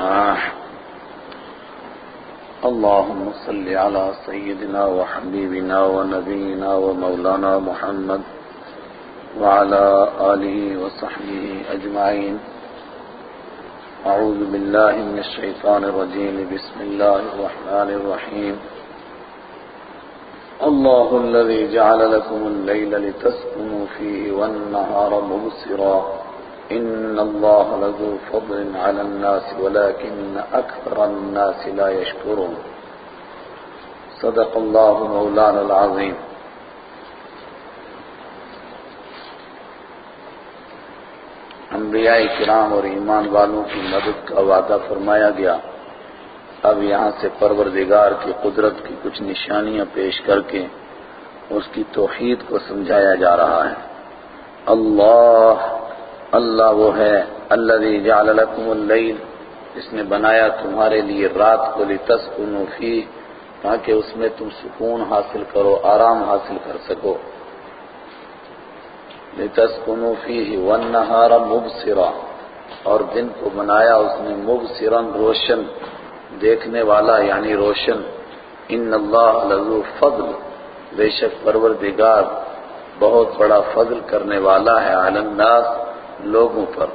آه. اللهم صل على سيدنا وحبيبنا ونبينا ومولانا محمد وعلى آله وصحبه أجمعين. أعوذ بالله من الشيطان الرجيم. بسم الله الرحمن الرحيم. الله الذي جعل لكم الليل لتسكنوا فيه والنهار مبصرا. إن الله لذو فضل على الناس، ولكن أكثر الناس لا يشكرون. صدق الله مولانا العظيم. انبیاء کرام اور ایمان والوں کی مدد کا وعدہ فرمایا گیا۔ اب یہاں سے پروردگار کی قدرت کی کچھ نشانیاں پیش کر کے اس کی توحید کو سمجھایا جا رہا ہے۔ اللہ اللہ وہ ہے اللہ جعل لکم اللیل جس نے بنایا تمہارے لیے رات کو لتسکنوا فی تاکہ اس میں تم سکون حاصل کرو، آرام حاصل کر سکو۔ لتسکنوا فیہ والنہار مبصرا، اور دن کو بنایا اس نے مبصرا، روشن، دیکھنے والا یعنی روشن۔ ان اللہ لذو فضل، بے شک پروردگار بہت بڑا فضل کرنے والا ہے۔ علی الناس لوگوں پر۔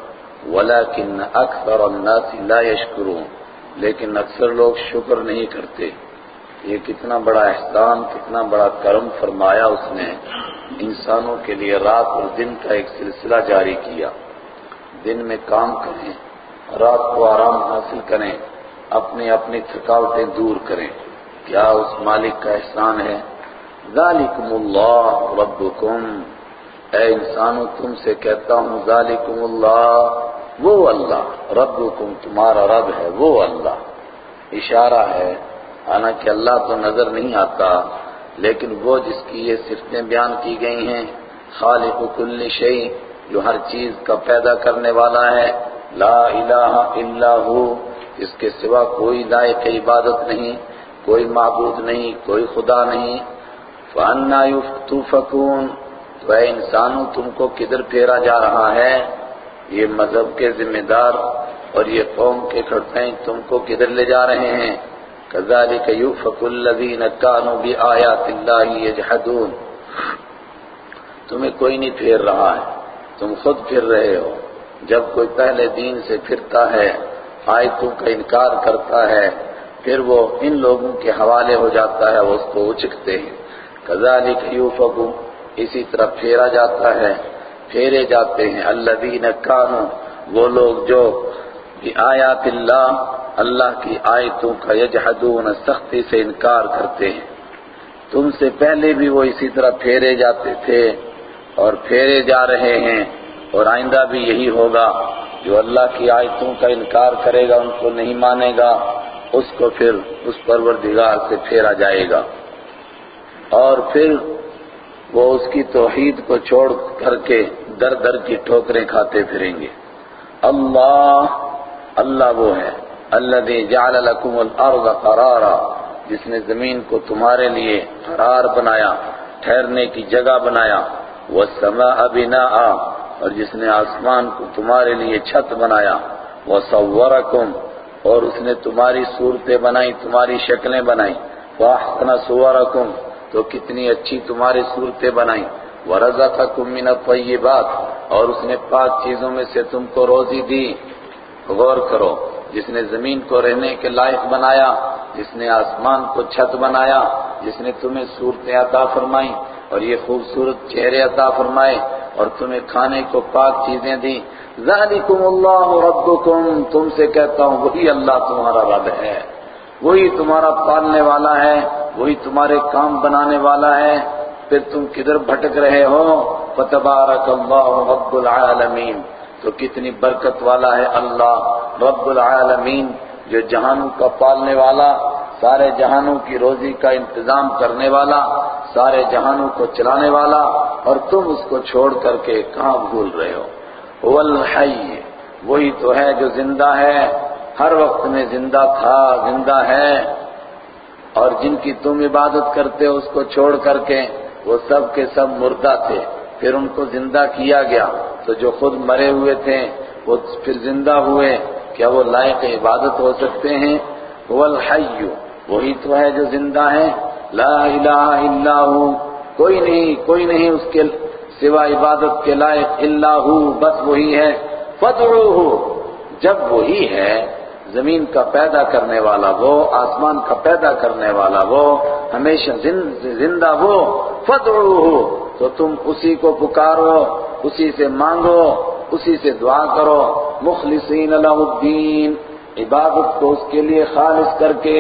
ولیکن اکثر الناس لا یشکرون لیکن اکثر لوگ شکر نہیں کرتے۔ یہ کتنا بڑا احسان، کتنا بڑا کرم فرمایا اس نے۔ انسانوں کے لیے رات اور دن کا ایک سلسلہ جاری کیا۔ دن میں کام کریں، رات کو آرام حاصل کریں اپنی اپنی تھکاوٹیں دور کریں۔ کیا اس مالک کا احسان ہے؟ ذالکم اللہ ربکم اے انسانوں تم سے کہتا ہوں، ذالکم اللہ، وہ اللہ، ربکم، تمہارا رب ہے، وہ اللہ۔ اشارہ ہے، حالانکہ اللہ تو نظر نہیں آتا، لیکن وہ جس کی یہ صفتیں بیان کی گئی ہیں، خالق کل شیء، جو ہر چیز کا پیدا کرنے والا ہے۔ لا الہ الا ہو، اس کے سوا کوئی لائق عبادت نہیں، کوئی معبود نہیں، کوئی خدا نہیں۔ فَأَنَّا يُفْتُفَكُونَ تو اے انسانوں تم کو کدھر پھیرا جا رہا ہے؟ یہ مذہب کے ذمہ دار اور یہ قوم کے کھڑتے تم کو کدھر لے جا رہے ہیں؟ كَذَلِكَ يُفَكُ الَّذِينَ كَانُوا بِآيَاتِ اللَّهِ يَجْحَدُونَ تمہیں کوئی نہیں پھیر رہا ہے، تم خود پھر رہے ہو۔ جب کوئی پہلے دین سے پھرتا ہے، آیتوں کا انکار کرتا ہے، پھر وہ ان لوگوں کے حوالے ہو جاتا ہے، وہ اس کو اچکتے ہیں۔ كَذَلِكَ يُفَكُ اسی طرح پھیرا جاتا ہے۔ پھیرے جاتے ہیں۔ الذین کانوا، وہ لوگ جو آیات اللہ اللہ کی آیتوں کا یجحدون، سختی سے انکار کرتے ہیں۔ تم سے پہلے بھی وہ اسی طرح پھیرے جاتے تھے اور پھیرے جا رہے ہیں اور آئندہ بھی یہی ہوگا۔ جو اللہ کی آیتوں کا انکار کرے گا، ان کو نہیں مانے گا، اس کو پھر اس پروردگار سے پھیرا جائے گا۔ اور پھر وہ اس کی توحید کو چھوڑ کر کے در در کی ٹھوکریں کھاتے پھریں گے۔ اللہ اللہ وہ ہے۔ الذي جعل لكم الارض قرارا، جس نے زمین کو تمہارے لیے قرار بنایا، ٹھہرنے کی جگہ بنایا۔ والسماء بناء، اور جس نے آسمان کو تمہارے لیے چھت بنایا۔ وصورکم اور اس نے تمہاری صورتیں بنائی تمہاری شکلیں بنائی واحسن صورکم تو کتنی اچھی تمہاری صورتیں بنائیں۔ وَرَزَقَكُم مِّنَ الطَّيِّبَاتِ اور اس نے پاک چیزوں میں سے تم کو روزی دی۔ غور کرو، جس نے زمین کو رہنے کے لائق بنایا، جس نے آسمان کو چھت بنایا، جس نے تمہیں صورتیں عطا فرمائی اور یہ خوبصورت چہرے عطا فرمائے اور تمہیں کھانے کو پاک چیزیں دی ذَلِكُمُ اللَّهُ رَبُّكُمْ۔ تم سے کہتا ہوں، وہی اللہ تمہارا رب ہے۔ وہی تمہارا پالنے والا ہے۔ وہی تمہارے کام بنانے والا ہے۔ پھر تم کدھر بھٹک رہے ہو؟ فَتَبَارَكَ اللَّهُ رَبُّ الْعَالَمِينَ تو کتنی برکت والا ہے اللہ رب العالمین، جو جہانوں کا پالنے والا، سارے جہانوں کی روزی کا انتظام کرنے والا، سارے جہانوں کو چلانے والا، اور تم اس کو چھوڑ کر کے کہاں بھول رہے ہو؟ هو الحی، وہی تو ہے جو زندہ ہے۔ ہر وقت میں زندہ تھا، زندہ ہے۔ اور جن کی تم عبادت کرتے ہو اس کو چھوڑ کر کے وہ سب کے سب مردہ تھے۔ پھر ان کو زندہ کیا گیا۔ تو جو خود مرے ہوئے تھے، وہ پھر زندہ ہوئے۔ کیا وہ لائق عبادت ہو سکتے ہیں؟ وہ الحی۔ وہی تو ہے جو زندہ ہے لا الہ الا ہو۔ کوئی نہیں کوئی نہیں اس کے سوا عبادت کے لائق اللہ بس وہی ہے۔ فدعوہ جب وہی ہے زمین کا پیدا کرنے والا وہ، آسمان کا پیدا کرنے والا وہ، ہمیشہ زندہ وہ فدعوہ تو تم اسی کو پکارو، اسی سے مانگو، اسی سے دعا کرو، مخلصین له الدین، عبادت کو اس کے لیے خالص کر کے،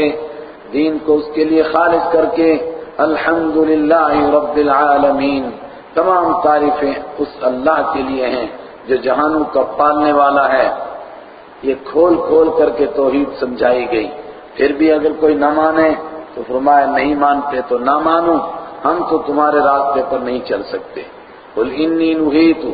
دین کو اس کے لیے خالص کر کے، الحمدللہ رب العالمین، تمام تعریفیں اس اللہ کے لیے ہیں جو جہانوں کا پالنے والا ہے۔ یہ کھول کھول کر کے توحید سمجھائی گئی۔ پھر بھی اگر کوئی نہ مانے تو فرمایا نہیں مانتے تو نہ مانو، ہم تو تمہارے راستے پر نہیں چل سکتے۔ قل انی نہیت،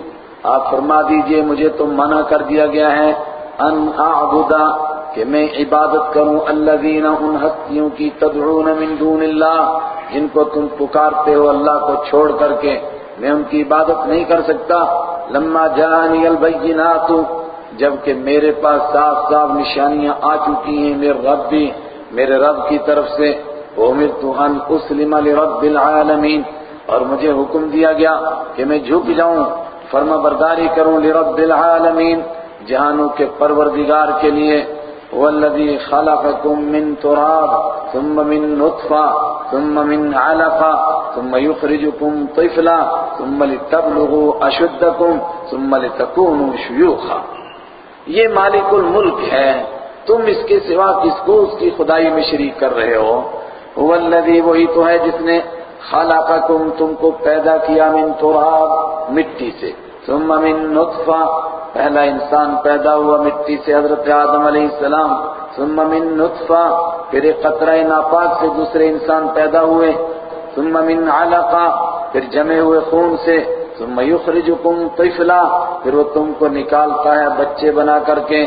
آپ فرما دیجیے، مجھے تو منع کر دیا گیا ہے ان اعبدا کہ میں عبادت کروں۔ الذین ان ہستیوں کی، تدعون من دون اللہ، جن کو تم پکارتے ہو اللہ کو چھوڑ کر کے۔ میں ان کی عبادت نہیں کر سکتا۔ لما جانی البینات جبکہ میرے پاس صاف صاف نشانیاں آ چکی ہیں، میرے رب بھی، میرے رب کی طرف سے۔ امرت ان اسلم لرب العالمین اور مجھے حکم دیا گیا کہ میں جھک جاؤں، فرما برداری کروں لرب العالمین، جہانوں کے پروردگار کے لیے۔ والذی خلقکم من تراب ثم من نطفہ ثم من علقہ ثم یخرجکم طفلا ثم لتبلغوا اشدکم ثم لتکونوا شیوخا یہ مالک الملک ہے۔ تم اس کے سوا کس کو اس کی خدائی میں شریک کر رہے ہو؟ والذی وہی تو ہے جس نے خلقکم، تم کو پیدا کیا من تراب، مٹی سے۔ ثم من نطفہ۔ پہلا انسان پیدا ہوا مٹی سے حضرت آدم علیہ السلام۔ ثم من نطفہ۔ پھر ایک قطرہ ناپاک سے دوسرے انسان پیدا ہوئے۔ ثم من علقہ۔ پھر جمے ہوئے خون سے۔ ثم یخرجکم طفلا، پھر وہ تم کو نکالتا ہے بچے بنا کر کے۔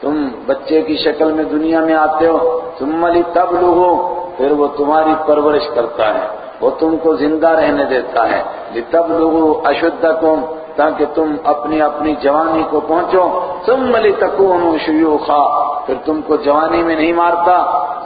تم بچے کی شکل میں دنیا میں آتے ہو۔ ثم لتبلغو پھر وہ تمہاری پرورش کرتا ہے۔ وہ تم کو زندہ رہنے دیتا ہے۔ لتبلغو اشدکم، تاکہ تم اپنی اپنی جوانی کو پہنچو۔ ثم لتکونوا شیوخا پھر تم کو جوانی میں نہیں مارتا،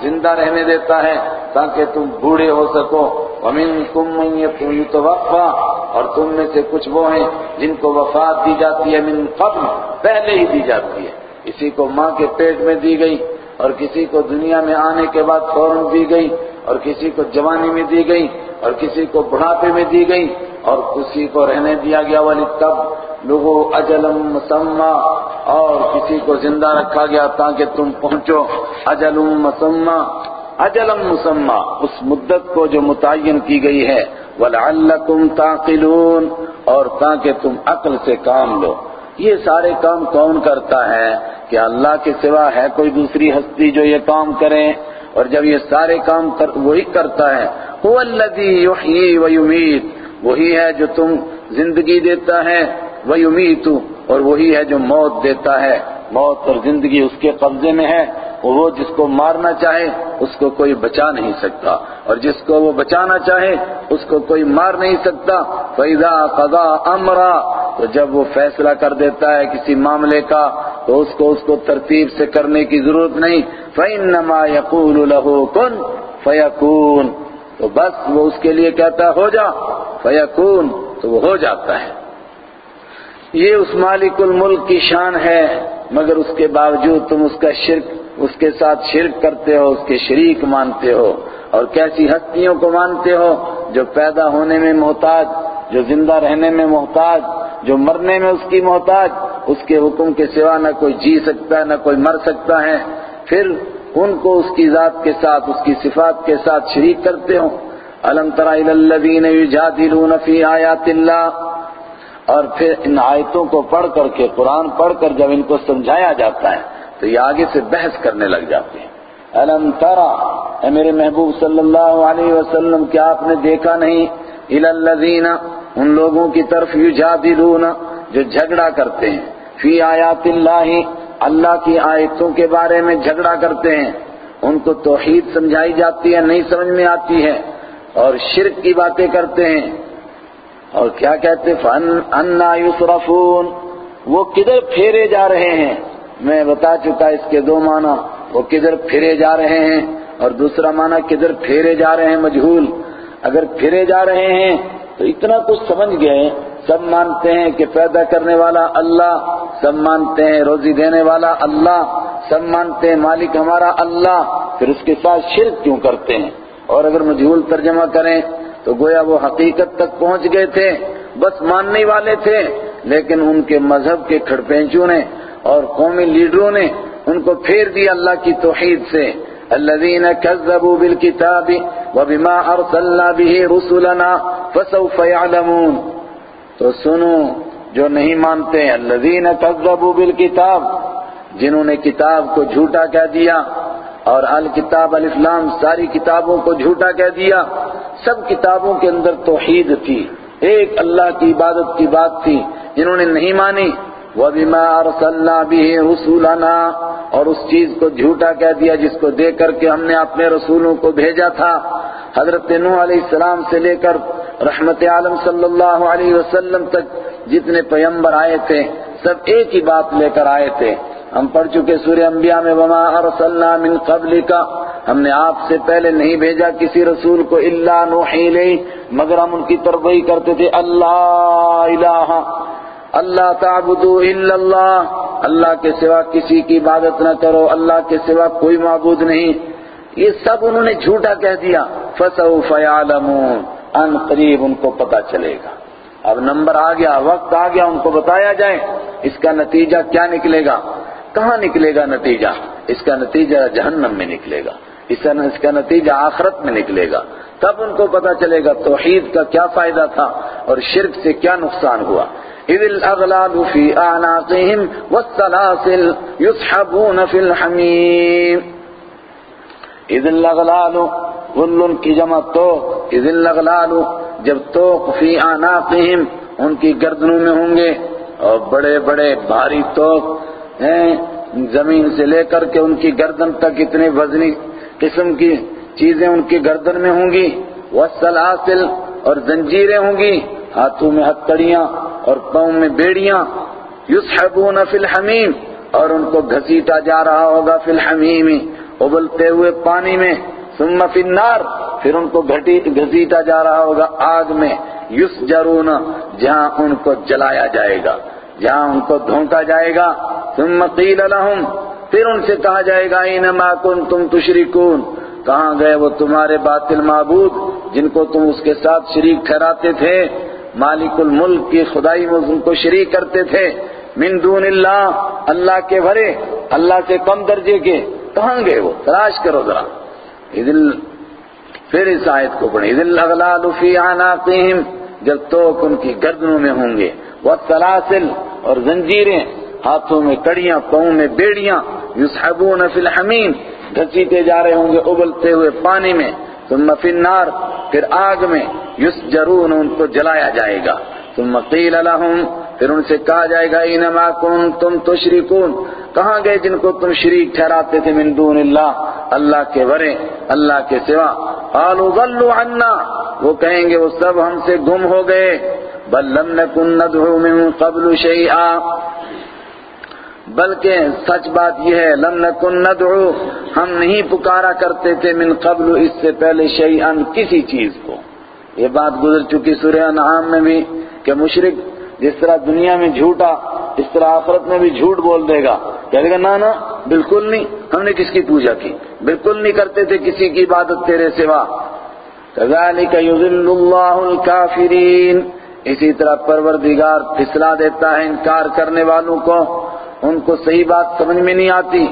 زندہ رہنے دیتا ہے تاکہ تم بوڑھے ہو سکو۔ ومنکم من یتوفا اور تم میں سے کچھ وہ ہیں جن کو وفات دی جاتی ہے من قبل، پہلے ہی دی جاتی ہے۔ کسی کو ماں کے پیٹ میں دی گئی، اور کسی کو دنیا میں آنے کے بعد فوراً دی گئی، اور کسی کو جوانی میں دی گئی، اور کسی کو بڑھاپے میں دی گئی، اور کسی کو رہنے دیا گیا۔ والی تب لوگو اجلم مسمہ اور کسی کو زندہ رکھا گیا تاکہ تم پہنچو۔ اجلم مسمہ اجلم مسمہ اس مدت کو جو متعین کی گئی ہے۔ وَلَعَلَّكُمْ تَعْقِلُونَ، اور تاکہ تم عقل سے کام لو۔ یہ سارے کام کون کرتا ہے؟ کہ اللہ کے سوا ہے کوئی دوسری ہستی جو یہ کام کریں اور جب یہ سارے کام کر، وہی کرتا ہے۔ هو الذی یحیی و یمیت وہی ہے جو تم زندگی دیتا ہے۔ ویمیت اور وہی ہے جو موت دیتا ہے۔ موت اور زندگی اس کے قبضے میں ہے۔ وہ جس کو مارنا چاہے، اس کو کوئی بچا نہیں سکتا۔ اور جس کو وہ بچانا چاہے، اس کو کوئی مار نہیں سکتا۔ فَإِذَا قَضَى أَمْرًا، تو جب وہ فیصلہ کر دیتا ہے کسی معاملے کا، تو اس کو اس کو ترتیب سے کرنے کی ضرورت نہیں۔ فَإِنَّمَا يَقُولُ لَهُ كُن، فَيَكُون۔ تو بس وہ اس کے لیے کہتا ہے، ہو جا۔ فَيَكُون، تو وہ ہو جاتا ہے۔ یہ اس مالک الملک کی شان ہے، مگر اس کے باوجود تم اس کا شرک، اس کے ساتھ شرک کرتے ہو، اس کے شریک مانتے ہو۔ اور کیسی ہستیوں کو مانتے ہو جو پیدا ہونے میں محتاج، جو زندہ رہنے میں محتاج، جو مرنے میں اس کی محتاج۔ اس کے حکم کے سوا نہ کوئی جی سکتا ہے نہ کوئی مر سکتا ہے۔ پھر ان کو اس کی ذات کے ساتھ، اس کی صفات کے ساتھ شریک کرتے ہو۔ الم تر الى الذین یجادلون فی آیات اللہ اور پھر ان آیتوں کو پڑھ کر کے قرآن پڑھ کر جب ان کو سمجھایا جاتا ہے تو یہ آگے سے بحث کرنے لگ جاتے ہیں۔ الم ترا، اے میرے محبوب صلی اللہ علیہ وسلم، کیا آپ نے دیکھا نہیں؟ الذین ان لوگوں کی طرف یجادلون، جو جھگڑا کرتے ہیں۔ فی آیات اللہ اللہ کی آیتوں کے بارے میں جھگڑا کرتے ہیں۔ ان کو توحید سمجھائی جاتی ہے، نہیں سمجھ میں آتی ہے۔ اور شرک کی باتیں کرتے ہیں۔ اور کیا کہتے فن انا یصرفون وہ کدھر پھیرے جا رہے ہیں؟ میں بتا چکا اس کے دو معنی۔ وہ کدھر پھرے جا رہے ہیں اور دوسرا معنی کدھر پھیرے جا رہے ہیں؟ مجھول۔ اگر پھرے جا رہے ہیں تو اتنا کچھ سمجھ گئے۔ سب مانتے ہیں کہ پیدا کرنے والا اللہ، سب مانتے ہیں روزی دینے والا اللہ، سب مانتے ہیں مالک ہمارا اللہ۔ پھر اس کے ساتھ شرک کیوں کرتے ہیں؟ اور اگر مجھول ترجمہ کریں تو گویا وہ حقیقت تک پہنچ گئے تھے، بس ماننے والے تھے، لیکن ان کے مذہب کے کھڑپینچوں نے اور قومی لیڈروں نے ان کو پھیر دیا اللہ کی توحید سے۔ الذين كذبوا بالكتاب وبما ارسلنا به رسلنا فسوف يعلمون تو سنو، جو نہیں مانتے ہیں الذين كذبوا بالكتاب جنہوں نے کتاب کو جھوٹا کہہ دیا اور الکتاب الاسلام ساری کتابوں کو جھوٹا کہہ دیا۔ سب کتابوں کے اندر توحید تھی۔ ایک اللہ کی عبادت کی بات تھی جنہوں نے نہیں مانی۔ وَبِمَا أَرْسَلْنَا بِهِ رُسُولَنَا۔ اور اس چیز کو جھوٹا کہہ دیا جس کو دیکھ کر کے ہم نے اپنے رسولوں کو بھیجا تھا۔ حضرت نوح علیہ السلام سے لے کر رحمت عالم صلی اللہ علیہ وسلم تک جتنے پیمبر آئے تھے، سب ایک ہی بات لے کر آئے تھے۔ ہم پڑھ چکے سورہ انبیاء میں وما ارسلنا من قبل کا ہم نے آپ سے پہلے نہیں بھیجا کسی رسول کو اللہ نوحی لے مگر ہم ان کی تربیت کرتے تھے۔ اللہ الہ، اللہ تعبدو الا اللہ۔ اللہ کے سوا کسی کی عبادت نہ کرو، اللہ کے سوا کوئی معبود نہیں۔ یہ سب انہوں نے جھوٹا کہہ دیا۔ فسوف يعلمون، ان قریب ان کو پتا چلے گا۔ اب نمبر آ گیا، وقت آ گیا ان کو بتایا جائے۔ اس کا نتیجہ کیا نکلے گا؟ کہاں نکلے گا نتیجہ؟ اس کا نتیجہ جہنم میں نکلے گا۔ اس کا نتیجہ آخرت میں نکلے گا۔ تب ان کو پتا چلے گا توحید کا کیا فائدہ تھا اور شرک سے کیا نقصان ہوا۔ اذ الاغلال في اعناقهم والسلاسل يسحبون في الحميم اذ الاغلال غل کی جمع توق۔ اذ الاغلال جب توق فی اعناقهم ان کی گردنوں میں ہوں گے اور بڑے بڑے بھاری توق۔ زمین سے لے کر کے ان کی گردن تک اتنے وزنی قسم کی چیزیں ان کی گردن میں ہوں گی، والسلاسل اور زنجیریں ہوں گی، ہاتھوں میں ہتھڑیاں اور پاؤں میں بیڑیاں، یسحبون فی الحمیم، اور ان کو گھسیٹا جا رہا ہوگا فی الحمیم، ابلتے ہوئے پانی میں، ثم فی النار، پھر ان کو گھسیٹا جا رہا ہوگا آگ میں، یسجرون، جہاں ان کو جلایا جائے گا۔ جہاں ان کو دھونکا جائے گا، ثم قیل لهم پھر ان سے کہا جائے گا اینما کنتم تشرکون۔ کہاں گئے وہ تمہارے باطل معبود جن کو تم اس کے ساتھ شریک ٹھہراتے تھے؟ مالک الملک کی خدائی میں ان کو شریک کرتے تھے۔ من دون اللہ اللہ کے بھرے، اللہ سے کم درجے کے۔ کہاں گئے وہ؟ تلاش کرو ذرا۔ پھر اس آیت کو پڑھیں۔ اذل اغلال فی عناقہم جب توک ان کی گردنوں میں ہوں گے۔ والسلاسل اور زنجیریں، ہاتھوں میں کڑیاں، پاؤں میں بیڑیاں، یسحبون فی الحمیم گھسیتے جا رہے ہوں گے ابلتے ہوئے پانی میں، ثم فی النار، پھر آگ میں، یسجرون، ان کو جلایا جائے گا۔ ثم قیل لهم پھر ان سے کہا جائے گا، اینما کنتم تشرکون۔ کہاں گئے جن کو تم شریک ٹھہراتے تھے من دون اللہ؟ اللہ کے ورے، اللہ کے سوا۔ قالوا ضلوا عنا، وہ کہیں گے، وہ سب ہم سے گم ہو گئے۔ بل لم نکن ندعو من قبل شیئا بلکہ سچ بات یہ ہے، لم نکن ندعو، ہم نہیں پکارا کرتے تھے من قبل اس سے پہلے شیئن کسی چیز کو۔ یہ بات گزر چکی سورہ انعام میں بھی کہ مشرق جس طرح دنیا میں جھوٹا، اس طرح آخرت میں بھی جھوٹ بول دے گا۔ کہے گا نا نا بالکل نہیں، ہم نے کس کی پوجا کی؟ بالکل نہیں کرتے تھے کسی کی عبادت تیرے سوا۔ كذلك يذل الله الكافرين اسی طرح پروردگار پھسلا دیتا ہے انکار کرنے والوں کو، ان کو صحیح بات سمجھ میں نہیں آتی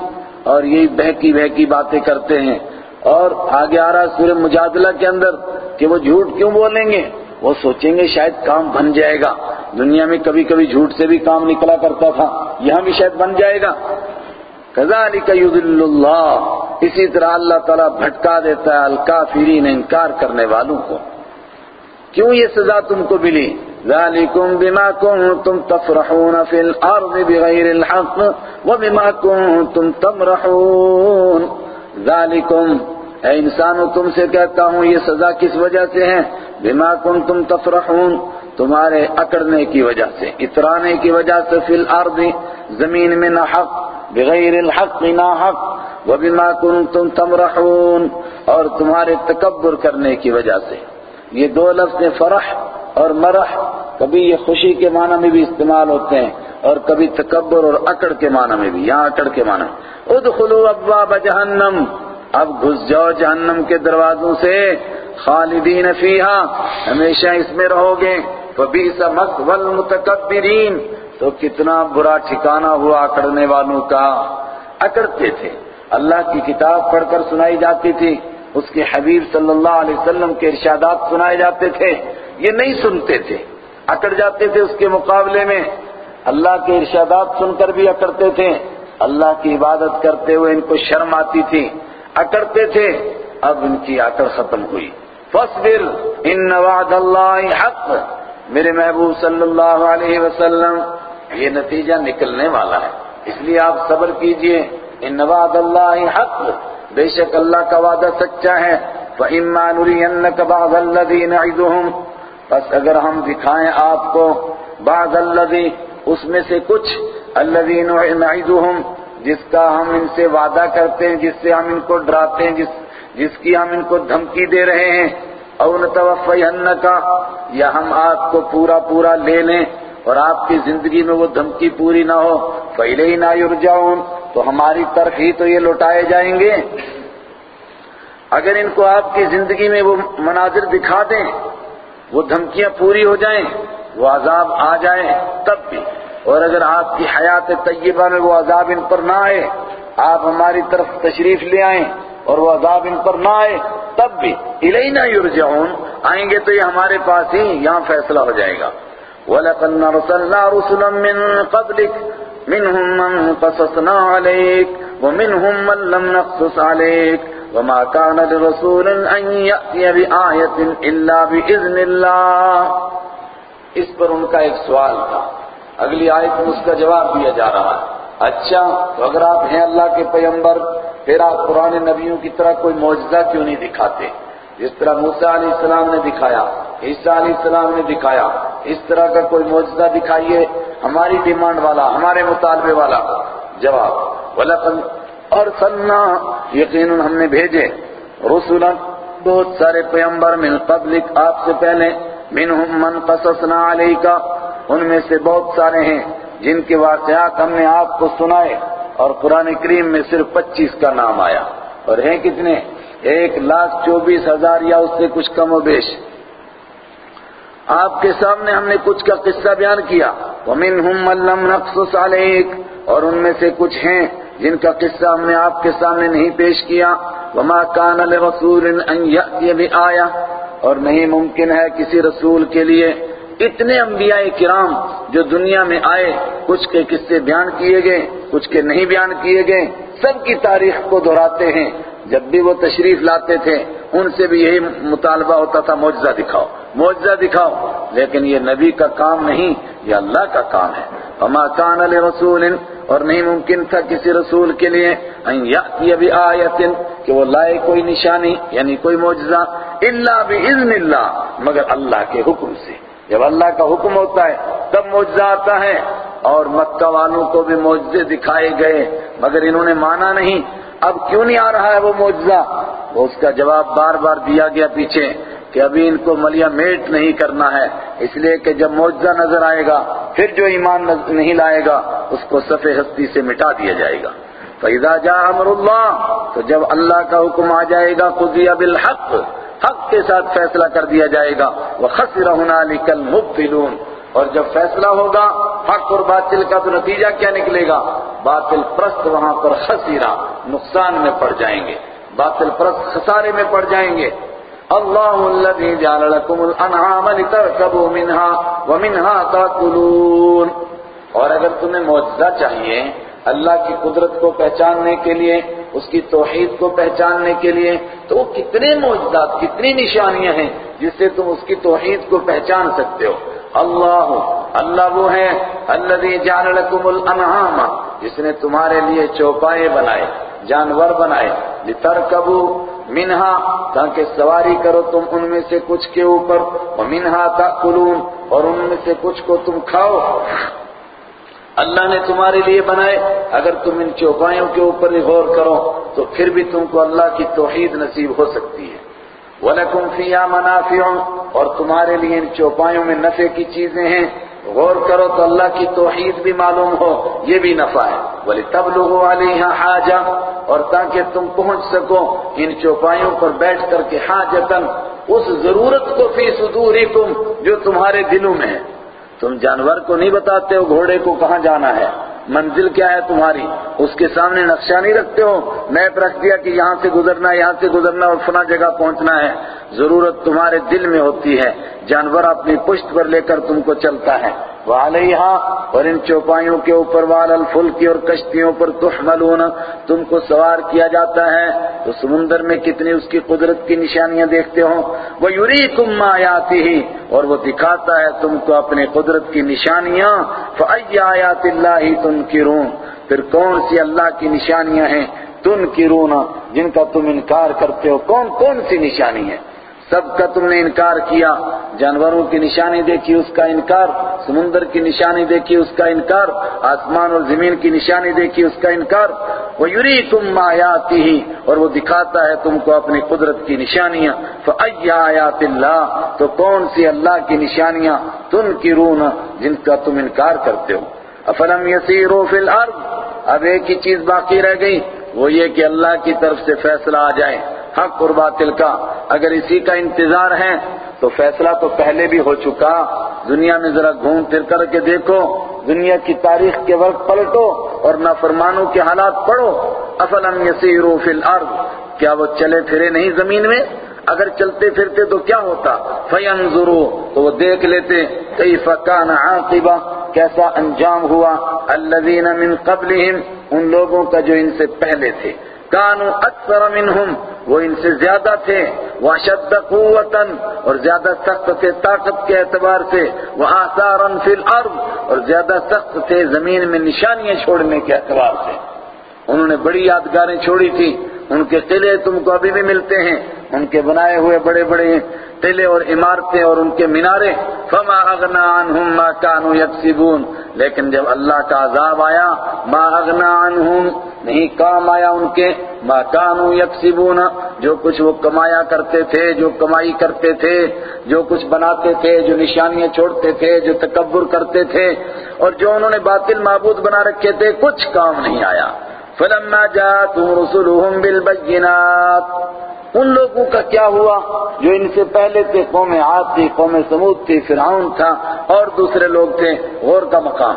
اور یہی بہکی بہکی باتیں کرتے ہیں۔ اور آگے آ رہا سورہ مجادلہ کے اندر کہ وہ جھوٹ کیوں بولیں گے؟ وہ سوچیں گے شاید کام بن جائے گا۔ دنیا میں کبھی کبھی جھوٹ سے بھی کام نکلا کرتا تھا، یہاں بھی شاید بن جائے گا۔ كذلك اللہ۔ اسی طرح اللہ تعالیٰ بھٹکا دیتا ہے الکافرین انکار کرنے والوں کو۔ کیوں یہ سزا تم کو ملی؟ ذالکم بما کنتم تفرحون فی الارض بغیر الحق وبما کنتم تمرحون۔ ذالکم، اے انسانو، تم سے کہتا ہوں یہ سزا کس وجہ سے ہے؟ بما کنتم تفرحون، تمہارے اکڑنے کی وجہ سے، اترانے کی وجہ سے فی الارض، زمین میں نہ حق، بغیر الحق نا حق وبما کنتم تمرحون، اور تمہارے تکبر کرنے کی وجہ سے۔ یہ دو لفظ فرح اور مرح۔ کبھی یہ خوشی کے معنی میں بھی استعمال ہوتے ہیں اور کبھی تکبر اور اکڑ کے معنی میں بھی، یہاں اکڑ کے معنی۔ میں ادخلوا ابواب جہنم۔ اب گھس جاؤ جہنم کے دروازوں سے، خالدین فیہا۔ ہمیشہ اس میں رہو گے۔ فبئس مثوى المتکبرین۔ تو کتنا برا ٹھکانہ ہوا اکڑنے والوں کا۔ اکڑتے تھے۔ اللہ کی کتاب پڑھ کر سنائی جاتی تھی۔ اس کے حبیب صلی اللہ علیہ وسلم کے ارشادات سنائے جاتے تھے، یہ نہیں سنتے تھے۔ اکڑ جاتے تھے اس کے مقابلے میں۔ اللہ کے ارشادات سن کر بھی اکڑتے تھے۔ اللہ کی عبادت کرتے ہوئے ان کو شرم آتی تھی۔ اکڑتے تھے۔ اب ان کی اکڑ ختم ہوئی۔ فصبر ان وعد اللہ حق۔ میرے محبوب صلی اللہ علیہ وسلم، یہ نتیجہ نکلنے والا ہے۔ اس لیے آپ صبر کیجیے۔ ان وعد اللہ حق۔ بے شک اللہ کا وعدہ سچا ہے۔ فَإِمَّا نُرِيَنَّكَ بَعْضَ الَّذِي نَعِدُهُمْ۔ بس اگر ہم دکھائیں آپ کو بعض الذی اس میں سے کچھ الذی نعیدہم جس کا ہم ان سے وعدہ کرتے ہیں، جس سے ہم ان کو ڈراتے ہیں، جس جس کی ہم ان کو دھمکی دے رہے ہیں۔ او نتوفینک یا ہم آپ کو پورا پورا لے لیں۔ اور آپ کی زندگی میں وہ دھمکی پوری نہ ہو پہلے ہی نہ یرجعون تو ہماری طرف ہی تو یہ لوٹائے جائیں گے۔ اگر ان کو آپ کی زندگی میں وہ مناظر دکھا دیں، وہ دھمکیاں پوری ہو جائیں، وہ عذاب آ جائیں تب بھی۔ اور اگر آپ کی حیات طیبہ میں وہ عذاب ان پر نہ آئے، آپ ہماری طرف تشریف لے آئیں اور وہ عذاب ان پر نہ آئے، تب بھی۔ الینا یرجعون آئیں گے تو یہ ہمارے پاس ہی یہاں فیصلہ ہو جائے گا۔ وَلَقَدْ نَرْسَلْنَا رُسُلًا مِّن قَبْلِكَ، مِنْهُمْ مَنْ قَصَصْنَا عَلَيْكَ، وَمِنْهُمْ مَنْ لَمْ نَقْصُصْ عَلَيْكَ. وَمَا كَانَ لِرَسُولٍ أَن يَأْتِيَ بِآيَةٍ إِلَّا بِإِذْنِ اللَّهِ. اس پر ان کا ایک سوال تھا۔ اگلی آیت میں اس کا جواب دیا جا رہا ہے۔ اچھا تو اگر آپ ہیں اللہ کے پیمبر پھر آپ پرانے نبیوں کی طرح کوئی معجزہ کیوں نہیں دکھاتے؟ جس طرح موسیٰ علیہ السلام نے دکھایا، عیسیٰ علیہ السلام نے دکھایا۔ اس طرح کا کوئی معجزہ دکھائیے، ہماری ڈیمانڈ والا، ہمارے مطالبے والا۔ جواب، وَلَقَدْ اور سننا یقیناً ہم نے بھیجے۔ رسولا، بہت سارے پیمبر من قبلک، آپ سے پہلے، منہم من قصصنا علیکا، ان میں سے بہت سارے ہیں جن کے واقعات ہم نے آپ کو سنائے، اور قرآن کریم میں صرف پچیس کا نام آیا۔ اور ہیں کتنے؟ ایک لاکھ چوبیس ہزار یا اس سے کچھ کم و بیش۔ آپ کے سامنے ہم نے کچھ کا قصہ بیان کیا۔ وَمِنْهُمْ مَنْ لَمْ نَقْصُصْ عَلَيْكَ۔ اور ان میں سے کچھ ہیں جن کا قصہ ہم نے آپ کے سامنے نہیں پیش کیا۔ وَمَا كَانَ لِرَسُولٍ أَنْ يَأْتِيَ بِآيَةٍ۔ اور نہیں ممکن ہے کسی رسول کے لیے اتنے انبیاء کرام جو دنیا میں آئے، کچھ کے قصے بیان کیے گئے، کچھ کے نہیں بیان کیے گئے۔ سب کی تاریخ کو دہراتے ہیں۔ جب بھی وہ تشریف لاتے تھے، ان سے بھی یہی مطالبہ ہوتا تھا، معجزہ دکھاؤ معجزہ دکھاؤ۔ لیکن یہ نبی کا کام نہیں، یہ اللہ کا کام ہے۔ وما کان لرسول، اور نہیں ممکن تھا کسی رسول کے لیے ان یاتی بآیت کہ وہ لائے کوئی نشانی یعنی کوئی معجزہ الا باذن اللہ مگر اللہ کے حکم سے۔ جب اللہ کا حکم ہوتا ہے، تب معجزہ آتا ہے، اور مکہ والوں کو بھی معجزے دکھائے گئے، مگر انہوں نے مانا نہیں۔ اب کیوں نہیں آ رہا ہے وہ معجزہ؟ وہ اس کا جواب بار بار دیا گیا پیچھے کہ ابھی ان کو ملیا میٹ نہیں کرنا ہے، اس لیے کہ جب معجزہ نظر آئے گا، پھر جو ایمان نہیں لائے گا، اس کو صفحے ہستی سے مٹا دیا جائے گا۔ فَإِذَا جَاءَ أَمْرُ اللَّهِ، تو جب اللہ کا حکم آ جائے گا، قُضِيَ بِالْحَقِّ، حق کے ساتھ فیصلہ کر دیا جائے گا۔ وَخَسِرَ هُنَالِكَ الْمُبْطِلُونَ۔ اور جب فیصلہ ہوگا، حق اور باطل کا تو نتیجہ کیا نکلے گا؟ باطل پرست وہاں پر خسیرہ نقصان میں پڑ جائیں گے۔ باطل پرست خسارے میں پڑ جائیں گے۔ اللہ الذي جعل لكم الانعام لتركبوا منها ومنها تاكلون اور اگر تمہیں معجزہ چاہیے، اللہ کی قدرت کو پہچاننے کے لیے، اس کی توحید کو پہچاننے کے لیے، تو وہ کتنے معجزات، کتنی نشانیاں ہیں جس سے تم اس کی توحید کو پہچان سکتے ہو۔ اللہ اللہ وہ ہے الذي جعل لكم الانعام، جس نے تمہارے لیے چوپائے بنائے، جانور بنائے، لترکبوا منہا، تاکہ سواری کرو تم ان میں سے کچھ کے اوپر، ومنہا تاکلون، اور ان میں سے کچھ کو تم کھاؤ۔ اللہ نے تمہارے لیے بنائے، اگر تم ان چوپایوں کے اوپر غور کرو، تو پھر بھی تم کو اللہ کی توحید نصیب ہو سکتی ہے۔ وَلَكُمْ فِيهَا مَنَافِعٌ اور تمہارے لیے ان چوپایوں میں نفع کی چیزیں ہیں۔ غور کرو تو اللہ کی توحید بھی معلوم ہو، یہ بھی نفع ہے۔ بولے تب لوگوں والے یہاں حاجہ اور تاکہ تم پہنچ سکو ان چوپایوں پر بیٹھ کر کے حاجتن اس ضرورت کو فی صدورکم جو تمہارے دلوں میں ہے۔ تم جانور کو نہیں بتاتے ہو، گھوڑے کو کہاں جانا ہے؟ منزل کیا ہے تمہاری؟ اس کے سامنے نقشہ نہیں رکھتے ہو؟ میپ رکھ دیا کہ یہاں سے گزرنا ہے یہاں سے گزرنا اور فنا جگہ پہنچنا ہے۔ ضرورت تمہارے دل میں ہوتی ہے۔ جانور اپنی پشت پر لے کر تم کو چلتا ہے۔ وعلیہا، اور ان چوپائیوں کے اوپر وال الفلکی اور کشتیوں پر تحملون، تم کو سوار کیا جاتا ہے۔ تو سمندر میں کتنی اس کی قدرت کی نشانیاں دیکھتے ہو وہ یوری تم آیاتی ہی اور وہ دکھاتا ہے تم کو اپنے قدرت کی نشانیاں۔ فَأَيَّ آیات اللہ ہی تنکرون پھر کون سی اللہ کی نشانیاں ہیں؟ تنکرون جن کا تم انکار کرتے ہو کون کون سی نشانی ہے؟ سب کا تم نے انکار کیا، جانوروں کی نشانی دیکھی، اس کا انکار، سمندر کی نشانی دیکھی، اس کا انکار، آسمان اور زمین کی نشانی دیکھی، اس کا انکار۔ وہ یوری تم آیاتی ہی اور وہ دکھاتا ہے تم کو اپنی قدرت کی نشانیاں۔ فَأَيَّ آیات اللہ تو کون سی اللہ کی نشانیاں تن کی جن کا تم انکار کرتے ہو؟ افلم یسیرو فی الارض اب ایک ہی چیز باقی رہ گئی، وہ یہ کہ اللہ کی طرف سے فیصلہ آ جائے۔ حق اور باطل کا اگر اسی کا انتظار ہے، تو فیصلہ تو پہلے بھی ہو چکا۔ دنیا میں ذرا گھوم پھر کر کے دیکھو۔ دنیا کی تاریخ کے وقت پلٹو اور نافرمانوں کے حالات پڑھو۔ افلم یسیرو فی الارض، کیا وہ چلے پھرے نہیں زمین میں؟ اگر چلتے پھرتے تو کیا ہوتا؟ فینظروا تو وہ دیکھ لیتے۔ کیف کان عاقبہ، کیسا انجام ہوا؟ الذین من قبلہم، ان لوگوں کا جو ان سے پہلے تھے۔ کانو اکثر منہم وہ ان سے زیادہ تھے واشد قوتا، اور زیادہ سخت تھے طاقت کے اعتبار سے، وآثارا فی الارض اور زیادہ سخت تھے زمین میں نشانیاں چھوڑنے کے اعتبار سے۔ انہوں نے بڑی یادگاریں چھوڑی تھی ان کے قلعے تم کو ابھی بھی ملتے ہیں۔ ان کے بنائے ہوئے بڑے بڑے قلعے اور عمارتیں اور ان کے مینارے۔ فما اغنا عنہم ما کانوا یکسبون لیکن جب اللہ کا عذاب آیا، ما اغنا عنہم نہیں کام آیا ان کے۔ ما کانوا یکسبون جو کچھ وہ کمایا کرتے تھے، جو کمائی کرتے تھے، جو کچھ بناتے تھے، جو نشانیاں چھوڑتے تھے، جو تکبر کرتے تھے۔ اور جو انہوں نے باطل معبود بنا رکھے تھے، کچھ کام نہیں آیا۔ فلما جاءتهم رسلهم بالبينات، ان لوگوں کا کیا ہوا؟ جو ان سے پہلے تھے، قوم عاد تھی، قوم سمود تھی، فرعون تھا، اور دوسرے لوگ تھے، غور کا مقام۔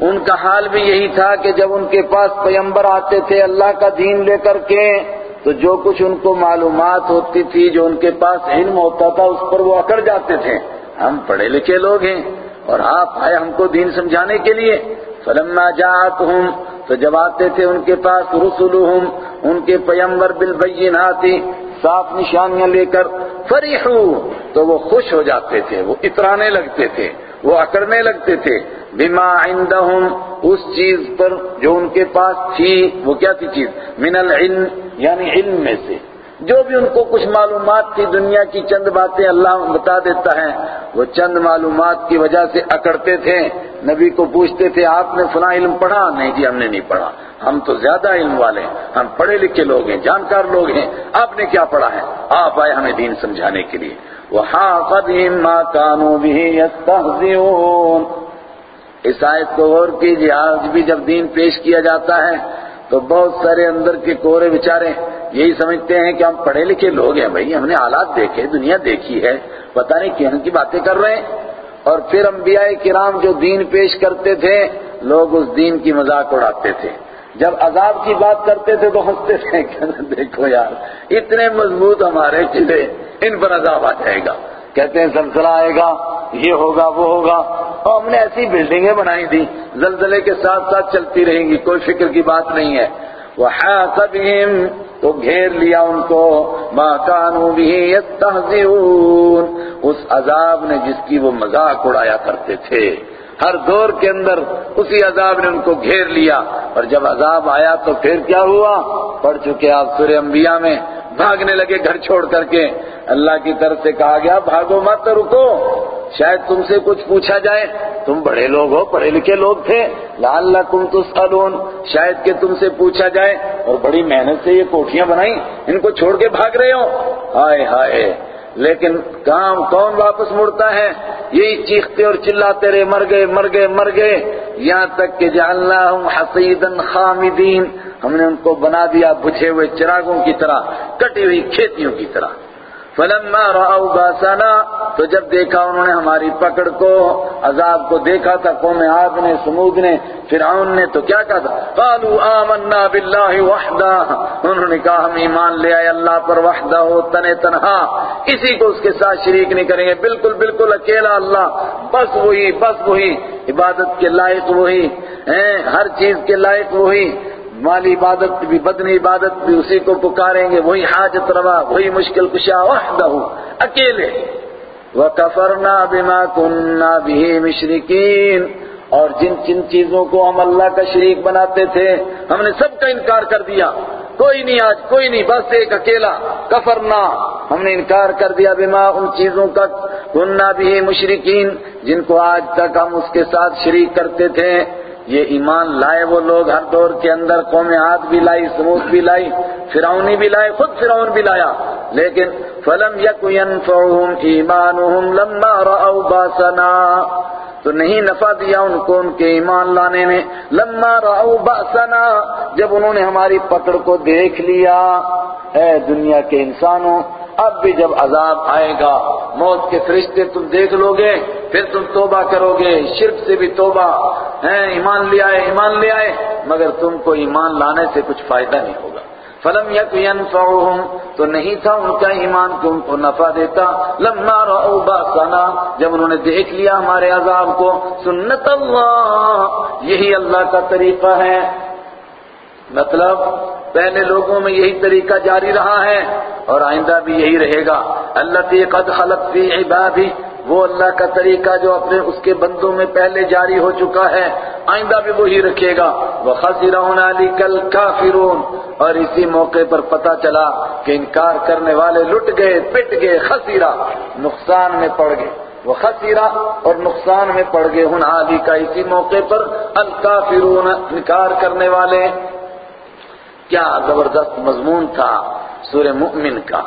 ان کا حال بھی یہی تھا کہ جب ان کے پاس پیمبر آتے تھے اللہ کا دین لے کر کے، تو جو کچھ ان کو معلومات ہوتی تھی، جو ان کے پاس علم ہوتا تھا، اس پر وہ اکڑ جاتے تھے۔ ہم پڑھے لکھے لوگ ہیں، اور آپ آئے ہم کو دین سمجھانے کے لیے۔ فلما جاءتهم، تو جب آتے تھے ان کے پاس رسولہم ان کے پیمبر بالبینات صاف نشانیاں لے کر، فریحو، تو وہ خوش ہو جاتے تھے، وہ اترانے لگتے تھے، وہ اکڑنے لگتے تھے، بما عندہم اس چیز پر جو ان کے پاس تھی، وہ کیا تھی چیز؟ من العلم یعنی علم میں سے۔ جو بھی ان کو کچھ معلومات تھی دنیا کی چند باتیں اللہ بتا دیتا ہے، وہ چند معلومات کی وجہ سے اکڑتے تھے، نبی کو پوچھتے تھے، آپ نے فلاں علم پڑھا؟ نہیں جی ہم نے نہیں پڑھا۔ ہم تو زیادہ علم والے ہیں، ہم پڑھے لکھے لوگ ہیں، جانکار لوگ ہیں، آپ نے کیا پڑھا ہے؟ آپ آئے ہمیں دین سمجھانے کے لیے۔ وَحَاقَ بِهِمْ مَا كَانُوا بِهِ اس آیت کو غور کیجیے آج بھی جب دین پیش کیا جاتا ہے، تو بہت سارے اندر کے کورے بیچارے یہی سمجھتے ہیں کہ ہم پڑھے لکھے لوگ ہیں بھائی، ہم نے حالات دیکھے دنیا دیکھی ہے، پتہ نہیں کہاں کی باتیں کر رہے ہیں۔ اور پھر انبیاء کرام جو دین پیش کرتے تھے، لوگ اس دین کی مذاق اڑاتے تھے۔ جب عذاب کی بات کرتے تھے تو ہنستے تھے دیکھو یار، اتنے مضبوط ہمارے قلعے، ان پر عذاب آ جائے گا۔ کہتے ہیں زلزلہ آئے گا، یہ ہوگا، وہ ہوگا۔ اور ہم نے ایسی بلڈنگیں بنائی تھی زلزلے کے ساتھ ساتھ چلتی رہیں گی، کوئی فکر کی بات نہیں ہے۔ وہ تو گھیر لیا ان کو، ما کانو بھی یستہزئون۔ اس عذاب نے جس کی وہ مذاق اڑایا کرتے تھے۔ ہر دور کے اندر اسی عذاب نے ان کو گھیر لیا۔ اور جب عذاب آیا تو پھر کیا ہوا؟ پڑھ چکے آپ سورہ انبیاء میں۔ بھاگنے لگے گھر چھوڑ کر کے۔ اللہ کی طرف سے کہا گیا، بھاگو مت، رکو۔ شاید تم سے کچھ پوچھا جائے۔ تم بڑے لوگ ہو، پڑھے لکھے لوگ تھے۔ لال لعلکم تسالون شاید کہ تم سے پوچھا جائے اور بڑی محنت سے یہ کوٹھیاں بنائی ان کو چھوڑ کے بھاگ رہے ہو۔ ہائے ہائے۔ لیکن کام کون واپس مڑتا ہے؟ یہی چیختے اور چلاتے رہے، مر گئے مر گئے مر گئے۔ یہاں تک کہ جعلناہم حسیدن خامدین۔ ہم نے ان کو بنا دیا بجھے ہوئے چراغوں کی طرح، کٹی ہوئی کھیتیوں کی طرح۔ فلما رأوا باسنا تو جب دیکھا انہوں نے ہماری پکڑ کو، عذاب کو دیکھا تھا قوم عاد نے، سمود نے، فرعون نے، تو کیا کہا؟ تھا قالوا آمنا باللہ وحدہ۔ انہوں نے کہا، ہم ایمان لے آئے اللہ پر وحدہ ہو تن تنہا۔ کسی کو اس کے ساتھ شریک نہیں کریں گے۔ بالکل بالکل اکیلا اللہ۔ بس وہی بس وہی۔ عبادت کے لائق وہی۔ ہر چیز کے لائق وہی۔ مالی عبادت بھی، بدنی عبادت بھی اسی کو پکاریں گے، وہی حاجت روا، وہی مشکل کشا وحدہ اکیلے۔ وَكَفَرْنَا بِمَا كُنَّا بِهِ مِشْرِكِينَ۔ اور جن جن چیزوں کو ہم اللہ کا شریک بناتے تھے، ہم نے سب کا انکار کر دیا۔ کوئی نہیں آج، کوئی نہیں، بس ایک اکیلا۔ کفرنا، ہم نے انکار کر دیا بما ان چیزوں کا۔ کننا بھی مشرقین جن کو آج تک ہم اس کے ساتھ شریک کرتے تھے۔ یہ ایمان لائے وہ لوگ ہر دور کے اندر قوم عاد بھی لائی، سمود بھی لائی، فرعونی بھی لائے خود فرعون بھی لایا۔ لیکن فلم یک ينفعهم ایمانهم لما رأوا باسنا تو نہیں نفع دیا ان کو ان کے ایمان لانے میں۔ لما رأوا باسنا جب انہوں نے ہماری پکڑ کو دیکھ لیا۔ اے دنیا کے انسانوں اب بھی جب عذاب آئے گا، موت کے فرشتے تم دیکھ لو گے، پھر تم توبہ کرو گے، شرک سے بھی توبہ، ہیں، ایمان لے آئے، ایمان لے آئے، مگر تم کو ایمان لانے سے کچھ فائدہ نہیں ہوگا۔ فلم یک ینفعهم تو نہیں تھا ان کا ایمان کہ ان کو نفع دیتا۔ لما رأوا باسنا جب انہوں نے دیکھ لیا ہمارے عذاب کو، سنت اللہ، یہی اللہ کا طریقہ ہے۔ مطلب پہلے لوگوں میں یہی طریقہ جاری رہا ہے اور آئندہ بھی یہی رہے گا۔ اللہ قد خلق فی عبادی وہ اللہ کا طریقہ جو اپنے اس کے بندوں میں پہلے جاری ہو چکا ہے، آئندہ بھی وہی رکھے گا۔ وہ خصیرون علی کل کافرون اور اسی موقع پر پتا چلا کہ انکار کرنے والے لٹ گئے، پٹ گئے، خسیرہ، نقصان میں پڑ گئے۔ وہ خسیرہ اور نقصان میں پڑ گئے۔ ہن علی کا اسی موقع پر الکافرون انکار کرنے والے کیا زبردست مضمون تھا سورہ مؤمن کا۔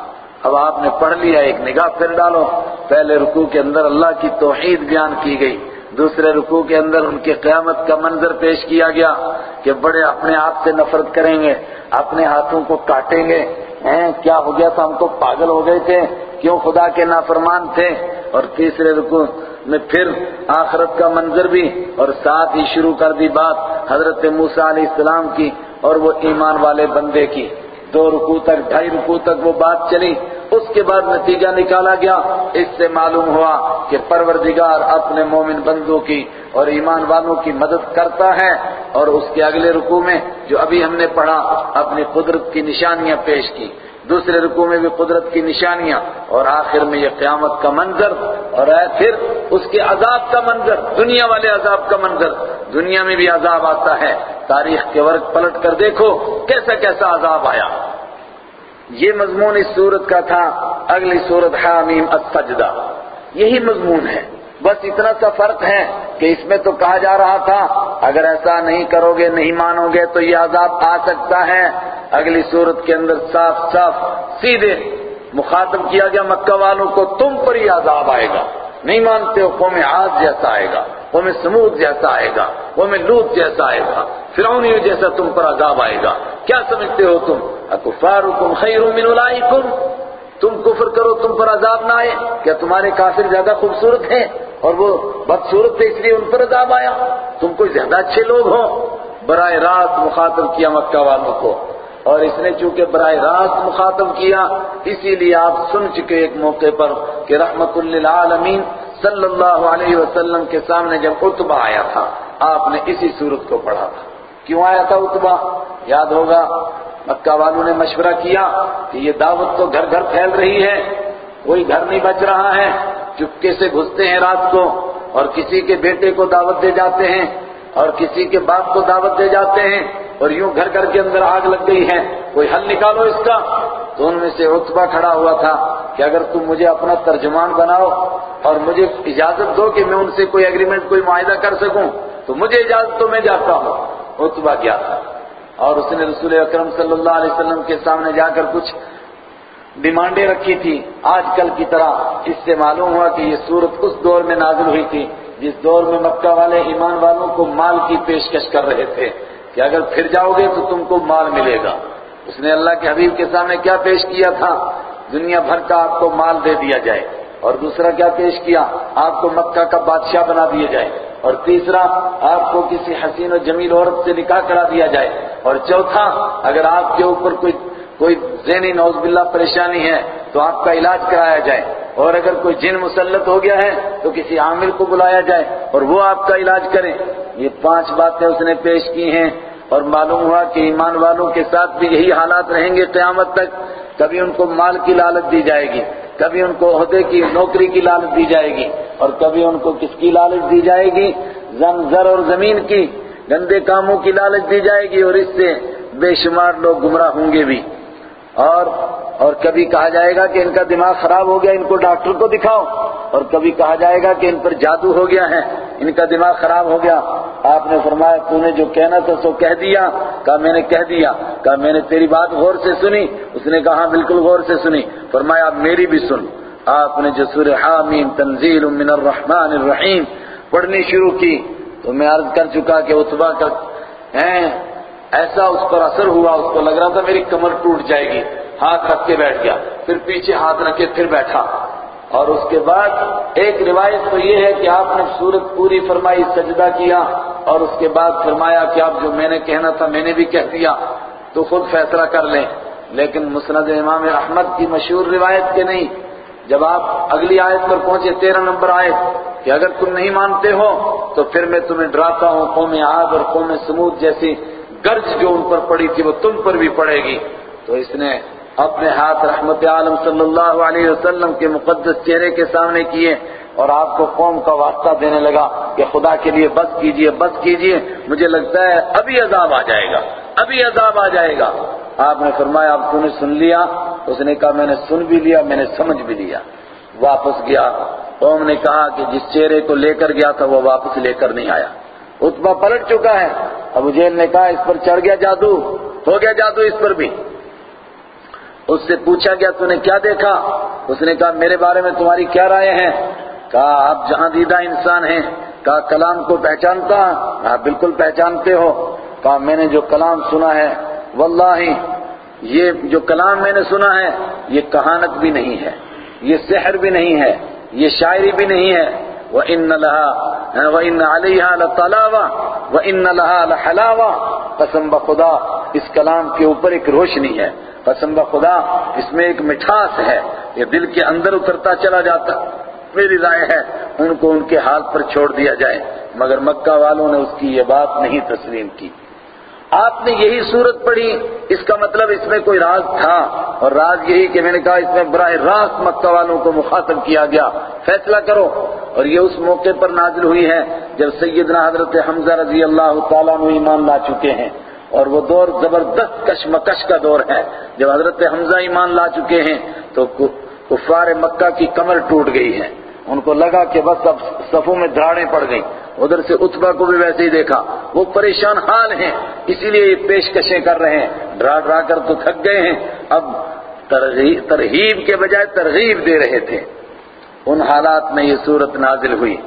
اب آپ نے پڑھ لیا، ایک نگاہ پھر ڈالو۔ پہلے رکوع کے اندر اللہ کی توحید بیان کی گئی۔ دوسرے رکوع کے اندر ان کی قیامت کا منظر پیش کیا گیا کہ بڑے اپنے آپ سے نفرت کریں گے، اپنے ہاتھوں کو کاٹیں گے۔ ہیں، کیا ہو گیا تھا؟ ہم تو پاگل ہو گئے تھے۔ کیوں خدا کے نافرمان تھے؟ اور تیسرے رکوع میں پھر آخرت کا منظر بھی۔ اور ساتھ ہی شروع کر دی بات حضرت موسیٰ علیہ السلام کی۔ اور وہ ایمان والے بندے کی دو رکوع تک، ڈھائی رکوع تک وہ بات چلی۔ اس کے بعد نتیجہ نکالا گیا۔ اس سے معلوم ہوا کہ پروردگار اپنے مومن بندوں کی اور ایمان والوں کی مدد کرتا ہے اور اس کے اگلے رکوع میں جو ابھی ہم نے پڑھا، اپنی قدرت کی نشانیاں پیش کی۔ دوسرے رکوع میں بھی قدرت کی نشانیاں اور آخر میں یہ قیامت کا منظر اور پھر اس کے عذاب کا منظر، دنیا والے عذاب کا منظر۔ دنیا میں بھی عذاب آتا ہے۔ تاریخ کے ورق پلٹ کر دیکھو کیسا کیسا عذاب آیا۔ یہ مضمون اس صورت کا تھا، اگلی صورت حامیم السجدہ۔ یہی مضمون ہے۔ بس اتنا سا فرق ہے کہ اس میں تو کہا جا رہا تھا، اگر ایسا نہیں کرو گے، نہیں مانو گے تو یہ عذاب آ سکتا ہے۔ اگلی صورت کے اندر صاف صاف سیدھے مخاطب کیا گیا مکہ والوں کو، تم پر ہی عذاب آئے گا۔ نہیں مانتے ہو، قوم عاد جیسا آئے گا۔ قوم سمود جیسا آئے گا قوم لوت جیسا آئے گا، فرعونی جیسا تم پر عذاب آئے گا۔ کیا سمجھتے ہو تم؟ اکفارکم خیر من اولئکم تم کفر کرو، تم پر عذاب نہ آئے۔ کیا تمہارے کافر زیادہ خوبصورت ہیں؟ اور وہ بدصورت تھے، اس لیے ان پر عذاب آیا۔ تم کوئی زیادہ اچھے لوگ ہو؟ براہ راست مخاطب کیا مکہ والوں کو۔ اور اس نے چونکہ براہ راست مخاطب کیا، اسی لیے آپ سن چکے ایک موقع پر کہ رحمت للعالمین صلی اللہ علیہ وسلم کے سامنے جب اتبا آیا تھا، آپ نے اسی صورت کو پڑھا تھا۔ کیوں آیا تھا اتبا یاد ہوگا، مکہ والوں نے مشورہ کیا کہ یہ دعوت تو گھر گھر پھیل رہی ہے، کوئی گھر نہیں بچ رہا ہے۔ چپکے سے گھستے ہیں رات کو، اور کسی کے بیٹے کو دعوت دے جاتے ہیں، اور کسی کے باپ کو دعوت دے جاتے ہیں۔ اور یوں گھر گھر کے اندر آگ لگ گئی ہے، کوئی حل نکالو اس کا؟ تو ان میں سے اتبا کھڑا ہوا تھا کہ اگر تم مجھے اپنا ترجمان بناؤ اور مجھے اجازت دو کہ میں ان سے کوئی اگریمنٹ کوئی معاہدہ کر سکوں، تو مجھے اجازت تو میں جاتا ہوں۔ اتبا کیا تھا؟ اور اس نے رسول اکرم صلی اللہ علیہ وسلم کے سامنے جا کر کچھ ڈیمانڈیں رکھی تھی۔ آج کل کی طرح اس سے معلوم ہوا کہ یہ صورت اس دور میں نازل ہوئی تھی جس دور میں مکہ والے ایمان والوں کو مال کی پیشکش کر رہے تھے۔ کہ اگر پھر جاؤ گے تو تم کو مال ملے گا۔ اس نے اللہ کے حبیب کے سامنے کیا پیش کیا تھا؟ دنیا بھر کا آپ کو مال دے دیا جائے۔ اور دوسرا کیا پیش کیا؟ آپ کو مکہ کا بادشاہ بنا دیا جائے۔ اور تیسرا، آپ کو کسی حسین و جمیل عورت سے نکاح کرا دیا جائے۔ اور چوتھا، اگر آپ کے اوپر کوئی کوئی ذہنی نوز باللہ پریشانی ہے تو آپ کا علاج کرایا جائے۔ اور اگر کوئی جن مسلط ہو گیا ہے تو کسی عامل کو بلایا جائے اور وہ آپ کا علاج کرے۔ یہ پانچ باتیں اس نے پیش کی ہیں اور معلوم ہوا کہ ایمان والوں کے ساتھ بھی یہی حالات رہیں گے قیامت تک۔ کبھی ان کو مال کی لالچ دی جائے گی، کبھی ان کو عہدے کی، نوکری کی لالچ دی جائے گی اور کبھی ان کو کس کی لالچ دی جائے گی؟ زم، زر اور زمین کی۔ گندے کاموں کی لالچ دی جائے گی اور اس سے بے شمار لوگ گمراہ ہوں گے بھی۔ اور اور کبھی کہا جائے گا کہ ان کا دماغ خراب ہو گیا، ان کو ڈاکٹر کو دکھاؤ۔ اور کبھی کہا جائے گا کہ ان پر جادو ہو گیا ہے، ان کا دماغ خراب ہو گیا۔ آپ نے فرمایا، تو نے جو کہنا تھا سو کہہ دیا۔ کہا، میں نے کہہ دیا۔ کہا، میں نے تیری بات غور سے سنی۔ اس نے کہا ہاں بالکل غور سے سنی۔ فرمایا اب میری بھی سن۔ آپ نے جو سورہ حامیم تنزیل من الرحمن الرحیم پڑھنی شروع کی، تو میں عرض کر چکا کہ اتبا کا ایسا اس پر اثر ہوا، اس کو لگ رہا تھا میری کمر ٹوٹ جائے گی، ہاتھ رکھ کے بیٹھ گیا، پھر پیچھے ہاتھ رکھ کے پھر بیٹھا۔ اور اس کے بعد ایک روایت تو یہ ہے کہ آپ نے صورت پوری فرمائی، سجدہ کیا، اور اس کے بعد فرمایا کہ آپ جو میں نے کہنا تھا میں نے بھی کہہ دیا، تو خود فیصلہ کر لیں۔ لیکن مسند امام احمد کی مشہور روایت کے نہیں۔ جب آپ اگلی آیت پر پہنچے، تیرہ نمبر آیت، کہ اگر تم نہیں مانتے ہو، تو پھر میں تمہیں ڈراتا ہوں، قوم عاد اور قوم سمود جیسی۔ گرج جو ان پر پڑی تھی وہ تم پر بھی پڑے گی۔ تو اس نے اپنے ہاتھ رحمت عالم صلی اللہ علیہ وسلم کے مقدس چہرے کے سامنے کیے اور آپ کو قوم کا واسطہ دینے لگا کہ خدا کے لیے بس کیجیے بس کیجیے، مجھے لگتا ہے ابھی عذاب آ جائے گا، ابھی عذاب آ جائے گا۔ آپ نے فرمایا، اب تو نے سن لیا۔ اس نے کہا، میں نے سن بھی لیا، میں نے سمجھ بھی لیا۔ واپس گیا۔ قوم نے کہا کہ جس چہرے کو لے کر گیا تھا، وہ واپس لے کر نہیں آیا۔ اتبا پلٹ چکا ہے۔ ابو جیل نے کہا، اس پر چڑھ گیا جادو۔ ہو گیا جادو اس پر بھی۔ اس سے پوچھا گیا، تو نے کیا دیکھا؟ اس نے کہا، میرے بارے میں تمہاری کیا رائے ہیں؟ کہا، آپ جہاں دیدہ انسان ہیں۔ کہا، کلام کو پہچانتا ہاں۔ کہا، بالکل پہچانتے ہو۔ کہا، میں نے جو کلام سنا ہے واللہ یہ جو کلام میں نے سنا ہے، یہ کہانت بھی نہیں ہے۔ یہ سحر بھی نہیں ہے۔ یہ شاعری بھی نہیں ہے۔ وَإِنَّ لَهَا وَإِنَّ عَلَيْهَا لَطَلَاوَةً، وَإِنَّ لَهَا لَحَلَاوَةً۔ قسم بخدا اس کلام کے اوپر ایک روشنی ہے۔ قسم بخدا اس میں ایک مٹھاس ہے یہ دل کے اندر اترتا چلا جاتا۔ میری رائے ہے، ان کو ان کے حال پر چھوڑ دیا جائے۔ مگر مکہ والوں نے اس کی یہ بات نہیں تسلیم کی۔ آپ نے یہی صورت پڑھی، اس کا مطلب اس میں کوئی راز تھا۔ اور راز یہی کہ میں نے کہا اس میں براہ راست مکہ والوں کو مخاطب کیا گیا۔ فیصلہ کرو۔ اور یہ اس موقع پر نازل ہوئی ہے جب سیدنا حضرت حمزہ رضی اللہ تعالیٰ نے ایمان لا چکے ہیں۔ اور وہ دور زبردست کشمکش کا دور ہے۔ جب حضرت حمزہ ایمان لا چکے ہیں تو کفار مکہ کی کمر ٹوٹ گئی ہے۔ ان کو لگا کہ بس اب صفوں میں دھاڑیں پڑ گئیں۔ ادھر سے اتبا کو بھی ویسے ہی دیکھا۔ وہ پریشان حال ہیں، اسی لیے یہ پیشکشیں کر رہے ہیں۔ ڈرا ڈرا کر تو تھک گئے ہیں۔ اب ترغیب کے بجائے ترغیب دے رہے تھے۔ ان حالات میں یہ صورت نازل ہوئی۔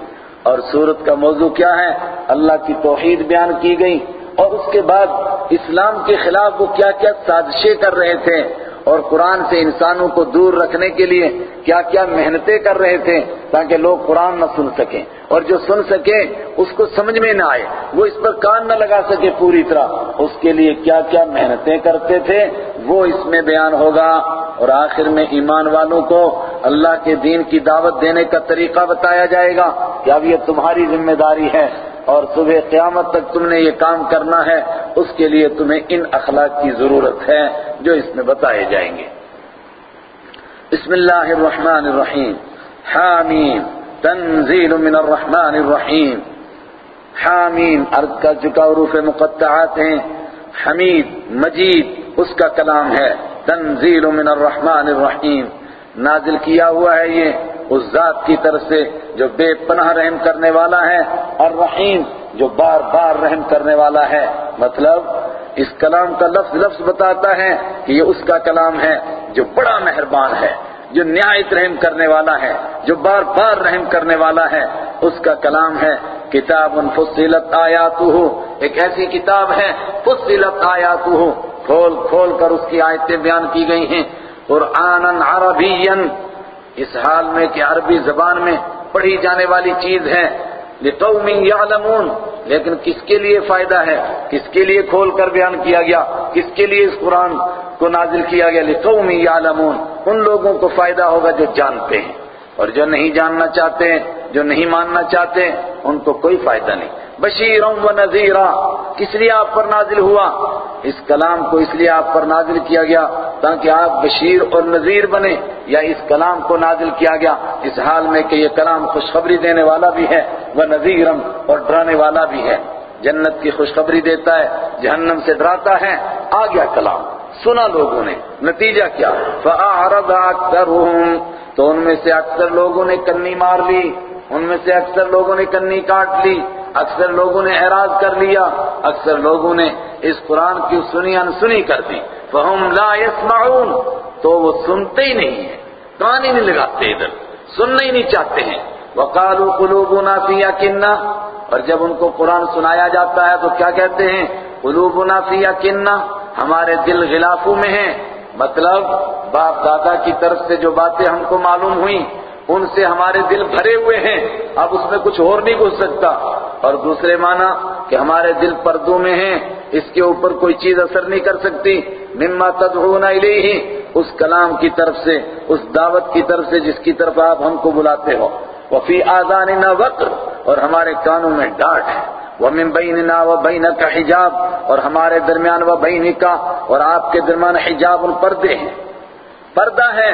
اور صورت کا موضوع کیا ہے؟ اللہ کی توحید بیان کی گئی۔ اور اس کے بعد اسلام کے خلاف وہ کیا کیا سازشیں کر رہے تھے۔ اور قرآن سے انسانوں کو دور رکھنے کے لیے کیا کیا محنتیں کر رہے تھے تاکہ لوگ قرآن نہ سن سکیں اور جو سن سکیں اس کو سمجھ میں نہ آئے، وہ اس پر کان نہ لگا سکے پوری طرح۔ اس کے لیے کیا کیا محنتیں کرتے تھے، وہ اس میں بیان ہوگا۔ اور آخر میں ایمان والوں کو اللہ کے دین کی دعوت دینے کا طریقہ بتایا جائے گا۔ کہ اب یہ تمہاری ذمہ داری ہے؟ اور صبح قیامت تک تم نے یہ کام کرنا ہے، اس کے لیے تمہیں ان اخلاق کی ضرورت ہے جو اس میں بتائے جائیں گے۔ بسم اللہ الرحمن الرحیم۔ حامیم۔ تنزیل من الرحمن الرحیم۔ حامیم۔ عرض کا چکا عروف مقطعات ہیں۔ حمید۔ مجید۔ اس کا کلام ہے۔ تنزیل من الرحمن الرحیم۔ نازل کیا ہوا ہے یہ۔ اس ذات کی طرف سے جو بے پناہ رحم کرنے والا ہے الرحیم جو بار بار رحم کرنے والا ہے۔ مطلب اس کلام کا لفظ لفظ بتاتا ہے کہ یہ اس کا کلام ہے جو بڑا مہربان ہے، جو نہایت رحم کرنے والا ہے، جو بار بار رحم کرنے والا ہے۔ اس کا کلام ہے، کتاب فصلت آیاتہ۔ ایک ایسی کتاب ہے، فصلت آیاتہ۔ کھول کھول کر اس کی آیتیں بیان کی گئی ہیں۔ قرآن عربی اس حال میں کہ عربی زبان میں پڑھی جانے والی چیز ہے۔ لقوم یعلمون، لیکن کس کے لیے فائدہ ہے؟ کس کے لیے کھول کر بیان کیا گیا؟ کس کے لیے اس قرآن کو نازل کیا گیا؟ لقوم یعلمون، ان لوگوں کو فائدہ ہوگا جو جانتے ہیں اور جو نہیں جاننا چاہتے ہیں۔ جو نہیں ماننا چاہتے، ان کو کوئی فائدہ نہیں۔ بشیر و نذیرہ کس لیے آپ پر نازل ہوا؟ اس کلام کو اس لیے آپ پر نازل کیا گیا تاکہ آپ بشیر اور نذیر بنے، یا اس کلام کو نازل کیا گیا؟ اس حال میں کہ یہ کلام خوشخبری دینے والا بھی ہے وہ نذیرم اور ڈرانے والا بھی ہے۔ جنت کی خوشخبری دیتا ہے، جہنم سے ڈراتا ہے۔ آ گیا کلام۔ سنا لوگوں نے۔ نتیجہ کیا؟ فَأَعْرَضَ أَكْثَرُهُمْ۔ تو ان میں سے اکثر لوگوں نے کنی مار لی۔ ان میں سے اکثر لوگوں نے کنی کاٹ لی، اکثر لوگوں نے اعراض کر لیا، اکثر لوگوں نے اس قرآن کی سنی انسنی کر دی۔ فَهُمْ لَا يَسْمَعُونَ، تو وہ سنتے ہی نہیں ہیں۔ کان ہی نہیں لگاتے ادھر، سننا ہی نہیں چاہتے ہیں۔ وَقَالُوا قُلُوبُنَا فِي أَكِنَّةٍ اور جب ان کو قرآن سنایا جاتا ہے تو کیا کہتے ہیں؟ قُلُوبُنَا فِي أَكِنَّةٍ ہمارے دل غلافوں میں ہیں۔ مطلب باپ دادا کی طرف سے جو باتیں ہم کو معلوم ہوئیں ان سے ہمارے دل بھرے ہوئے ہیں۔ اب اس میں کچھ اور نہیں گھس سکتا۔ اور دوسرے معنی کہ ہمارے دل پردوں میں ہیں۔ اس کے اوپر کوئی چیز اثر نہیں کر سکتی۔ مما تدعون الیہ، اس کلام کی طرف سے، اس دعوت کی طرف سے جس کی طرف آپ ہم کو بلاتے ہو۔ وفی آذاننا وقر، اور ہمارے کانوں میں ڈانٹ ہے۔ ومن بیننا و بینک حجاب، اور ہمارے درمیان و بینکا، اور آپ کے درمیان حجاب ان پردے ہیں۔ پردہ ہے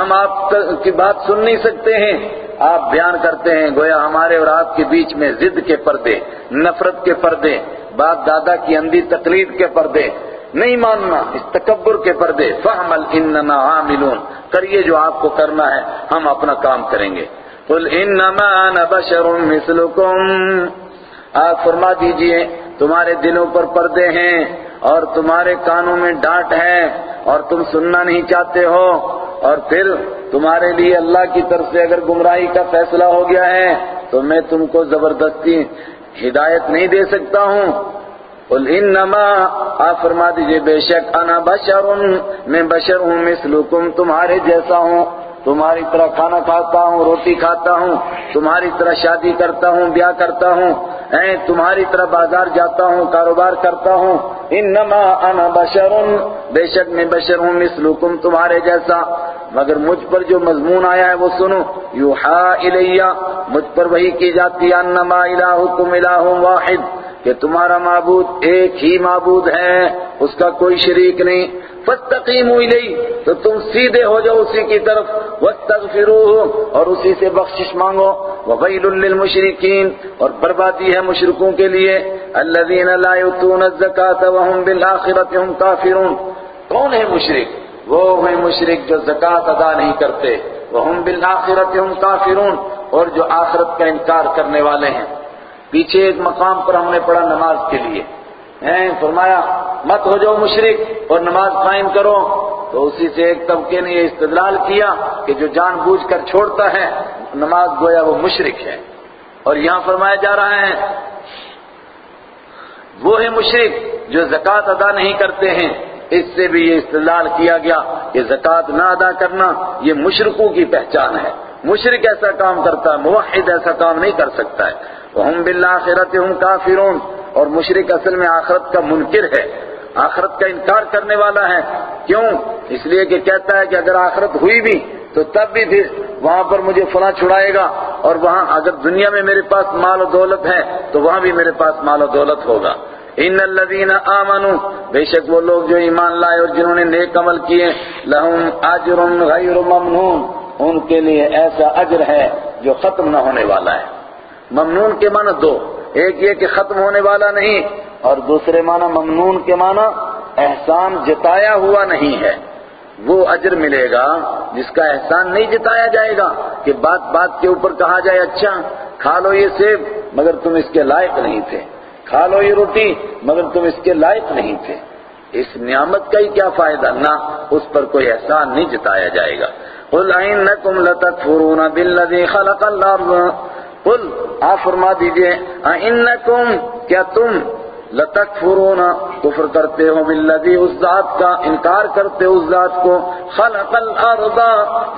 ہم آپ کی بات سن نہیں سکتے ہیں۔ آپ بیان کرتے ہیں، گویا ہمارے اور آپ کے بیچ میں ضد کے پردے، نفرت کے پردے باپ دادا کی اندھی تقلید کے پردے۔ نہیں ماننا، اس تکبر کے پردے۔ فحمل انما عاملون۔ کریے جو آپ کو کرنا ہے، ہم اپنا کام کریں گے۔ قل انما انا بشر مثلکم آپ فرما دیجیے، تمہارے دلوں پر پردے ہیں۔ اور تمہارے کانوں میں ڈانٹ ہے اور تم سننا نہیں چاہتے ہو اور پھر تمہارے لیے اللہ کی طرف سے اگر گمراہی کا فیصلہ ہو گیا ہے تو میں تم کو زبردستی ہدایت نہیں دے سکتا ہوں۔ قل انما، آپ فرما دیجیے، بے شک انا بشر، میں بشر ہوں، مثلکم تمہارے جیسا ہوں۔ تمہاری طرح کھانا کھاتا ہوں، روٹی کھاتا ہوں، تمہاری طرح شادی کرتا ہوں، بیاہ کرتا ہوں اے تمہاری طرح بازار جاتا ہوں، کاروبار کرتا ہوں، انما انا بشر بے شک میں بشر ہوں، مثلکم تمہارے جیسا۔ مگر مجھ پر جو مضمون آیا ہے وہ سنو، یوحا الیہ، مجھ پر وہی کی جاتی ہے، انما الہکم الہ واحد، کہ تمہارا معبود ایک ہی معبود ہے، اس کا کوئی شریک نہیں۔ فَاسْتَقِيمُوا إِلَيْهِ تو تم سیدھے ہو جاؤ اسی کی طرف وَاسْتَغْفِرُوهُ اور اسی سے بخشش مانگو۔ وَغَيْلٌ لِّلْمُشْرِكِينَ اور بربادی ہے مشرکوں کے لیے۔ الَّذِينَ لَا يُؤْتُونَ الزَّكَاةَ وَهُمْ بِالْآخِرَةِ هُمْ كَافِرُونَ۔ کون ہے مشرک؟ وہ ہیں مشرک جو زکوٰۃ ادا نہیں کرتے۔ وَهُمْ بِالْآخِرَةِ هُمْ كَافِرُونَ، اور جو آخرت کا انکار کرنے والے ہیں۔ پیچھے ایک مقام پر ہم نے پڑھا نماز کے لیے۔ فرمایا، مت ہو جاؤ مشرک اور نماز قائم کرو۔ تو اسی سے ایک طبقے نے یہ استدلال کیا کہ جو جان بوجھ کر چھوڑتا ہے، نماز گویا وہ مشرک ہے۔ اور یہاں فرمایا جا رہا ہے، وہ ہے مشرک جو زکوٰۃ ادا نہیں کرتے ہیں۔ اس سے بھی یہ استدلال کیا گیا کہ زکوٰۃ نہ ادا کرنا یہ مشرکوں کی پہچان ہے۔ مشرک ایسا کام کرتا ہے، موحد ایسا کام نہیں کر سکتا ہے۔ وَهُمْ بِالْآخِرَةِ هُمْ كَافِرُونَ اور مشرق اصل میں آخرت کا منکر ہے۔ آخرت کا انکار کرنے والا ہے۔ کیوں؟ اس لیے کہ کہتا ہے کہ اگر آخرت ہوئی بھی تو تب بھی پھر وہاں پر مجھے فلاں چھڑائے گا اور وہاں اگر دنیا میں میرے پاس مال و دولت ہے تو وہاں بھی میرے پاس مال و دولت ہوگا۔ ان الذین آمنوا، بے شک وہ لوگ جو ایمان لائے اور جنہوں نے نیک عمل کیے، لہم اجر غیر ممنون۔ ان کے لیے ایسا اجر ہے جو ختم نہ ہونے والا ہے۔ ممنون کے معنی دو۔ ایک یہ کہ ختم ہونے والا نہیں اور دوسرے معنی ممنون کے معنی احسان جتایا ہوا نہیں ہے۔ وہ اجر ملے گا جس کا احسان نہیں جتایا جائے گا کہ بات بات کے اوپر کہا جائے اچھا کھا لو یہ سیب مگر تم اس کے لائق نہیں تھے۔ کھا لو یہ روٹی مگر تم اس کے لائق نہیں تھے۔ اس نعمت کا ہی کیا فائدہ؟ نہ اس پر کوئی احسان نہیں جتایا جائے گا۔ قل اینکم لتکفرون بالذی خلق الارض قل، آپ فرما دیجیے اینکم کیا تم لتکفرون؟ کفر کرتے ہو بالذی، اس ذات کا انکار کرتے ہو، اس ذات کو۔ خلق الارض،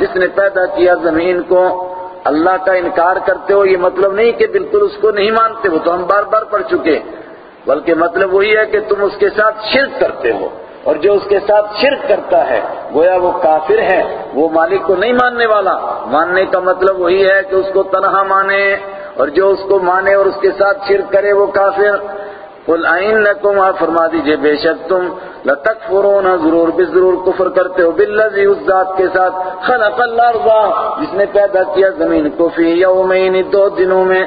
جس نے پیدا کیا زمین کو۔ اللہ کا انکار کرتے ہو، یہ مطلب نہیں کہ بالکل اس کو نہیں مانتے، وہ تو ہم بار بار پڑھ چکے۔ بلکہ مطلب وہی ہے کہ تم اس کے ساتھ شرک کرتے ہو۔ اور جو اس کے ساتھ شرک کرتا ہے، گویا وہ کافر ہے، وہ مالک کو نہیں ماننے والا۔ ماننے کا مطلب وہی ہے کہ اس کو تنہا مانے، اور جو اس کو مانے اور اس کے ساتھ شرک کرے وہ کافر۔ قل اینکم آپ فرما دیجیے، بے شک تم لتکفرون، ضرور بھی ضرور کفر کرتے ہو۔ باللذی اس ذات کے ساتھ خلق الارض، جس نے پیدا کیا زمین کو۔ فی یومین، دو دنوں میں،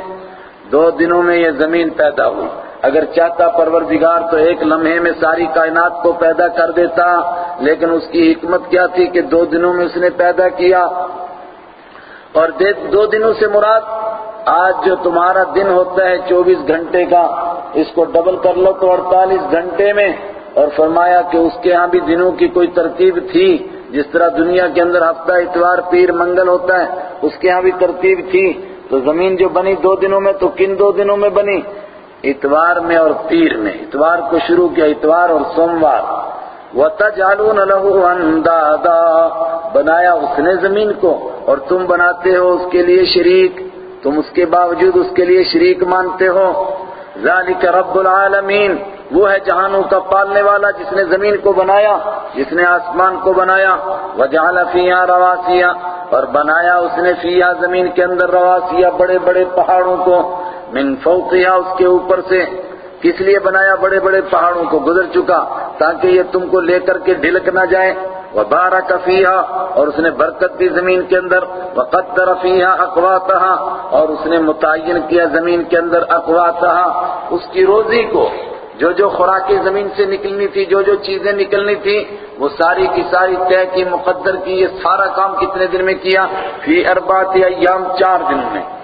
دو دنوں میں یہ زمین پیدا ہوئی۔ اگر چاہتا پروردگار تو ایک لمحے میں ساری کائنات کو پیدا کر دیتا، لیکن اس کی حکمت کیا تھی کہ دو دنوں میں اس نے پیدا کیا؟ اور دو دنوں سے مراد، آج جو تمہارا دن ہوتا ہے چوبیس گھنٹے کا، اس کو ڈبل کر لو تو اڑتالیس گھنٹے میں۔ اور فرمایا کہ اس کے ہاں بھی دنوں کی کوئی ترتیب تھی، جس طرح دنیا کے اندر ہفتہ اتوار پیر منگل ہوتا ہے، اس کے ہاں بھی ترتیب تھی۔ تو زمین جو بنی دو دنوں میں تو کن دو دنوں میں بنی؟ اتوار میں اور پیر میں۔ اتوار کو شروع کیا، اتوار اور سوموار۔ وَتَجْعَلُونَ لَهُ أَنْدَادًا۔ بنایا اس نے زمین کو، اور تم بناتے ہو اس کے لیے شریک۔ تم اس کے باوجود اس کے لیے شریک مانتے ہو۔ ذالک رب العالمین وہ ہے جہانوں کا پالنے والا جس نے زمین کو بنایا، جس نے آسمان کو بنایا۔ وجعل فیہا رواسیا اور بنایا اس نے فیہا زمین کے اندر رواسیا بڑے بڑے پہاڑوں کو۔ من فوقها اس کے اوپر سے کس لیے بنایا بڑے بڑے پہاڑوں کو گزر چکا تاکہ یہ تم کو لے کر کے ڈھلک نہ جائے؟ وبارک فیها اور اس نے برکت دی زمین کے اندر، وقدر فیها اقواتها اور اس نے متعین کیا زمین کے اندر اقواتها اس کی روزی کو جو جو خوراکیں زمین سے نکلنی تھی، جو جو چیزیں نکلنی تھی، وہ ساری کی ساری طے کی، مقدر کی، یہ سارا کام کتنے دن میں کیا؟ فی اربعت ایام، چار دنوں میں۔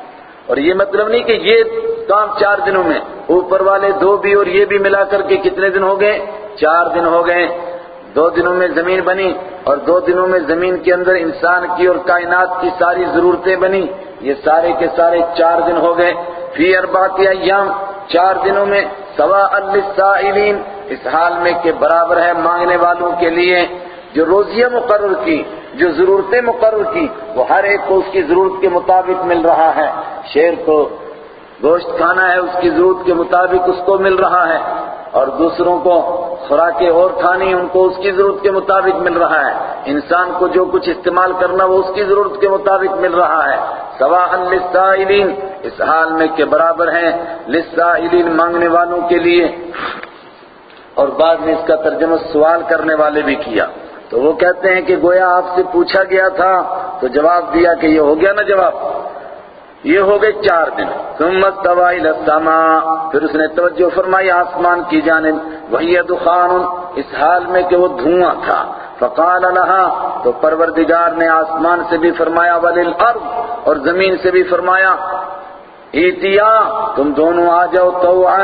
اور یہ مطلب نہیں کہ یہ کام چار دنوں میں، اوپر والے دو بھی اور یہ بھی ملا کر کے کتنے دن ہو گئے؟ چار دن ہو گئے۔ دو دنوں میں زمین بنی اور دو دنوں میں زمین کے اندر انسان کی اور کائنات کی ساری ضرورتیں بنی۔ یہ سارے کے سارے چار دن ہو گئے۔ فی اربعت ایام، چار دنوں میں سوا للسائلین، اس حال میں کہ برابر ہے مانگنے والوں کے لیے۔ جو روزیاں مقرر کی جو ضرورتیں مقرر کی، وہ ہر ایک کو اس کی ضرورت کے مطابق مل رہا ہے۔ شیر کو گوشت کھانا ہے، اس کی ضرورت کے مطابق اس کو مل رہا ہے۔ اور دوسروں کو خوراکیں اور کھانی ان کو اس کی ضرورت کے مطابق مل رہا ہے۔ انسان کو جو کچھ استعمال کرنا، وہ اس کی ضرورت کے مطابق مل رہا ہے۔ سوا للسائلین، اس حال میں کے برابر ہیں۔ للسائلین مانگنے والوں کے لیے۔ اور بعد میں اس کا ترجمہ سوال کرنے والے بھی کیا۔ تو وہ کہتے ہیں کہ گویا آپ سے پوچھا گیا تھا، تو جواب دیا کہ یہ ہو گیا نا جواب۔ یہ ہو گئے چار دن۔ ثم استوى الى السماء۔ پھر اس نے توجہ فرمائی آسمان کی جانب۔ وہی دخان اس حال میں کہ وہ دھواں تھا۔ فقال لها۔ تو پروردگار نے آسمان سے بھی فرمایا وللارض اور زمین سے بھی فرمایا، ایتیا، تم دونوں آ جاؤ توعا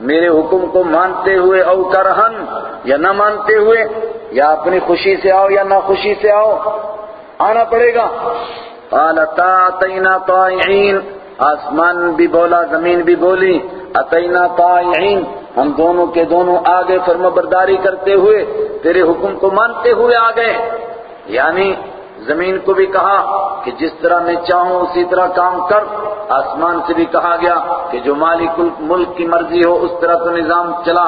میرے حکم کو مانتے ہوئے او کرہن یا نہ مانتے ہوئے، یا اپنی خوشی سے آؤ یا نہ خوشی سے آؤ، آنا پڑے گا۔ قالتا اتینا طائعین، آسمان بھی بولا، زمین بھی بولی۔ اتینا طائعین، ہم دونوں کے دونوں آگے فرما برداری کرتے ہوئے، تیرے حکم کو مانتے ہوئے آگئے یعنی زمین کو بھی کہا کہ جس طرح میں چاہوں، اسی طرح کام کر۔ آسمان سے بھی کہا گیا کہ جو مالک ملک کی مرضی ہو، اس طرح تو نظام چلا۔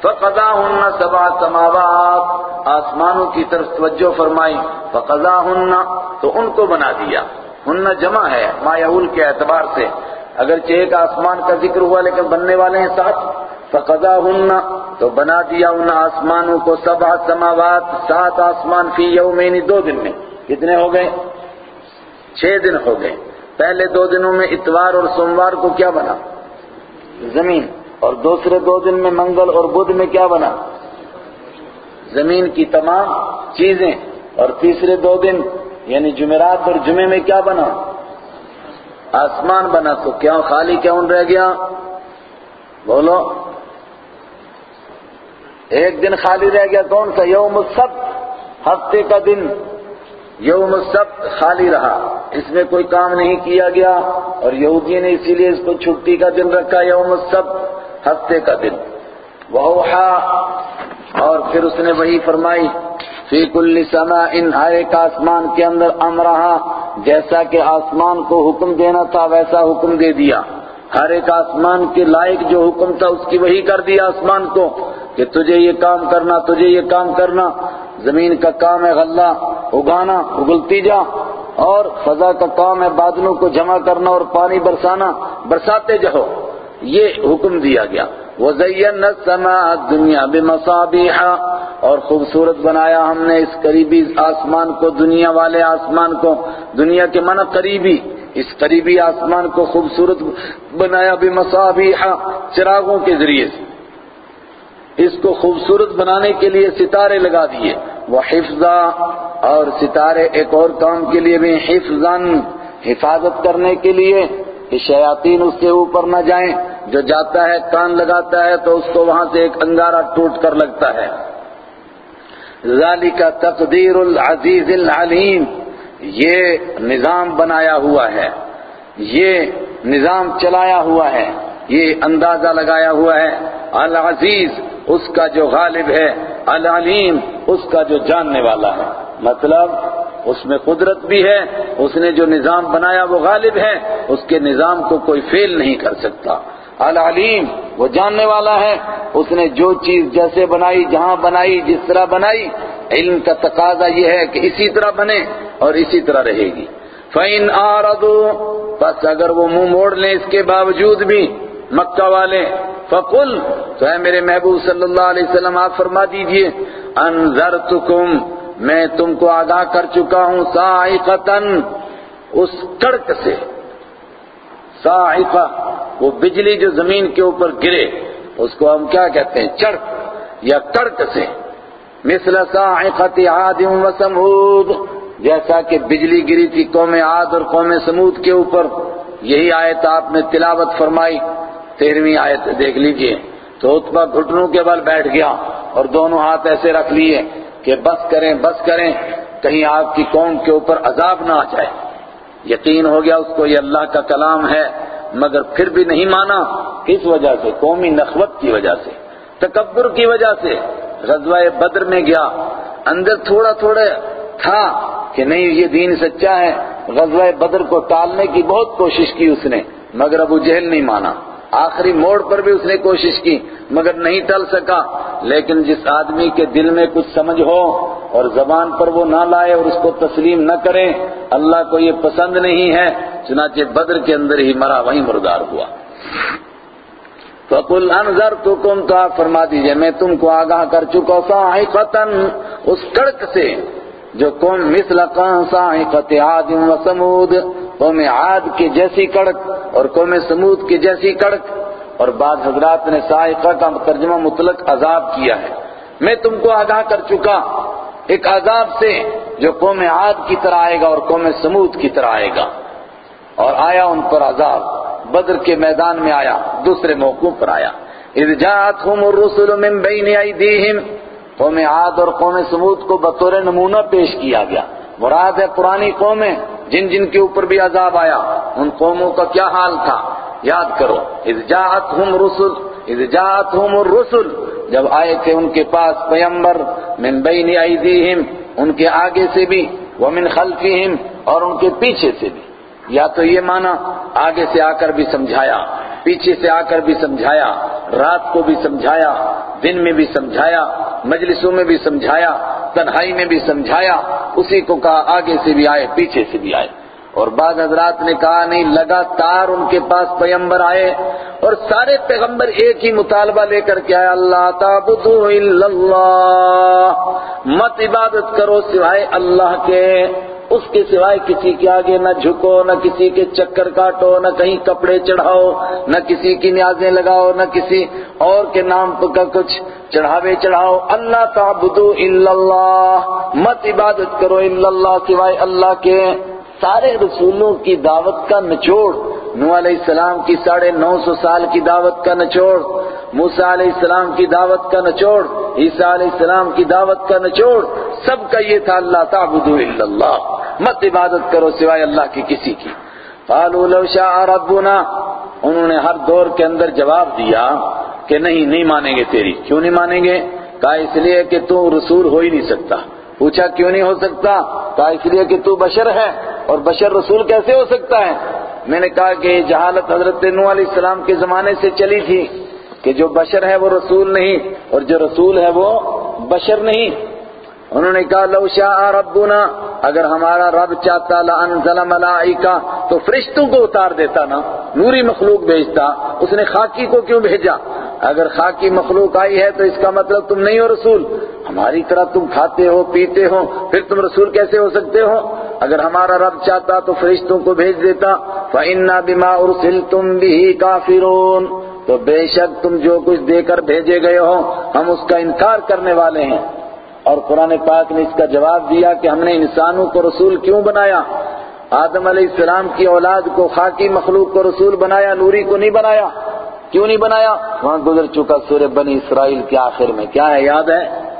فقضاهن سبع سماوات۔ آسمانوں کی طرف توجہ فرمائی۔ فقضاهن تو ان کو بنا دیا۔ ہن جمع ہے ما یعول کے اعتبار سے۔ اگرچہ ایک آسمان کا ذکر ہوا لیکن بننے والے ہیں سات۔ فقضاهن تو بنا دیا ان آسمانوں کو سبع سماوات، سات آسمان فی یومین دو دن میں۔ کتنے ہو گئے؟ چھ دن ہو گئے۔ پہلے دو دنوں میں اتوار اور سوموار کو کیا بنا؟ زمین۔ اور دوسرے دو دن میں منگل اور بدھ میں کیا بنا؟ زمین کی تمام چیزیں۔ اور تیسرے دو دن یعنی جمعرات اور جمعے میں کیا بنا؟ آسمان بنا۔ تو کیا خالی کیوں رہ گیا؟ بولو۔ ایک دن خالی رہ گیا۔ کون سا؟ یوم السبت، ہفتے کا دن۔ یوم السبت خالی رہا۔ اس میں کوئی کام نہیں کیا گیا اور یہودی نے اسی لیے اس کو چھٹی کا دن رکھا، یوم السبت، ہفتے کا دن۔ وہا اور پھر اس نے وہی فرمائی، فی کل سما ان ہر ایک آسمان کے اندر امرہا جیسا کہ آسمان کو حکم دینا تھا، ویسا حکم دے دیا۔ ہر ایک آسمان کے لائق جو حکم تھا، اس کی وہی کر دیا آسمان کو۔ کہ تجھے یہ کام کرنا، تجھے یہ کام کرنا۔ زمین کا کام ہے غلہ، اگانا، اگلتی جا۔ اور فضا کا کام ہے بادلوں کو جمع کرنا اور پانی برسانا۔ برساتے جاؤ۔ یہ حکم دیا گیا۔ وَزَيَّنَّ السَّمَاءَ الدُّنْيَا بِمَصَابِحَ اور خوبصورت بنایا ہم نے اس قریبی آسمان کو، دنیا والے آسمان کو۔ دنیا کے معنی قریبی، اس قریبی آسمان کو خوبصورت بنایا بِمَصَابِحَ چراغوں کے ذریعے سے۔ اس کو خوبصورت بنانے کے لیے ستارے لگا دیے۔ وہ حفظہ اور ستارے ایک اور کام کے لیے بھی حفظاً، حفاظت کرنے کے لیے۔ کہ شیاطین اس کے اوپر نہ جائیں۔ جو جاتا ہے، کان لگاتا ہے، تو اس کو وہاں سے ایک انگارہ ٹوٹ کر لگتا ہے۔ ذالک تقدیر العزیز العلیم۔ یہ نظام بنایا ہوا ہے۔ یہ نظام چلایا ہوا ہے۔ یہ اندازہ لگایا ہوا ہے۔ العزیز اس کا جو غالب ہے، العلیم، اس کا جو جاننے والا ہے۔ مطلب اس میں قدرت بھی ہے، اس نے جو نظام بنایا وہ غالب ہے، اس کے نظام کو کوئی فیل نہیں کر سکتا۔ العلیم، وہ جاننے والا ہے۔ اس نے جو چیز جیسے بنائی، جہاں بنائی، جس طرح بنائی، علم کا تقاضا یہ ہے کہ اسی طرح بنے اور اسی طرح رہے گی۔ فَإِنْ آرَضُوا بس اگر وہ منہ موڑ لیں اس کے باوجود بھی مکہ والے، فقل، تو اے میرے محبوب صلی اللہ علیہ وسلم، آپ فرما دیجیے، انذرتکم، میں تم کو آگاہ کر چکا ہوں صاعقتن اس کڑک سے۔ صاعقہ، وہ بجلی جو زمین کے اوپر گرے، اس کو ہم کیا کہتے ہیں؟ چڑک یا کڑک سے۔ مثل صاعقت عاد و سمود، جیسا کہ بجلی گری تھی قوم عاد اور قوم سمود کے اوپر، یہی آیت آپ نے تلاوت فرمائی۔ تیرہویں آیت دیکھ لیجیے۔ تو اتبا گھٹنوں کے بل بیٹھ گیا اور دونوں ہاتھ ایسے رکھ لیے کہ بس کریں بس کریں، کہیں آپ کی قوم کے اوپر عذاب نہ آ جائے۔ یقین ہو گیا اس کو یہ اللہ کا کلام ہے، مگر پھر بھی نہیں مانا۔ کس وجہ سے؟ قومی نخوت کی وجہ سے، تکبر کی وجہ سے۔ غزوہ بدر میں گیا۔ اندر تھوڑا تھوڑا تھا کہ نہیں، یہ دین سچا ہے۔ غزوہ بدر کو ٹالنے کی بہت کوشش کی اس نے، مگر ابو جہل نہیں مانا۔ آخری موڑ پر بھی اس نے کوشش کی، مگر نہیں ٹل سکا۔ لیکن جس آدمی کے دل میں کچھ سمجھ ہو اور زبان پر وہ نہ لائے اور اس کو تسلیم نہ کرے، اللہ کو یہ پسند نہیں ہے۔ چنانچہ بدر کے اندر ہی مرا، وہیں مردار ہوا۔ فَقُلْ أَنذَرْتُكُمْ، تو آپ فرما دیجیے، میں تم کو آگاہ کر چکا صَاعِقَةً اس کڑک سے، جو قوم مثل صاعقت عاد و سمود قوم عاد کی جیسی کڑک اور قوم سمود کی جیسی کڑک اور بعض حضرات نے صاعقہ کا ترجمہ مطلق عذاب کیا ہے۔ میں تم کو آگاہ کر چکا۔ ایک عذاب سے جو قوم عاد کی طرح آئے گا اور قوم سمود کی طرح آئے گا۔ اور آیا ان پر عذاب۔ بدر کے میدان میں آیا، دوسرے موقعوں پر آیا۔ اذ الرسل من بين ايديهم قوم عاد اور قوم سمود کو بطور نمونہ پیش کیا گیا۔ مراد ہے پرانی قومیں۔ جن جن کے اوپر بھی عذاب آیا، ان قوموں کا کیا حال تھا؟ یاد کرو، اذ جاءتهم رسل اذ جاءتهم الرسل، جب آئے تھے ان کے پاس پیمبر من بین ایدیہم، ان کے آگے سے بھی، ومن خلفہم، اور ان کے پیچھے سے بھی۔ یا تو یہ مانا، آگے سے آ کر بھی سمجھایا۔ پیچھے سے آ کر بھی سمجھایا، رات کو بھی سمجھایا، دن میں بھی سمجھایا، مجلسوں میں بھی سمجھایا، تنہائی میں بھی سمجھایا، اسی کو کہا، آگے سے بھی آئے، پیچھے سے بھی آئے۔ اور بعض حضرات نے کہا، نہیں، لگاتار ان کے پاس پیغمبر آئے اور سارے پیغمبر ایک ہی مطالبہ لے کر کے آئے، اللہ تعبدوا الا اللہ، مت عبادت کرو سوائے اللہ کے۔ اس کے سوائے کسی کے آگے نہ جھکو، نہ کسی کے چکر کاٹو، نہ کہیں کپڑے چڑھاؤ، نہ کسی کی نیازیں لگاؤ، نہ کسی اور کے نام کا کچھ چڑھاوے چڑھاؤ۔ اللہ تعبدو الا اللہ، مت عبادت کرو الا اللہ سوائے اللہ کے۔ سارے رسولوں کی دعوت کا نچوڑ نو علیہ السلام کی ساڑھے نو سو سال کی دعوت کا نچوڑ، موسیٰ علیہ السلام کی دعوت کا نچوڑ، عیسیٰ علیہ السلام کی دعوت کا نچوڑ، سب کا یہ تھا اللہ تعبدو الا اللہ، مت عبادت کرو سوائے اللہ کی کسی کی۔ قالوا لو شاء ربنا، انہوں نے ہر دور کے اندر جواب دیا کہ نہیں نہیں مانیں گے تیری۔ کیوں نہیں مانیں گے؟ کہا اس لیے کہ تو رسول ہو ہی نہیں سکتا۔ پوچھا کیوں نہیں ہو سکتا؟ کہا اس لیے کہ تو بشر ہے، اور بشر رسول کیسے ہو سکتا ہے؟ میں نے کہا کہ جہالت حضرت نو علیہ السلام کے زمانے سے چلی تھی کہ جو بشر ہے وہ رسول نہیں اور جو رسول ہے وہ بشر نہیں۔ انہوں نے کہا، لو شاء ربنا، اگر ہمارا رب چاہتا لانزل ملائکہ، تو فرشتوں کو اتار دیتا نا، نوری مخلوق بھیجتا، اس نے خاکی کو کیوں بھیجا؟ اگر خاکی مخلوق آئی ہے تو اس کا مطلب تم نہیں ہو رسول۔ ہماری طرح تم کھاتے ہو، پیتے ہو، پھر تم رسول کیسے ہو سکتے ہو؟ اگر ہمارا رب چاہتا تو فرشتوں کو بھیج دیتا۔ فَإِنَّا بِمَا أُرْسِلْتُمْ بِهِ كَافِرُونَ تو بے شک تم جو کچھ دے کر بھیجے گئے ہو، ہم اس کا انکار کرنے والے ہیں۔ اور قرآن پاک نے اس کا جواب دیا کہ ہم نے انسانوں کو رسول کیوں بنایا؟ آدم علیہ السلام کی اولاد کو خاکی مخلوق کو رسول بنایا، نوری کو نہیں بنایا؟ کیوں نہیں بنایا؟ وہاں گزر چکا سورہ بنی اسرائیل کے آخر میں۔ کیا ہے؟ یاد ہے؟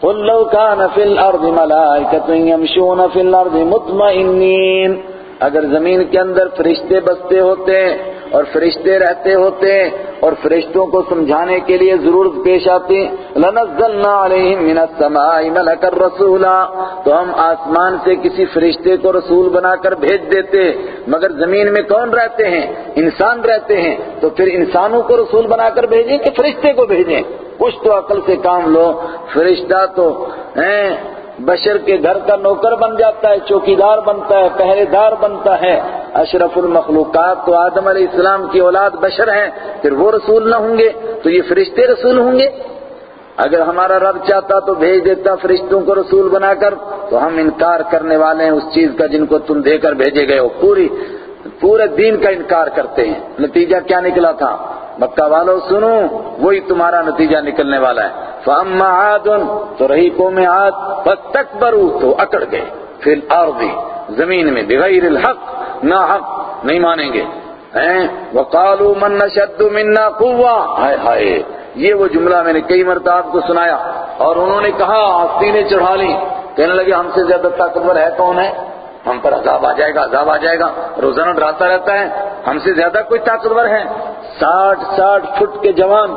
قل لو كان في الارض ملائكه يمشون في الارض مطمئنين. اگر زمین کے اندر فرشتے بستے ہوتے اور فرشتے رہتے ہوتے اور فرشتوں کو سمجھانے کے لیے ضرورت پیش آتی لنزلنا علیہم من السماء ملکا رسولا۔ تو ہم آسمان سے کسی فرشتے کو رسول بنا کر بھیج دیتے مگر زمین میں کون رہتے ہیں؟ انسان رہتے ہیں۔ تو پھر انسانوں کو رسول بنا کر بھیجیں کہ فرشتے کو بھیجیں؟ کچھ تو عقل سے کام لو۔ فرشتہ تو ہیں۔ بشر کے گھر کا نوکر بن جاتا ہے، چوکیدار بنتا ہے پہرے دار بنتا ہے۔ اشرف المخلوقات تو آدم علیہ السلام کی اولاد بشر ہیں، پھر وہ رسول نہ ہوں گے تو یہ فرشتے رسول ہوں گے۔ اگر ہمارا رب چاہتا تو بھیج دیتا فرشتوں کو رسول بنا کر، تو ہم انکار کرنے والے ہیں اس چیز کا جن کو تم دے کر بھیجے گئے ہو۔ پوری، پورے دین کا انکار کرتے ہیں۔ نتیجہ کیا نکلا تھا؟ مکہ والو، سنو، وہی تمہارا نتیجہ نکلنے والا ہے۔ فَأَمَّا عَادٌ، تو رہی قوم عاد فَتَّكْبَرُوا تو اکڑ گئے۔ فِي الْأَرْضِ، زمین میں بغیر الحق، نہ حق، نہیں مانیں گے۔ وَقَالُوا مَن نَشَدُّ مِنَّا قُوَّةً۔ ہائے ہائے، یہ وہ جملہ میں نے کئی مرتبہ آپ کو سنایا۔ اور انہوں نے کہا آستینیں چڑھا لی کہنے لگے، ہم سے زیادہ طاقتور ہے کون ہے؟ ہم پر عذاب آ جائے گا، عذاب آ جائے گا۔ روزانہ ڈراتا رہتا ہے۔ ہم سے زیادہ کوئی طاقتور ہے۔ ساٹھ ساٹھ فٹ کے جوان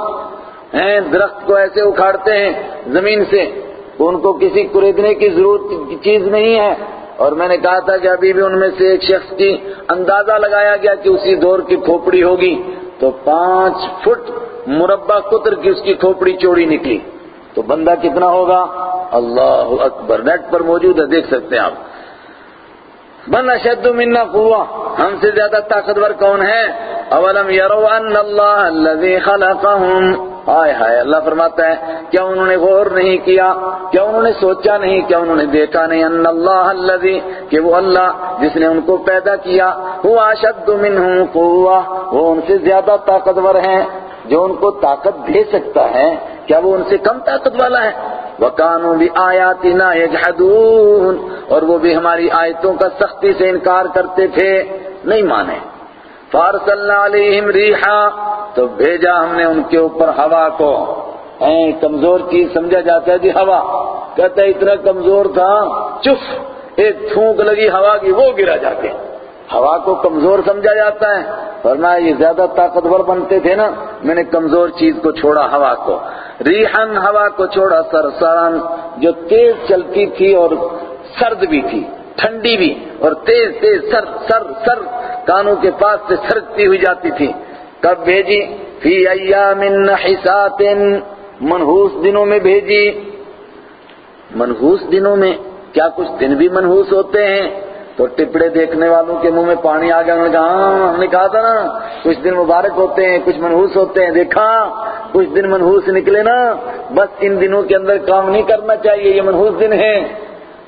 ہیں، درخت کو ایسے اکھاڑتے ہیں زمین سے۔ ان کو کسی خریدنے کی ضرورت چیز نہیں ہے۔ اور میں نے کہا تھا کہ ابھی بھی ان میں سے ایک شخص کی اندازہ لگایا گیا کہ اسی دور کی کھوپڑی ہوگی۔ تو پانچ فٹ مربع قطر کی اس کی کھوپڑی چوڑی نکلی۔ تو بندہ کتنا ہوگا؟ اللہ اکبر۔ نیٹ پر موجود ہے، دیکھ سکتے ہیں آپ۔ من اشد منا قوة؟ ہم سے زیادہ طاقتور کون ہے؟ اولم يروا ان اللہ الذي خلقهم آئے ہائے، اللہ فرماتا ہے، کیا انہوں نے غور نہیں کیا؟ کیا انہوں نے سوچا نہیں؟ کیا انہوں نے دیکھا نہیں؟ ان اللہ الذي کہ وہ اللہ جس نے ان کو پیدا کیا وہ اشد منهم قوة۔ وہ ان سے زیادہ طاقتور ہیں۔ جو ان کو طاقت دے سکتا ہے، کیا وہ ان سے کم طاقت والا ہے؟ وَقَانُوا بِآيَاتِنَا يَجْحَدُونَ اور وہ بھی ہماری آیتوں کا سختی سے انکار کرتے تھے، نہیں مانے۔ فَارْسَلْنَا عَلَيْهِمْ رِيحًا تو بھیجا ہم نے ان کے اوپر ہوا کو۔ این کمزور چیز سمجھا جاتا ہے جی ہوا۔ کہتا ہے اتنا کمزور تھا چف، ایک تھونک لگی ہوا کی وہ گرا جا کے ہوا کو کمزور سمجھا جاتا ہے۔ فرمایا یہ زیادہ طاقتور بنتے تھے نا، میں نے کمزور چیز کو چھوڑا ہوا کو۔ ریحن ہوا کو چھوڑا سرسران جو تیز چلتی تھی اور سرد بھی تھی، ٹھنڈی بھی، اور تیز تیز سر سر سر کانوں کے پاس سے سرکتی ہوئی جاتی تھی۔ کب بھیجی، فی ایام نحسات منحوس دنوں میں بھیجی۔ منحوس دنوں میں کیا کچھ دن بھی منحوس ہوتے ہیں؟ تو ٹپڑے دیکھنے والوں کے منہ میں پانی آ گیا، انہوں نے کہا ہاں ہم نے کہا تھا نا، کچھ دن مبارک ہوتے ہیں، کچھ منحوس ہوتے ہیں، دیکھا کچھ دن منحوس نکلے نا، بس ان دنوں کے اندر کام نہیں کرنا چاہیے، یہ منحوس دن ہیں۔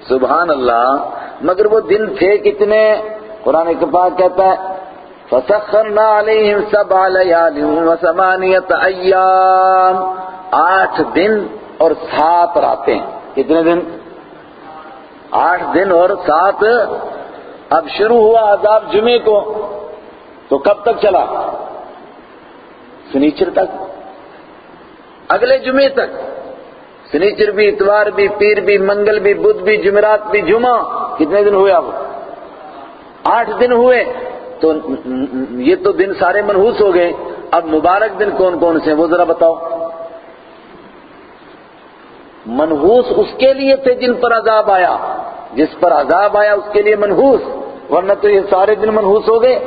سبحان اللہ، مگر وہ دن تھے کتنے؟ قرآن کے پاک کہتا ہے، فَسَخَّرْنَا عَلَيْهِمْ سَبْعَ لَيَالٍ وَثَمَانِيَةَ أَيَّامٍ۔ آٹھ دن اور سات راتیں۔ کتنے دن؟ آٹھ دن اور سات۔ اب شروع ہوا عذاب جمعے کو۔ تو کب تک چلا؟ سنیچر تک۔ اگلے جمعے تک سنیچر بھی، اتوار بھی، پیر بھی، منگل بھی، بدھ بھی، جمعرات بھی، جمعہ، کتنے دن ہوئے اب؟ آٹھ دن ہوئے۔ تو یہ تو دن سارے منحوس ہو گئے۔ اب مبارک دن کون کون سے وہ ذرا بتاؤ۔ منحوس اس کے لیے تھے جن پر عذاب آیا۔ جس پر عذاب آیا اس کے لیے منحوس۔ ورنہ تو یہ سارے دن منحوس ہو گئے۔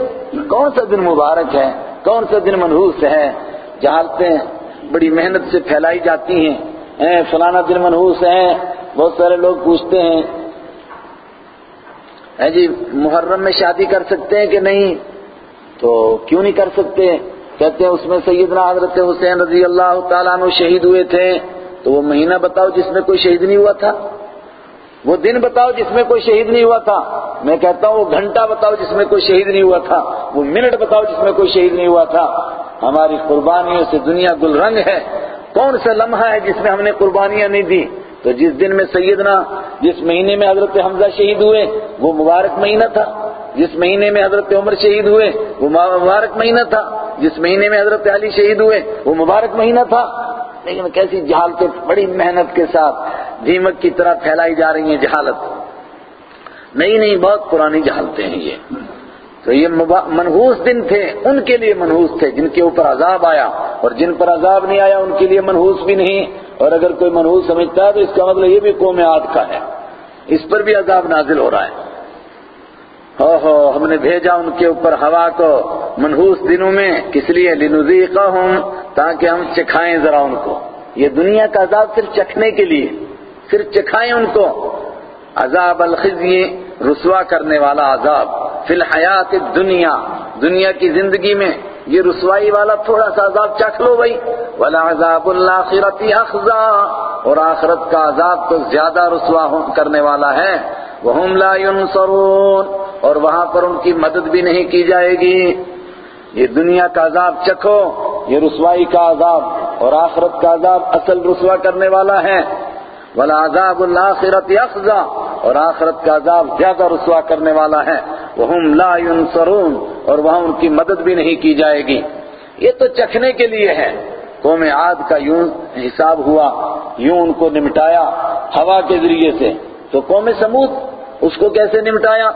کون سا دن مبارک ہے؟ کون سا دن منحوس ہے؟ جہالتیں بڑی محنت سے پھیلائی جاتی ہیں۔ فلانا دن منحوس ہیں بہت سارے لوگ پوچھتے ہیں۔ جی محرم میں شادی کر سکتے ہیں کہ نہیں؟ تو کیوں نہیں کر سکتے؟ کہتے ہیں، اس میں سیدنا حضرت حسین رضی اللہ تعالیٰ عنہ شہید ہوئے تھے۔ تو وہ مہینہ بتاؤ جس میں کوئی شہید نہیں ہوا تھا۔ وہ دن بتاؤ جس میں کوئی شہید نہیں ہوا تھا۔ میں کہتا ہوں، وہ گھنٹہ بتاؤ جس میں کوئی شہید نہیں ہوا تھا۔ وہ منٹ بتاؤ جس میں کوئی شہید نہیں ہوا تھا۔ ہماری قربانیوں سے دنیا گل رنگ ہے۔ کون سا لمحہ ہے جس میں ہم نے قربانیاں نہیں دی؟ تو جس دن میں سیدنا، جس مہینے میں حضرت حمزہ شہید ہوئے، وہ مبارک مہینہ تھا۔ جس مہینے میں حضرت عمر شہید ہوئے، وہ مبارک مہینہ تھا۔ جس مہینے میں حضرت علی شہید ہوئے، وہ مبارک مہینہ تھا۔ لیکن کیسی جہالتیں، بڑی محنت کے ساتھ دیمک کی طرح پھیلائی جا رہی ہیں جہالت۔ نہیں نہیں بہت پرانی جہالتیں ہیں یہ۔ تو یہ منحوس دن تھے، ان کے لیے منحوس تھے، جن کے اوپر عذاب آیا، اور جن پر عذاب نہیں آیا، ان کے لیے منحوس بھی نہیں۔ اور اگر کوئی منحوس سمجھتا ہے تو اس کا مطلب یہ بھی قوم عاد کا ہے۔ اس پر بھی عذاب نازل ہو رہا ہے۔ ہو ہو، ہم نے بھیجا ان کے اوپر ہوا کو منحوس دنوں میں، کس لیے؟ لنذیقہم، تاکہ ہم چکھائیں ذرا ان کو۔ یہ دنیا کا عذاب صرف چکھنے کے لیے، صرف چکھائیں ان کو۔ عذاب الخزی رسوا کرنے والا عذاب. فی الحیات الدنیا. دنیا کی زندگی میں یہ رسوائی والا تھوڑا سا عذاب چکھ لو بھائی. ولا عذاب الاخرت اخزا اور آخرت کا عذاب تو زیادہ رسوا کرنے والا ہے. وہم لا ينصرون. اور وہاں پر ان کی مدد بھی نہیں کی جائے گی. یہ دنیا کا عذاب چکھو. یہ رسوائی کا عذاب اور آخرت کا عذاب اصل رسوا کرنے والا ہے. ولا عذاب الاخرت اخزا اور آخرت کا عذاب زیادہ رسوا کرنے والا ہے۔ وہم لا ينصرون اور وہاں ان کی مدد بھی نہیں کی جائے گی۔ یہ تو چکھنے کے لیے ہے۔ قوم عاد کا یوں حساب ہوا، یوں ان کو نمٹایا ہوا کے ذریعے سے۔ تو قوم سمود اس کو کیسے نمٹایا؟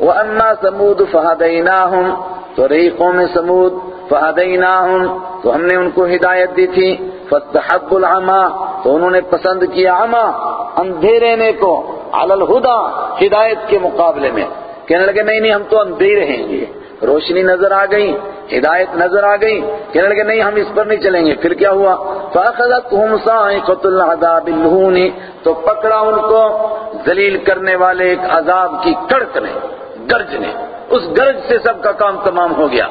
وَأَنَّا سَمُودُ فَهَدَيْنَاهُمْ تو رہی قوم سمود، فَهَدَيْنَاهُمْ تو ہم نے ان کو ہدایت دی تھی۔ فَاسْتَحَبُّ الْعَمَى، تو انہوں نے پسند کیا عما اندھیرے نے کو عَلَى الْهُدَى ہدایت کے مقابلے میں۔ کہنے لگے، نہیں نہیں، ہم تو اندھیرے ہیں۔ گے روشنی نظر آ گئی ہدایت نظر آ گئی کہنے لگے، نہیں، ہم اس پر نہیں چلیں گے۔ پھر کیا ہوا؟ فَأَخَذَتْهُمْ صَاعِقَةُ الْعَذَابِ الْهُونِ تو پکڑا ان کو۔ ذلیل کرنے والے ایک عذاب کی کڑک نے، گرج نے۔ اس گرج سے سب کا کام تمام ہو گیا۔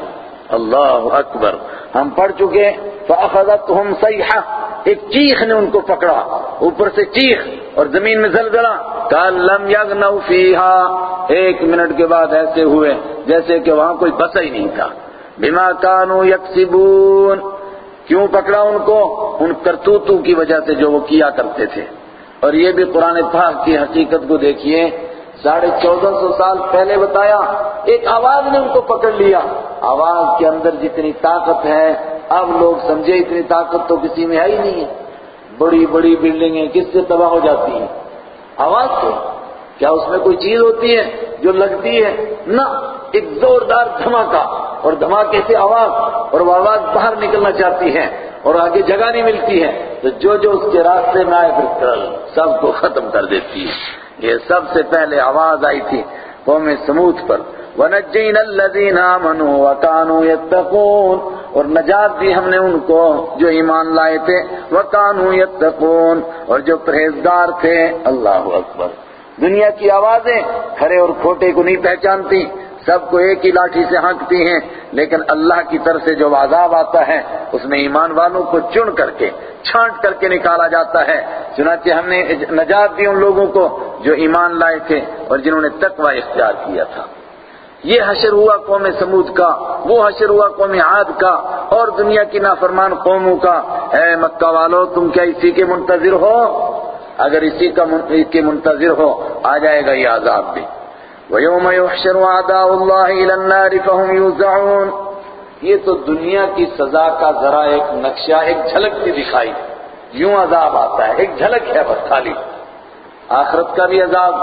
اللہ اکبر۔ ہم پڑھ چکے۔ فَأَخَذَتْهُمْ صَيْحَةٌ، ایک چیخ نے ان کو پکڑا، اوپر سے چیخ اور زمین میں زلزلہ۔ قال، لم يغنوا فيها ایک منٹ کے بعد ایسے ہوئے، جیسے کہ وہاں کوئی بسا ہی نہیں تھا۔ بما كانوا يكسبون کیوں پکڑا ان کو؟ ان کرتوتوں کی وجہ سے جو وہ کیا کرتے تھے۔ اور یہ بھی قرآن پاک کی حقیقت کو دیکھیے۔ ساڑھے چودہ سو سال پہلے بتایا، ایک آواز نے ان کو پکڑ لیا۔ آواز کے اندر جتنی طاقت ہے اب لوگ سمجھے اتنی طاقت تو کسی میں ہے ہی نہیں ہے۔ بڑی بڑی بلڈنگیں کس سے تباہ ہو جاتی ہیں؟ آواز سے کیا اس میں کوئی چیز ہوتی ہے جو لگتی ہے؟ نہ، ایک زوردار دھماکہ۔ اور دھماکے سے آواز، اور وہ آواز باہر نکلنا چاہتی ہے، اور آگے جگہ نہیں ملتی ہے۔ تو جو جو اس کے راستے میں آئے، پھر کل سب کو ختم کر دیتی ہے۔ یہ سب سے پہلے آواز آئی تھی قوم سمود پر۔ وَنَجِّينَ الَّذِينَ آمَنُوا وَكَانُوا يَتَّقُونَ اور نجات دی ہم نے ان کو جو ایمان لائے تھے وَكَانُوا يَتَّقُونَ اور جو پرہیزگار تھے، اللہ اکبر۔ دنیا کی آوازیں کھرے اور کھوٹے کو نہیں پہچانتی، سب کو ایک ہی لاٹھی سے ہانکتی ہیں، لیکن اللہ کی طرف سے جو عذاب آتا ہے، اس میں ایمان والوں کو چن کر کے، چھانٹ کر کے نکالا جاتا ہے۔ چنانچہ ہم نے نجات دی ان لوگوں کو جو ایمان لائے تھے، اور جنہوں نے تقوی اختیار کیا تھا۔ یہ حشر ہوا قوم سمود کا، وہ حشر ہوا قوم عاد کا، اور دنیا کی نافرمان قوموں کا۔ اے مکہ والو، تم کیا اسی کے منتظر ہو؟ اگر اسی کا کے منتظر ہو، آ جائے گا یہ عذاب بھی۔ وَيَوْمَ يُحْشَرُ عَدَاءُ اللَّهِ إِلَى النَّارِ فَهُمْ يُوزَعُونَ۔ یہ تو دنیا کی سزا کا ذرا ایک نقشہ، ایک جھلک بھی دکھائی۔ یوں عذاب آتا ہے، ایک جھلک ہے بس خالی۔ آخرت کا بھی عذاب۔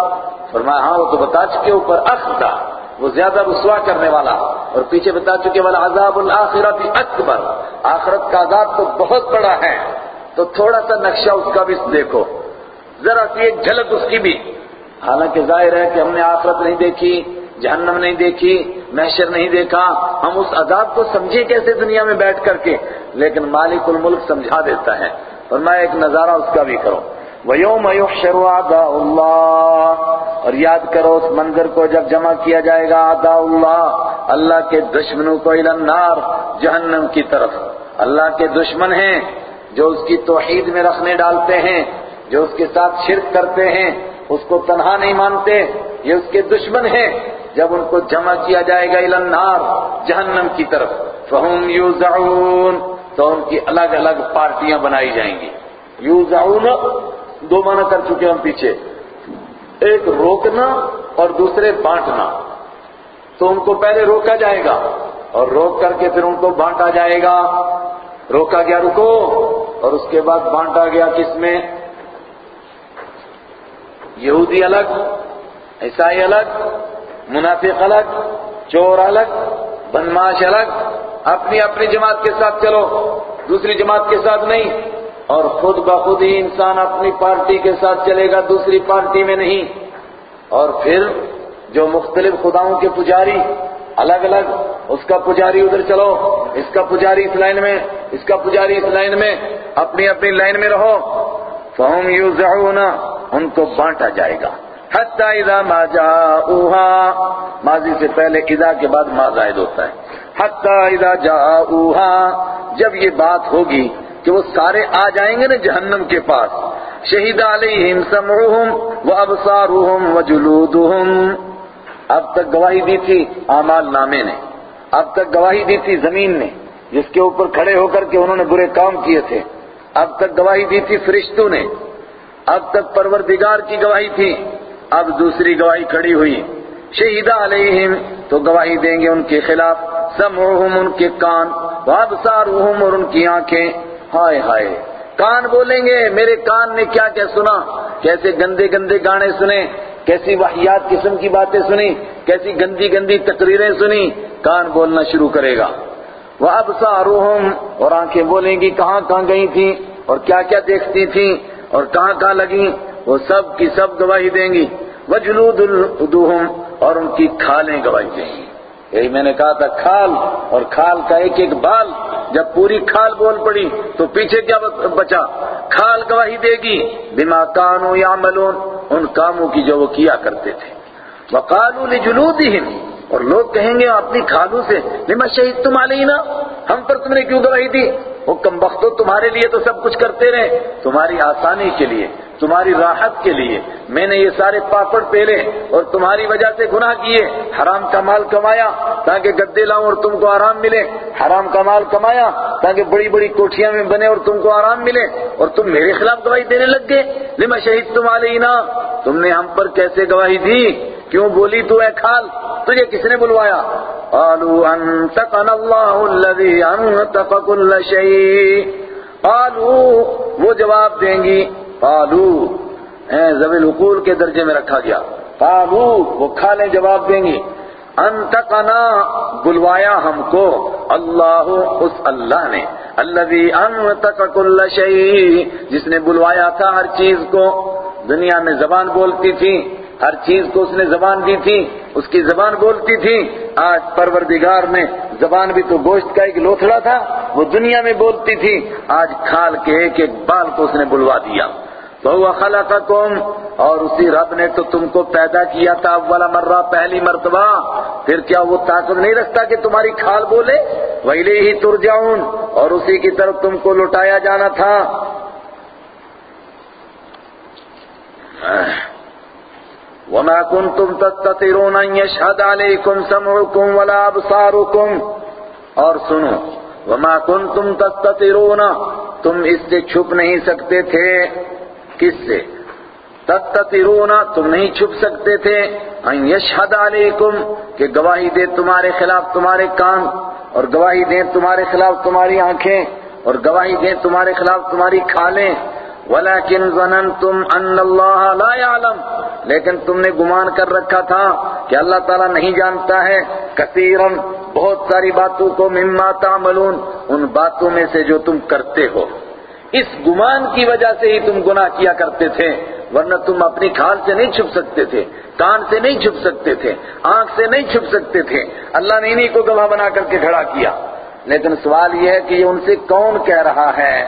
فرمایا ہاں وہ تو بتا چکے اوپر۔ اختا وہ زیادہ رسوا کرنے والا اور پیچھے بتا چکے والا عذاب الآخرت اکبر۔ آخرت کا عذاب تو بہت بڑا ہے۔ تو تھوڑا سا نقشہ اس کا بھی دیکھو۔ ذرا سی ایک جھلک اس کی بھی۔ حالانکہ ظاہر ہے کہ ہم نے آخرت نہیں دیکھی، جہنم نہیں دیکھی، محشر نہیں دیکھا۔ ہم اس عذاب کو سمجھے کیسے دنیا میں بیٹھ کر کے؟ لیکن مالک الملک سمجھا دیتا ہے۔ اور میں ایک نظارہ اس کا بھی کروں وَيَوْمَ يُحْشَرُ عَدَاءُ اللَّهِ اور یاد کرو، اس منظر کو جب جمع کیا جائے گا، عَدَاءُ اللَّهِ، اللہ کے دشمنوں کو الى النار، جہنم کی طرف۔ اللہ کے دشمن ہیں، جو اس کی توحید میں رکھنے ڈالتے ہیں، جو اس کے ساتھ شرک کرتے ہیں، اس کو تنہا نہیں مانتے، یہ اس کے دشمن ہیں۔ جب ان کو جمع کیا جائے گا الى النار، جہنم کی طرف، فَهُمْ يُوزَعُونَ، تو ان کی الگ الگ پارٹیاں بنائی جائیں گی۔ یوزعون دو معنی کر چکے ہم پیچھے۔ ایک روکنا اور دوسرے بانٹنا۔ تو ان کو پہلے روکا جائے گا اور روک کر کے پھر ان کو بانٹا جائے گا۔ روکا گیا رکو اور اس کے بعد بانٹا گیا کس میں؟ یہودی الگ، عیسائی الگ، منافق الگ، چور الگ بدماش الگ۔ اپنی اپنی جماعت کے ساتھ چلو، دوسری جماعت کے ساتھ نہیں۔ اور خود بخود ہی انسان اپنی پارٹی کے ساتھ چلے گا، دوسری پارٹی میں نہیں۔ اور پھر جو مختلف خداؤں کے پجاری، الگ الگ، اس کا پجاری ادھر چلو، اس کا پجاری اس لائن میں، اس کا پجاری اس لائن میں، اپنی اپنی لائن میں رہو۔ فہم یوزعون ان کو بانٹا جائے گا۔ حتی اذا ما جاؤوها ماضی سے پہلے اذا کے بعد ما زائد ہوتا ہے۔ حتی اذا جاؤوها جب یہ بات ہوگی کہ وہ سارے آ جائیں گے نا جہنم کے پاس۔ شہید علیہم سمعہم و ابصارہم و جلودہم اب تک گواہی دی تھی اعمال نامے نے۔ اب تک گواہی دی تھی زمین نے، جس کے اوپر کھڑے ہو کر کے انہوں نے برے کام کیے تھے۔ اب تک گواہی دی تھی فرشتوں نے۔ اب تک پروردگار کی گواہی تھی۔ اب دوسری گواہی کھڑی ہوئی۔ شہید علیہم، تو گواہی دیں گے ان کے خلاف۔ سمعہم، ان کے کان۔ وابصارہم اور ان کی آنکھیں۔ ہائے ہائے کان بولیں گے میرے کان نے کیا کیا سنا کیسے گندے گندے گانے سنے کیسی وحیات قسم کی باتیں سنی کیسی گندی گندی تقریریں سنی کان بولنا شروع کرے گا وہ اب اور آنکھیں بولیں گی کہاں کہاں گئی تھیں اور کیا کیا دیکھتی تھیں اور کہاں کہاں لگی وہ سب کی سب گواہی دیں گی وجلود الدوہم اور ان کی کھالیں گواہی دیں گی یہی میں نے کہا تھا کھال اور کھال کا ایک ایک بال جب پوری کھال بول پڑی تو پیچھے کیا بچا؟ کھال گواہی دے گی۔ بما کانو یعملون۔ ان کاموں کی جو وہ کیا کرتے تھے۔ وقالوا لجلودہم۔ اور لوگ کہیں گے اپنی کھالوں سے، لما شہید تم علینا؟ ہم پر تم نے کیوں گواہی دی؟ وہ کم بختو تمہارے لیے تو سب کچھ کرتے رہے۔ تمہاری آسانی کے لیے۔ تمہاری راحت کے لیے میں نے یہ سارے پاپڑ پہلے اور تمہاری وجہ سے گناہ کیے۔ حرام کا مال کمایا تاکہ گدے لاؤں اور تم کو آرام ملے۔ حرام کا مال کمایا تاکہ بڑی بڑی کوٹھیاں میں بنے اور تم کو آرام ملے اور تم میرے خلاف گواہی دینے لگ گئے۔ لما شہید تم علینا؟ تم نے ہم پر کیسے گواہی دی؟ کیوں بولی تو اے کھال؟ تجھے کس نے بلوایا؟ قالوا انتقنا الله الذي انتق كل شيء قالوا وہ جواب دیں گی۔ قالوا ذوی العقول کے درجے میں رکھا گیا۔ قالوا وہ کھالیں جواب دیں گی انتقنا، بلوایا ہم کو۔ اللہ اس اللہ نے۔ الذي انتق كل شيء جس نے بلوایا تھا ہر چیز کو۔ دنیا میں زبان بولتی تھی، ہر چیز کو اس نے زبان دی تھی۔ اس کی زبان بولتی تھی۔ آج پروردگار میں زبان بھی تو گوشت کا ایک لوتھڑا تھا، وہ دنیا میں بولتی تھی۔ آج کھال کے ایک ایک بال کو اس نے بلوا دیا۔ بہو خلقکم، اور اسی رب نے تو تم کو پیدا کیا تھا والا مرہ، پہلی مرتبہ۔ پھر کیا وہ طاقت نہیں رکھتا کہ تمہاری کھال بولے؟ ویلے ہی تر جاؤں اور اسی کی طرف تم کو لٹایا جانا تھا۔ وما كنتم تستطيعون ان يشهد عليكم سمعكم ولا ابصاركم اور سنو، وما كنتم تستطيعون تم اس سے چھپ نہیں سکتے تھے۔ کس سے؟ تستطيعون تم نہیں چھپ سکتے تھے۔ ان يشهد عليكم کہ گواہی دے تمہارے خلاف تمہارے کان، اور گواہی دیں تمہارے خلاف تمہاری آنکھیں، اور گواہی دیں تمہارے خلاف تمہاری کھالیں۔ ولیکن ظننتم ان اللہ لا يعلم لیکن تم نے گمان کر رکھا تھا کہ اللہ تعالیٰ نہیں جانتا ہے۔ کثیرن، بہت ساری باتوں کو مما تعملون، ان باتوں میں سے جو تم کرتے ہو۔ اس گمان کی وجہ سے ہی تم گناہ کیا کرتے تھے، ورنہ تم اپنی کھال سے نہیں چھپ سکتے تھے، کان سے نہیں چھپ سکتے تھے، آنکھ سے نہیں چھپ سکتے تھے۔ اللہ نے انہیں کو گواہ بنا کر کے کھڑا کیا۔ لیکن سوال یہ ہے کہ یہ ان سے کون کہہ رہا ہے؟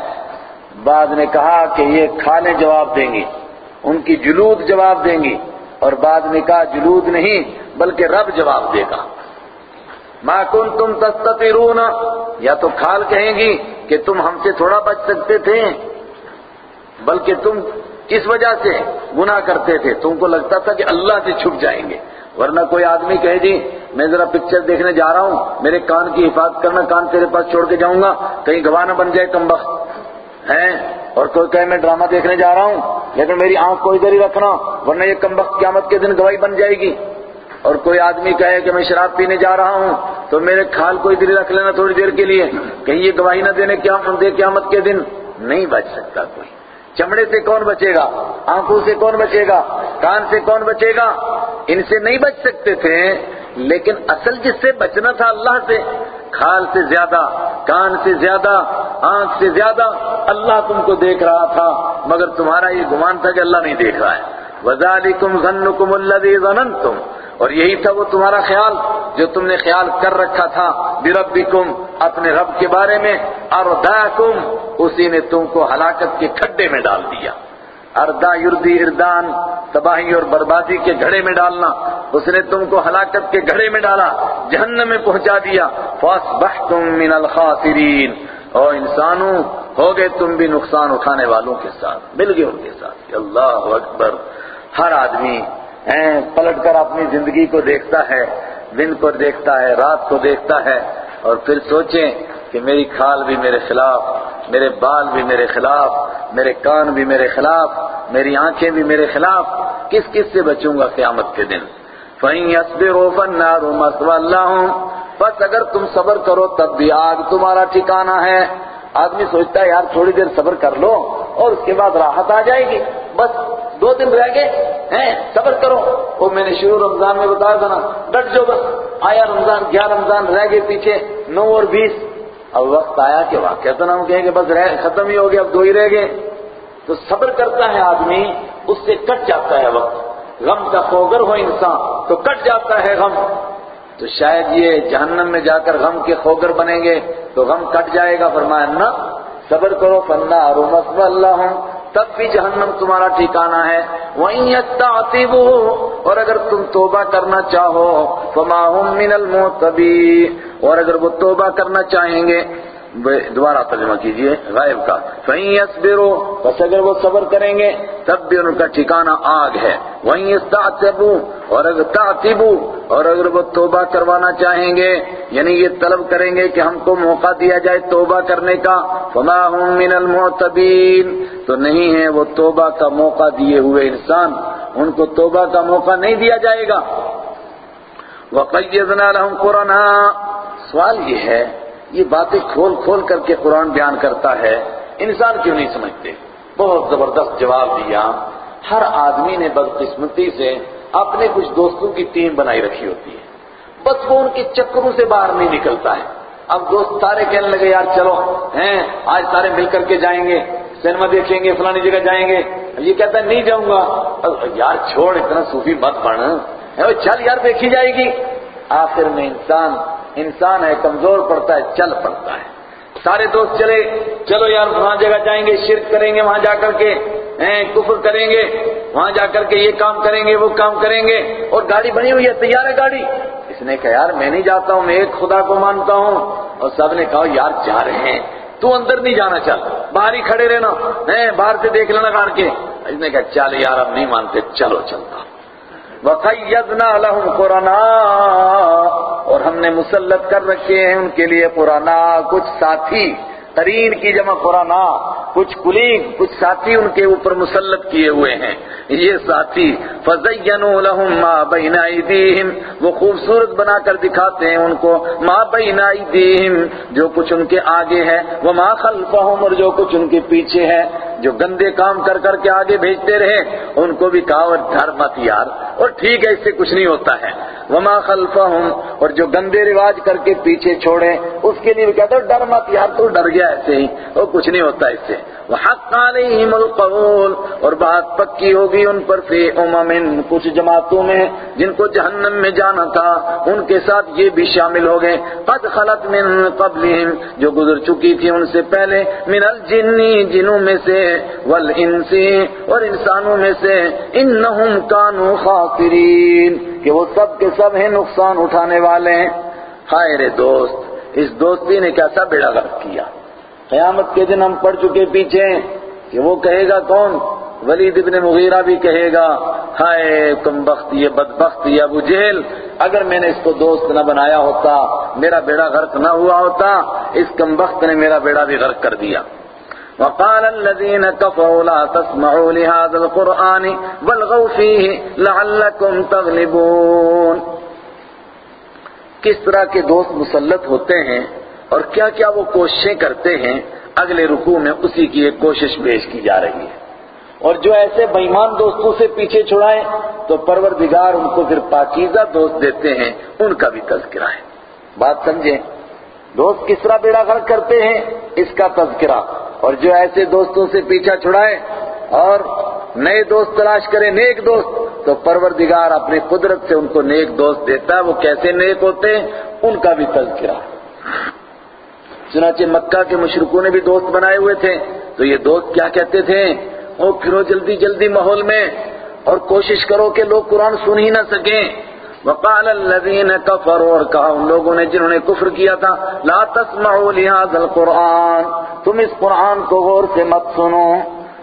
بعد نے کہا کہ یہ کھالیں جواب دیں گی ان کی جلود جواب دیں گی اور بعد نے کہا جلود نہیں، بلکہ رب جواب دے گا۔ ما کنتم تستطيرون یا تو کھال کہیں گی کہ تم ہم سے تھوڑا بچ سکتے تھے، بلکہ تم کس وجہ سے گناہ کرتے تھے؟ تم کو لگتا تھا کہ اللہ سے چھپ جائیں گے۔ ورنہ کوئی آدمی کہے جی میں ذرا پکچر دیکھنے جا رہا ہوں، میرے کان کی حفاظت کرنا، کان تیرے پاس چھوڑ کے جاؤں گا، کہیں گواہ نہ بن جائے کم وقت ہے اور کوئی کہے میں ڈرامہ دیکھنے جا رہا ہوں، لیکن میری آنکھ کو ادھر ہی رکھنا، ورنہ یہ کم وقت قیامت کے دن گواہی بن جائے گی۔ اور کوئی آدمی کہے کہ میں شراب پینے جا رہا ہوں تو میرے کھال کو ادھر رکھ لینا تھوڑی دیر کے لیے۔ کہیں یہ گواہی نہ دینے دے قیامت کے دن نہیں بچ سکتا کوئی۔ چمڑے سے کون بچے گا؟ آنکھوں سے کون بچے گا؟ کان سے کون بچے گا؟ ان سے نہیں بچ سکتے تھے، لیکن اصل جس سے بچنا تھا اللہ سے، کھال سے زیادہ، کان سے زیادہ، آنکھ سے زیادہ اللہ تم کو دیکھ رہا تھا، مگر تمہارا یہ گمان تھا کہ اللہ نہیں دیکھ رہا ہے۔ وَذَلِكُمْ ظَنُّكُمُ الَّذِي ظَنَنْتُمْ۔ اور یہی تھا وہ تمہارا خیال جو تم نے خیال کر رکھا تھا بربکم اپنے رب کے بارے میں، ارداکم، اسی نے تم کو ہلاکت کے کھڈے میں ڈال دیا۔ اردا یردی اردان، تباہی اور بربادی کے گھڑے میں ڈالنا۔ اس نے تم کو ہلاکت کے گھڑے میں ڈالا، جہنم میں پہنچا دیا۔ فَأَصْبَحْتُم مِّنَ الْخَاسِرِينَ اور انسانوں، ہو گئے تم بھی نقصان اٹھانے والوں کے ساتھ، مل گئے ان کے ساتھ۔ اللہ اکبر۔ ہر آدمی پلٹ کر اپنی زندگی کو دیکھتا ہے، دن کو دیکھتا ہے، رات کو دیکھتا ہے۔ اور پھر سوچیں کہ میری کھال بھی میرے خلاف، میرے بال بھی میرے خلاف، میرے کان بھی میرے خلاف، میری آنکھیں بھی میرے خلاف، کس کس سے بچوں گا قیامت کے دن؟ فَإِن يَصْبِرُوا فَالنَّارُ مَثْوًى بس اگر تم صبر کرو، تب بھی آگ تمہارا ٹھکانہ ہے۔ آدمی سوچتا ہے، یار تھوڑی دیر صبر کر لو اور اس کے بعد راحت آ جائے گی۔ بس دو دن رہ گئے، ہیں، صبر کرو۔ وہ میں نے شروع رمضان میں بتایا تھا نا ڈٹ جو بس۔ آیا رمضان گیا رمضان رہ گئے پیچھے، نو اور بیس۔ اب وقت آیا کہ واقعہ تو نہ کہیں کہ بس رہ ختم ہی ہو گیا، اب دو ہی رہ گئے۔ تو صبر کرتا ہے آدمی، اس سے کٹ جاتا ہے وقت۔ غم کا خوگر ہو انسان، تو کٹ جاتا ہے غم۔ تو شاید یہ جہنم میں جا کر غم کے خوگر بنیں گے، تو غم کٹ جائے گا۔ فرمایا نا صبر کرو فنا اور اللہ ہوں تب بھی جہنم تمہارا ٹھکانہ ہے۔ وہیں يَسْتَعْتِبُوا، اور اگر تم توبہ کرنا چاہو، فما هم من الْمُعْتَبِينَ، اور اگر وہ توبہ کرنا چاہیں گے دوبارہ ترجمہ کیجیے، غائب کا۔ فَإِن يَصْبِرُوا بس اگر وہ صبر کریں گے، تب بھی ان کا ٹھکانہ آگ ہے۔ وَإِن يَسْتَعْتِبُوا، اور اگر تعتبوا، اور اگر وہ توبہ کروانا چاہیں گے یعنی یہ طلب کریں گے کہ ہم کو موقع دیا جائے توبہ کرنے کا، فَمَا هُم مِّنَ الْمُعْتَبِينَ۔ تو نہیں ہے وہ توبہ کا موقع دیے ہوئے انسان، ان کو توبہ کا موقع نہیں دیا جائے گا۔ وَقَيَّذْنَا لَهُمْ قُرَنَا۔ سوال یہ ہے یہ باتیں کھول کھول کر کے قرآن بیان کرتا ہے، انسان کیوں نہیں سمجھتے؟ بہت زبردست جواب دیا ہر آدمی نے بدقسمتی سے اپنے کچھ دوستوں کی ٹیم بنائی رکھی ہوتی ہے۔ بس وہ ان کے چکروں سے باہر نہیں نکلتا ہے۔ اب دوست سارے کہنے لگے، یار چلو، ہیں، آج سارے مل کر کے جائیں گے سینما دیکھیں گے، فلانی جگہ جائیں گے۔ یہ کہتا ہے، نہیں جاؤں گا۔ یار چھوڑ، اتنا صوفی مت بن۔ چل یار، دیکھی جائے گی۔ آخر میں انسان انسان ہے، کمزور پڑتا ہے، چل پڑتا ہے۔ سارے دوست چلے، چلو یار، وہاں جگہ جائیں گے، شرک کریں گے، وہاں جا کر کے کفر کریں گے، وہاں جا کر کے یہ کام کریں گے، وہ کام کریں گے، اور گاڑی بنی ہوئی ہے، تیار ہے گاڑی۔ اس نے کہا، یار، میں نہیں جاتا ہوں، میں ایک خدا کو مانتا ہوں۔ اور سب نے کہا، یار، جا رہے ہیں۔ تو اندر نہیں جانا چل، باہر ہی کھڑے رہنا باہر سے دیکھ لینا کار کے۔ اس نے کہا، چل یار، اب نہیں مانتے، چلو، چلتا وَقَيَّدْنَا لَهُمْ قُرَنَا اور ہم نے مسلط کر رکھے ہیں ان کے لیے قرانا کچھ ساتھی قرین کی جمع قرانا کچھ کلیگ، کچھ ساتھی ان کے اوپر مسلط کیے ہوئے ہیں۔ یہ ساتھی، فَزَيَّنُوا لَهُمْ مَا بَيْنَ أَيْدِيهِمْ۔ وہ خوبصورت بنا کر دکھاتے ہیں ان کو، مَا بَيْنَ أَيْدِيهِمْ، جو کچھ ان کے آگے ہے۔ وَمَا خَلْفَهُمْ اور جو کچھ ان کے پیچھے ہے۔ جو گندے کام کر کر کے آگے بھیجتے رہے، ان کو بھی کہا اور ڈر مت یار۔ اور ٹھیک ہے، اس سے کچھ نہیں ہوتا ہے۔ وما خلفہم اور جو گندے رواج کر کے پیچھے چھوڑے، اس کے لیے بھی کہتے ڈر مت یار، تو ڈر گیا ایسے ہی۔ وہ کچھ نہیں ہوتا اس سے۔ وحق علیہم القول، اور بات پکی ہوگی ان پر فی امم، کچھ جماعتوں میں جن کو جہنم میں جانا تھا، ان کے ساتھ یہ بھی شامل ہو گئے۔ قد خلط من قبلہم، جو گزر چکی تھی ان سے پہلے، من الجنی جنوں میں سے والانسی اور انسانوں میں سے، انہم کانوا خاسرین، کہ وہ سب کے سب ہیں نقصان اٹھانے والے۔ ہیں ہائے رے دوست، اس دوستی نے کیسا بیڑا غرق کیا؟ قیامت کے دن ہم پڑھ چکے پیچھے کہ وہ کہے گا کون؟ ولید ابن مغیرہ بھی کہے گا، ہائے کم بخت یہ بدبخت، یہ ابو جہل، اگر میں نے اس کو دوست نہ بنایا ہوتا، میرا بیڑا غرق نہ ہوا ہوتا، اس کم بخت نے میرا بیڑا بھی غرق کر دیا۔ وقال الذين كفروا لا تسمعوا لهذا القرآن والغوا فيه لعلكم تغلبون۔ کس طرح کے دوست مسلط ہوتے ہیں اور کیا کیا وہ کوششیں کرتے ہیں، اگلے رکوع میں اسی کی ایک کوشش پیش کی جا رہی ہے۔ اور جو ایسے بےمان دوستوں سے پیچھے چھڑائیں، تو پروردگار ان کو پھر پاکیزہ دوست دیتے ہیں، ان کا بھی تذکرہ ہے۔ بات سمجھیں، دوست کس طرح بیڑا غرق کرتے ہیں؟ اس کا تذکرہ۔ اور جو ایسے دوستوں سے پیچھا چھڑائے اور نئے دوست تلاش کرے نیک دوست، تو پروردگار اپنی قدرت سے ان کو نیک دوست دیتا ہے۔ وہ کیسے نیک ہوتے ہیں؟ ان کا بھی تذکرہ۔ چنانچہ مکہ کے مشرقوں نے بھی دوست بنائے ہوئے تھے۔ تو یہ دوست کیا کہتے تھے؟ او پھرو جلدی جلدی ماحول میں اور کوشش کرو کہ لوگ قرآن سن ہی نہ سکیں۔ وقال الذين كفروا اور کہا ان لوگوں نے جنہوں نے کفر کیا تھا، لا تسمعوا لهذا القرآن، تم اس قرآن کو غور سے مت سنو۔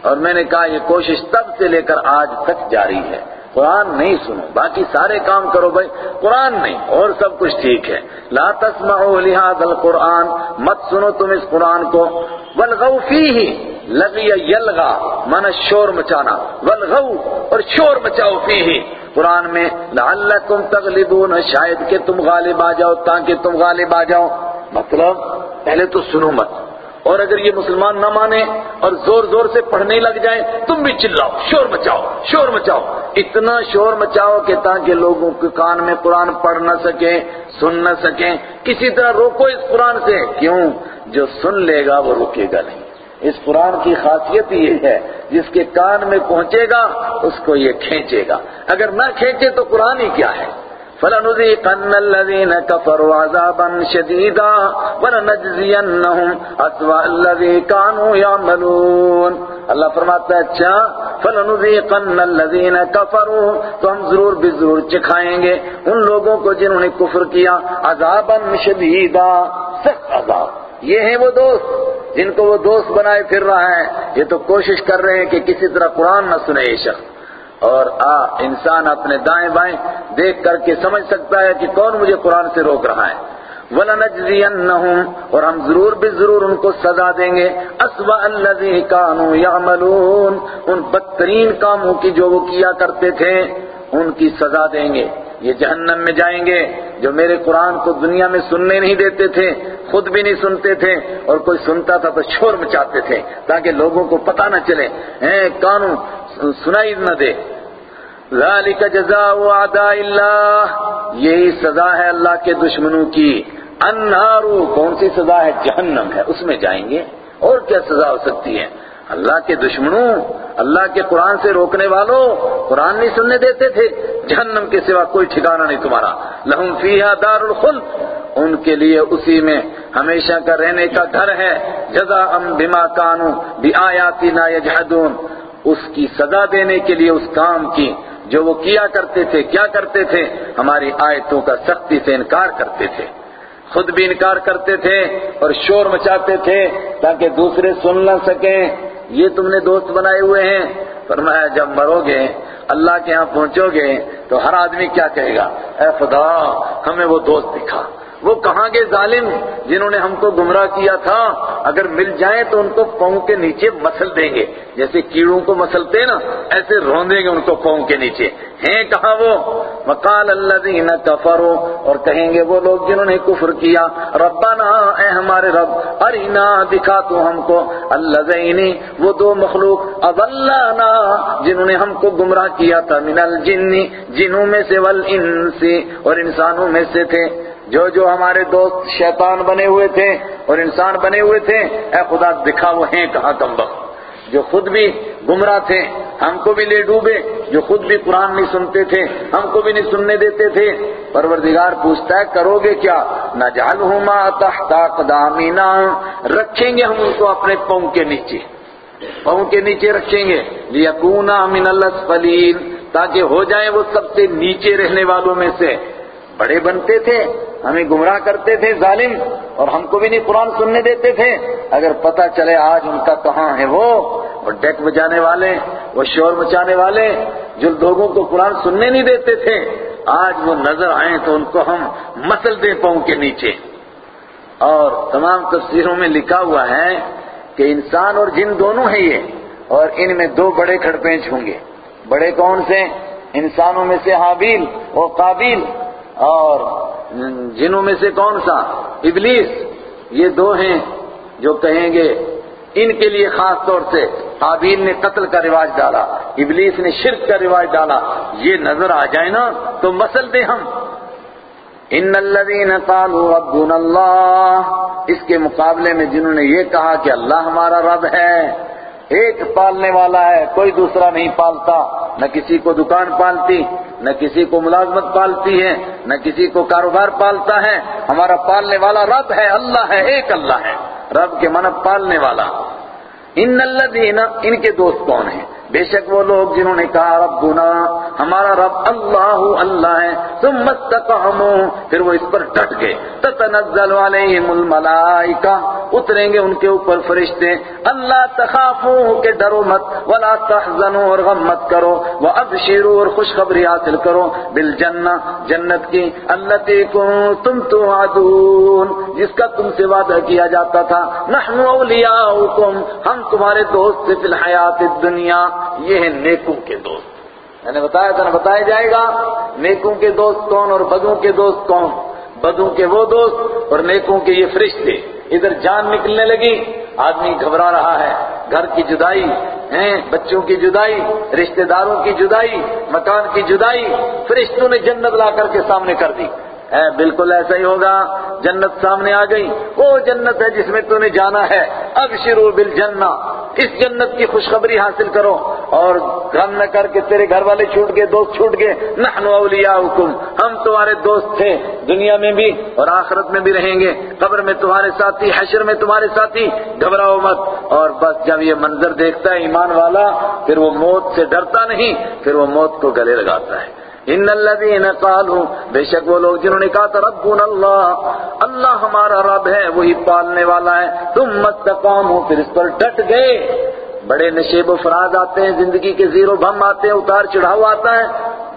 اور میں نے کہا، یہ کوشش تب سے لے کر آج تک جاری ہے۔ قرآن نہیں سنو، باقی سارے کام کرو بھائی، قرآن نہیں، اور سب کچھ ٹھیک ہے۔ لا تسمعوا لهذا القرآن، مت سنو تم اس قرآن کو۔ والغو فیہ لغی یلغا مانا شور مچانا۔ والغو، اور شور مچاؤ فیہ۔ قرآن میں، لعلکم تغلبون، شاید کہ تم غالب آ جاؤ، تاکہ تم غالب آ جاؤ۔ مطلب پہلے تو سنو مت۔ اور اگر یہ مسلمان نہ مانے اور زور زور سے پڑھنے لگ جائیں تم بھی چلاؤ، شور مچاؤ شور مچاؤ۔ اتنا شور مچاؤ کہ تاکہ لوگوں کے کان میں قرآن پڑھ نہ سکیں، سن نہ سکیں۔ کسی طرح روکو اس قرآن سے۔ کیوں؟ جو سن لے گا وہ رکے گا نہیں۔ اس قرآن کی خاصیت یہ ہے، جس کے کان میں پہنچے گا، اس کو یہ کھینچے گا۔ اگر نہ کھینچے تو قرآن ہی کیا ہے؟ فَلَنُذِيقَنَّ الَّذِينَ كَفَرُوا عَذَابًا شَدِيدًا وَلَنَجْزِيَنَّهُمْ أَسْوَأَ الَّذِي كَانُوا يَعْمَلُونَ. اللہ فرماتا ہے اچھا فَلَنُذِيقَنَّ الَّذِينَ كَفَرُوا، تو ہم ضرور بھی ضرور چکھائیں گے ان لوگوں کو جنہوں نے کفر کیا، عذابًا شدیدا، سخت عذاب۔ یہ ہیں وہ دوست، جن کو وہ دوست بنائے پھر رہا ہے۔ یہ تو کوشش کر رہے ہیں کہ کسی طرح قرآن نہ سنے، یہ شخص۔ اور آ، انسان اپنے دائیں بائیں دیکھ کر کے سمجھ سکتا ہے کہ کون مجھے قرآن سے روک رہا ہے۔ وَلَنَجْزِيَنَّهُمْ، اور ہم ضرور بھی ضرور ان کو سزا دیں گے۔ أَسْوَأَ الَّذِي كَانُوا يَعْمَلُونَ، ان بدترین کاموں کی جو وہ کیا کرتے تھے، ان کی سزا دیں گے۔ یہ جہنم میں جائیں گے، جو میرے قرآن کو دنیا میں سننے نہیں دیتے تھے، خود بھی نہیں سنتے تھے، اور کوئی سنتا تھا تو شور مچاتے تھے، تاکہ لوگوں کو پتہ نہ چلے۔ قانون سنائی نہ دے۔ ذالک جزاء اعداء اللہ۔ یہی سزا ہے اللہ کے دشمنوں کی۔ انہارو کون سی سزا ہے؟ جہنم ہے، اس میں جائیں گے۔ اور کیا سزا ہو سکتی ہے؟ اللہ کے دشمنوں، اللہ کے قرآن سے روکنے والوں۔ قرآن نہیں سننے دیتے تھے۔ جہنم کے سوا کوئی ٹھکانہ نہیں تمہارا۔ لہم فیہا دار الخلد ان کے لیے اسی میں ہمیشہ کا رہنے کا گھر ہے۔ جزا ام بما کانو بی آیاتی نا یجحدون۔ اس کی سزا دینے کے لیے اس کام کی جو وہ کیا کرتے تھے، کیا کرتے تھے، ہماری آیتوں کا سختی سے انکار کرتے تھے۔ خود بھی انکار کرتے تھے اور شور مچاتے تھے تاکہ دوسرے سن نہ سکیں۔ یہ تم نے دوست بنائے ہوئے ہیں۔ فرمایا، جب مرو گے، اللہ کے ہاں پہنچو گے تو ہر آدمی کیا کہے گا؟ اے خدا، ہمیں وہ دوست دکھا۔ وہ کہاں کے ظالم جنہوں نے ہم کو گمراہ کیا تھا؟ اگر مل جائیں تو ان کو پاؤں کے نیچے مسل دیں گے۔ جیسے کیڑوں کو مسلتے نا، ایسے روندیں گے ان کو پاؤں کے نیچے۔ ہیں کہاں وہ؟ مقال اللہ کفروا۔ اور کہیں گے وہ لوگ جنہوں نے کفر کیا، ربنا، اے ہمارے رب ارینا دکھا تو ہم کو۔ اللہ وہ دو مخلوق، اضلانا، جنہوں نے ہم کو گمراہ کیا تھا، من الجن جنوں میں سے، والانس، اور انسانوں میں سے تھے۔ جو جو ہمارے دوست شیطان بنے ہوئے تھے اور انسان بنے ہوئے تھے، اے خدا دکھا وہ ہیں کہاں کم وقت جو خود بھی گمراہ تھے، ہم کو بھی لے ڈوبے۔ جو خود بھی قرآن نہیں سنتے تھے، ہم کو بھی نہیں سننے دیتے تھے۔ پروردگار پوچھتا ہے، کرو گے کیا؟ نجعلہما تحت قدامینا رکھیں گے ہم ان کو اپنے پاؤں کے نیچے۔ پاؤں کے نیچے رکھیں گے۔ لیکونا من الاسفلین، تاکہ ہو جائیں وہ سب سے نیچے رہنے والوں میں سے۔ بڑے بنتے تھے ہمیں گمراہ کرتے تھے ظالم اور ہم کو بھی نہیں قرآن سننے دیتے تھے۔ اگر پتہ چلے آج ان کا کہاں ہے وہ وہ ڈیک بجانے والے، وہ شور مچانے والے، جو لوگوں کو قرآن سننے نہیں دیتے تھے، آج وہ نظر آئیں تو ان کو ہم مسل دیں پاؤں کے نیچے۔ اور تمام تفسیروں میں لکھا ہوا ہے کہ انسان اور جن دونوں ہیں یہ، اور ان میں دو بڑے کھڑپینچ ہوں گے۔ بڑے کون سے؟ انسانوں میں سے حابیل اور قابیل اور جنوں میں سے کون سا؟ ابلیس۔ یہ دو ہیں جو کہیں گے ان کے لیے خاص طور سے حابیل نے قتل کا رواج ڈالا، ابلیس نے شرک کا رواج ڈالا۔ یہ نظر آ جائے نا، تو مسل دیں ہم۔ ان الذين قالوا ربنا اللہ۔ اس کے مقابلے میں جنہوں نے یہ کہا کہ اللہ ہمارا رب ہے ایک پالنے والا ہے، کوئی دوسرا نہیں پالتا۔ نہ کسی کو دکان پالتی، نہ کسی کو ملازمت پالتی ہے، نہ کسی کو کاروبار پالتا ہے۔ ہمارا پالنے والا رب ہے، اللہ ہے، ایک اللہ ہے۔ رب کے من پالنے والا۔ ان الذین، ان کے دوست کون ہیں؟ بے شک وہ لوگ جنہوں نے کہا ربنا، ہمارا رب اللہ اللہ ہے، ثم استقاموا، پھر وہ اس پر ڈٹ گئے۔ تتنزل علیہم الملائکہ، اتریں گے ان کے اوپر فرشتے۔ اللہ تخافوا، کہ ڈرو مت، ولا تحزنوا، اور غم مت کرو۔ وابشروا، اور خوشخبری حاصل کرو۔ بالجنہ، جنت کی۔ التي کنتم توعدون، جس کا تم سے وعدہ کیا جاتا تھا۔ نحن اولیاؤکم، ہم تمہارے دوست سے فی الحیات الدنیا۔ یہ ہیں نیکوں کے دوست۔ یعنی میں نے بتایا تھا نا بتایا جائے گا، نیکوں کے دوست کون اور بدوں کے دوست کون؟ بدوں کے وہ دوست اور نیکوں کے یہ فرشتے۔ ادھر جان نکلنے لگی، آدمی گھبرا رہا ہے۔ گھر کی جدائی، ہیں، بچوں کی جدائی، رشتہ داروں کی جدائی، مکان کی جدائی، فرشتوں نے جنت لا کر کے سامنے کر دی۔ ہے بالکل ایسا ہی ہوگا، جنت سامنے آ گئی۔ وہ جنت ہے جس میں تو نے جانا ہے۔ اب شروع بل اس جنت کی خوشخبری حاصل کرو اور غم نہ کر کے تیرے گھر والے چھوٹ گئے، دوست چھوٹ گئے۔ نحن اولیاؤکم۔ ہم تمہارے دوست تھے دنیا میں بھی اور آخرت میں بھی رہیں گے۔ قبر میں تمہارے ساتھی، حشر میں تمہارے ساتھی۔ گھبراؤ مت۔ اور بس جب یہ منظر دیکھتا ہے ایمان والا، پھر وہ موت سے ڈرتا نہیں، پھر وہ موت کو گلے لگاتا ہے۔ ان الذين قالوا، بے شک وہ لوگ جنہوں نے کہا تھا، ربنا اللہ اللہ ہمارا رب ہے، وہی پالنے والا ہے۔ تم مستقاموا پھر اس پر ڈٹ گئے۔ بڑے نشیب و فراز آتے ہیں، زندگی کے زیرو بم آتے ہیں، اتار چڑھاؤ آتا ہے۔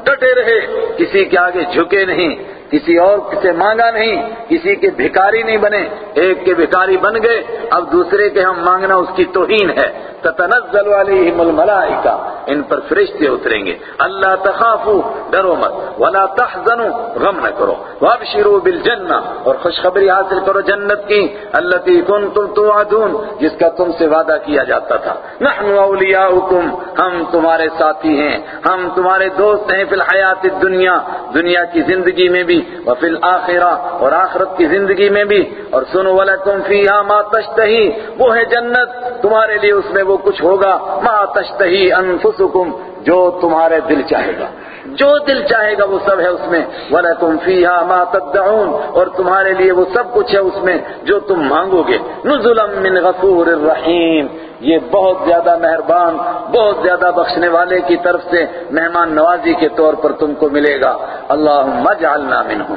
ڈٹے رہے، کسی کے آگے جھکے نہیں۔ کسی اور سے مانگا نہیں، کسی کے بھکاری نہیں بنے۔ ایک کے بھکاری بن گئے، اب دوسرے کے ہم مانگنا اس کی توہین ہے۔ تتنزل علیہم الملائکہ، ان پر فرشتے اتریں گے۔ اللہ تخافوا ڈرو مت۔ ولا تحزنوا غم نہ کرو۔ وابشروا بالجنہ، اور خوشخبری حاصل کرو جنت کی۔ التي كنتم توعدون، جس کا تم سے وعدہ کیا جاتا تھا۔ نحن اولیاؤکم، ہم تمہارے ساتھی ہیں۔ ہم تمہارے دوست ہیں فی الحیات الدنیا۔ دنیا کی زندگی میں بھی بھی وفل آخرہ اور آخرت کی زندگی میں بھی۔ اور سنو ولکم فیہا ما تشتہی وہ ہے جنت، تمہارے لیے اس میں وہ کچھ ہوگا۔ ما تشتہی انفسکم جو تمہارے دل چاہے گا۔ جو دل چاہے گا وہ سب ہے اس میں۔ وَلَكُمْ فِيهَا مَا تَدَّعُونَ، اور تمہارے لیے وہ سب کچھ ہے اس میں جو تم مانگو گے۔ نُزُلًا مِّن غَفُورِ الرَّحِيمِ۔ یہ بہت زیادہ مہربان، بہت زیادہ بخشنے والے کی طرف سے مہمان نوازی کے طور پر تم کو ملے گا۔ اللہم اجعلنا منہم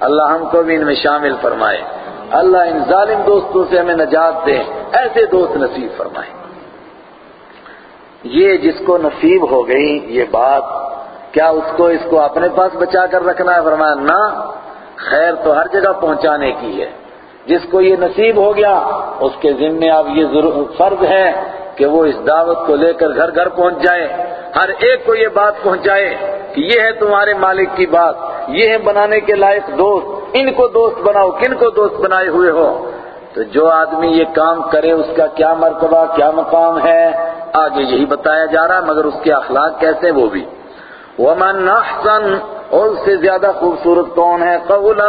اللہ ہم کو بھی ان میں شامل فرمائے۔ اللہ ان ظالم دوستوں سے ہمیں نجات دے، ایسے دوست نصیب فرمائے۔ یہ جس کو نصیب ہو گئی، یہ بات کیا اس کو اس کو اپنے پاس بچا کر رکھنا ہے؟ فرمایا، نہ، خیر تو ہر جگہ پہنچانے کی ہے۔ جس کو یہ نصیب ہو گیا، اس کے ذمے اب یہ فرض ہے کہ وہ اس دعوت کو لے کر گھر گھر پہنچ جائے، ہر ایک کو یہ بات پہنچائے کہ یہ ہے تمہارے مالک کی بات، یہ ہے بنانے کے لائق دوست، ان کو دوست بناؤ، کن کو دوست بنائے ہوئے ہو۔ تو جو آدمی یہ کام کرے، اس کا کیا مرتبہ، کیا مقام ہے، آگے یہی بتایا جا رہا مگر اس کے اخلاق کیسے وہ بھی۔ ومن احسن اور اس سے زیادہ خوبصورت کون ہے؟ قولا،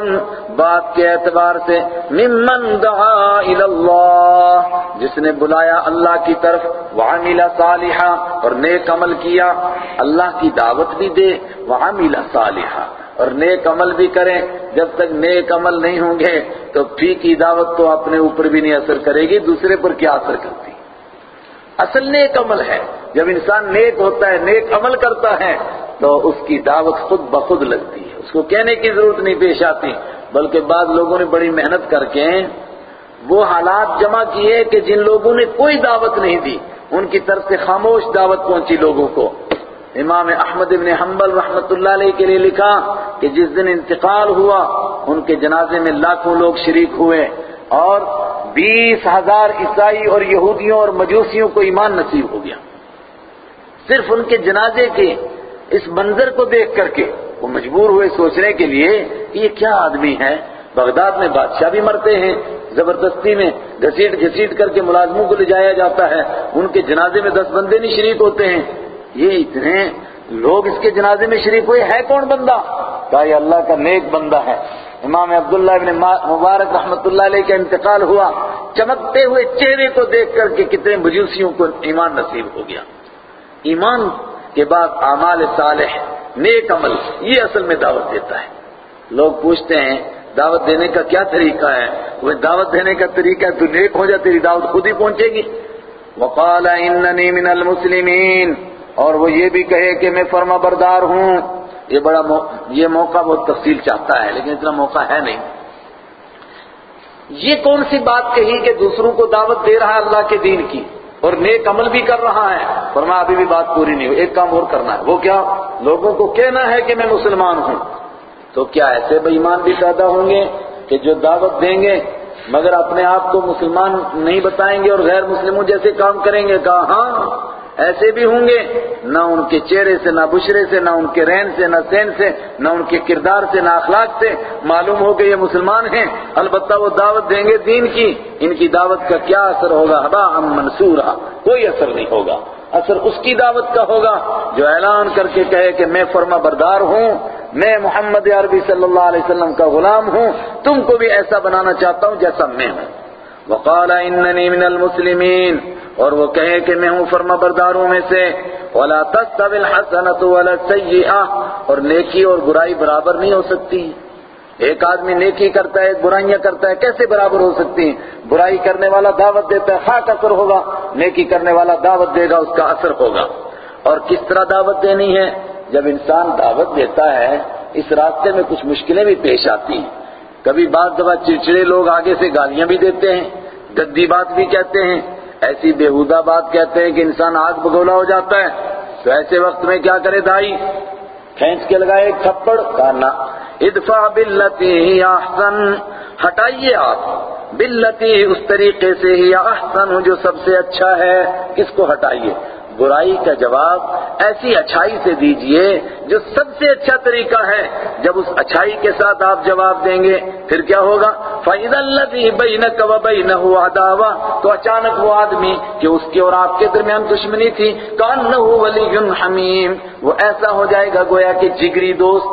بات کے اعتبار سے، ممن دعا اللہ جس نے بلایا اللہ کی طرف، وعمل صالحا، اور نیک عمل کیا، اللہ کی دعوت بھی دے، وعمل صالحا، اور نیک عمل بھی کریں جب تک نیک عمل نہیں ہوں گے، تو فی کی دعوت تو اپنے اوپر بھی نہیں اثر کرے گی، دوسرے پر کیا اثر کرتی؟ اصل نیک عمل ہے۔ جب انسان نیک ہوتا ہے، نیک عمل کرتا ہے تو اس کی دعوت خود بخود لگتی ہے۔ اس کو کہنے کی ضرورت نہیں پیش آتی، بلکہ بعض لوگوں نے بڑی محنت کر کے وہ حالات جمع کیے کہ جن لوگوں نے کوئی دعوت نہیں دی، ان کی طرف سے خاموش دعوت پہنچی لوگوں کو۔ امام احمد ابن حنبل رحمت اللہ علیہ کے لیے لکھا کہ جس دن انتقال ہوا، ان کے جنازے میں لاکھوں لوگ شریک ہوئے اور بیس ہزار عیسائی اور یہودیوں اور مجوسیوں کو ایمان نصیب ہو گیا۔ صرف ان کے جنازے کے اس منظر کو دیکھ کر کے وہ مجبور ہوئے سوچنے کے لیے کہ یہ کیا آدمی ہے؟ بغداد میں بادشاہ بھی مرتے ہیں، زبردستی میں گھسیٹ گھسیٹ کر کے ملازموں کو لے جایا جاتا ہے۔ ان کے جنازے میں دس بندے نہیں شریک ہوتے ہیں۔ یہ اتنے لوگ اس کے جنازے میں شریک ہوئے، ہے کون بندہ؟ کہا یہ اللہ کا نیک بندہ ہے۔ امام عبداللہ ابن مبارک رحمت اللہ علیہ کا انتقال ہوا۔ چمکتے ہوئے چہرے کو دیکھ کر کے کتنے مجوسیوں کو ایمان نصیب ہو گیا۔ ایمان کے بعد اعمال صالح، نیک عمل، یہ اصل میں دعوت دیتا ہے۔ لوگ پوچھتے ہیں، دعوت دینے کا کیا طریقہ ہے؟ وہ دعوت دینے کا طریقہ ہے، تو نیک ہو جائے تیری دعوت خود ہی پہنچے گی۔ وقال اننی من المسلمین، اور وہ یہ بھی کہے کہ میں فرما بردار ہوں۔ یہ بڑا یہ موقع بہت تفصیل چاہتا ہے، لیکن اتنا موقع ہے نہیں۔ یہ کون سی بات کہی کہ دوسروں کو دعوت دے رہا ہے اللہ کے دین کی؟ اور نیک عمل بھی کر رہا ہے۔ فرما ابھی بھی بات پوری نہیں ہوئی۔ ایک کام اور کرنا ہے۔ وہ کیا؟ لوگوں کو کہنا ہے کہ میں مسلمان ہوں۔ تو کیا ایسے بےمان بھی پیدا ہوں گے کہ جو دعوت دیں گے، مگر اپنے آپ کو مسلمان نہیں بتائیں گے اور غیر مسلموں جیسے کام کریں گے؟ کہا ہاں ایسے بھی ہوں گے، نہ ان کے چہرے سے، نہ بشرے سے، نہ ان کے رین سے، نہ سین سے، نہ ان کے کردار سے، نہ اخلاق سے معلوم ہو کہ یہ مسلمان ہیں۔ البتہ وہ دعوت دیں گے دین کی۔ ان کی دعوت کا کیا اثر ہوگا؟ ہبا ہم منصورا کوئی اثر نہیں ہوگا۔ اثر اس کی دعوت کا ہوگا جو اعلان کر کے کہے کہ میں فرما بردار ہوں، میں محمد عربی صلی اللہ علیہ وسلم کا غلام ہوں، تم کو بھی ایسا بنانا چاہتا ہوں جیسا میں ہوں۔ وقال اننی من المسلمین اور وہ کہے کہ میں ہوں فرما برداروں میں سے ولا تستوي الحسنه ولا السيئه اور نیکی اور برائی برابر نہیں ہو سکتی۔ ایک آدمی نیکی کرتا ہے، ایک برائیاں کرتا ہے، کیسے برابر ہو سکتی؟ ہیں برائی کرنے والا دعوت دیتا ہے خاک اثر ہوگا، نیکی کرنے والا دعوت دے گا، اس کا اثر ہوگا۔ اور کس طرح دعوت دینی ہے؟ جب انسان دعوت دیتا ہے، اس راستے میں کچھ مشکلیں بھی پیش آتی ہیں۔ کبھی بعض دفعہ چڑچڑے لوگ آگے سے گالیاں بھی دیتے ہیں گدی بات بھی کہتے ہیں۔ ایسی بےحودہ بات کہتے ہیں کہ انسان آگ بگولا ہو جاتا ہے۔ تو ایسے وقت میں کیا کرے دائی؟ کھینچ کے لگائے ایک تھپڑ کہنا ادفع باللتی ہی احسن۔ ہٹائیے آپ۔ باللتی اس طریقے سے ہی احسن جو سب سے اچھا ہے، کس کو ہٹائیے؟ برائی کا جواب ایسی اچھائی سے دیجیے جو سب سے اچھا طریقہ ہے۔ جب اس اچھائی کے ساتھ آپ جواب دیں گے، پھر کیا ہوگا؟ فَإِذَا الَّذِي بَيْنَكَ وَبَيْنَهُ عَدَاوَةٌ تو اچانک وہ آدمی کہ اس کے اور آپ کے درمیان دشمنی تھی كَأَنَّهُ وَلِيٌّ حَمِيمٌ۔ وہ ایسا ہو جائے گا گویا کہ جگری دوست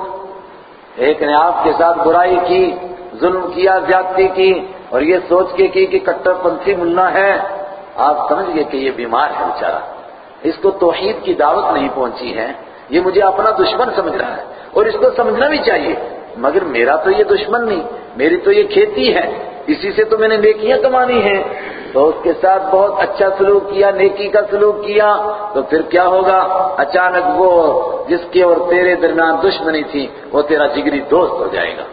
ایک نے آپ کے ساتھ برائی کی، ظلم کیا، زیادتی کی، اور یہ سوچ کے کی کہ کٹر پنتھی ملنا ہے۔ آپ سمجھ گئے کہ یہ بیمار ہے بیچارہ۔ اس کو توحید کی دعوت نہیں پہنچی ہے، یہ مجھے اپنا دشمن سمجھ رہا ہے، اور اس کو سمجھنا بھی چاہیے۔ مگر میرا تو یہ دشمن نہیں، میری تو یہ کھیتی ہے، اسی سے تو میں نے نیکیاں کمانی ہیں۔ تو اس کے ساتھ بہت اچھا سلوک کیا، نیکی کا سلوک کیا، تو پھر کیا ہوگا؟ اچانک وہ جس کے اور تیرے درمیان دشمنی تھی، وہ تیرا جگری دوست ہو جائے گا۔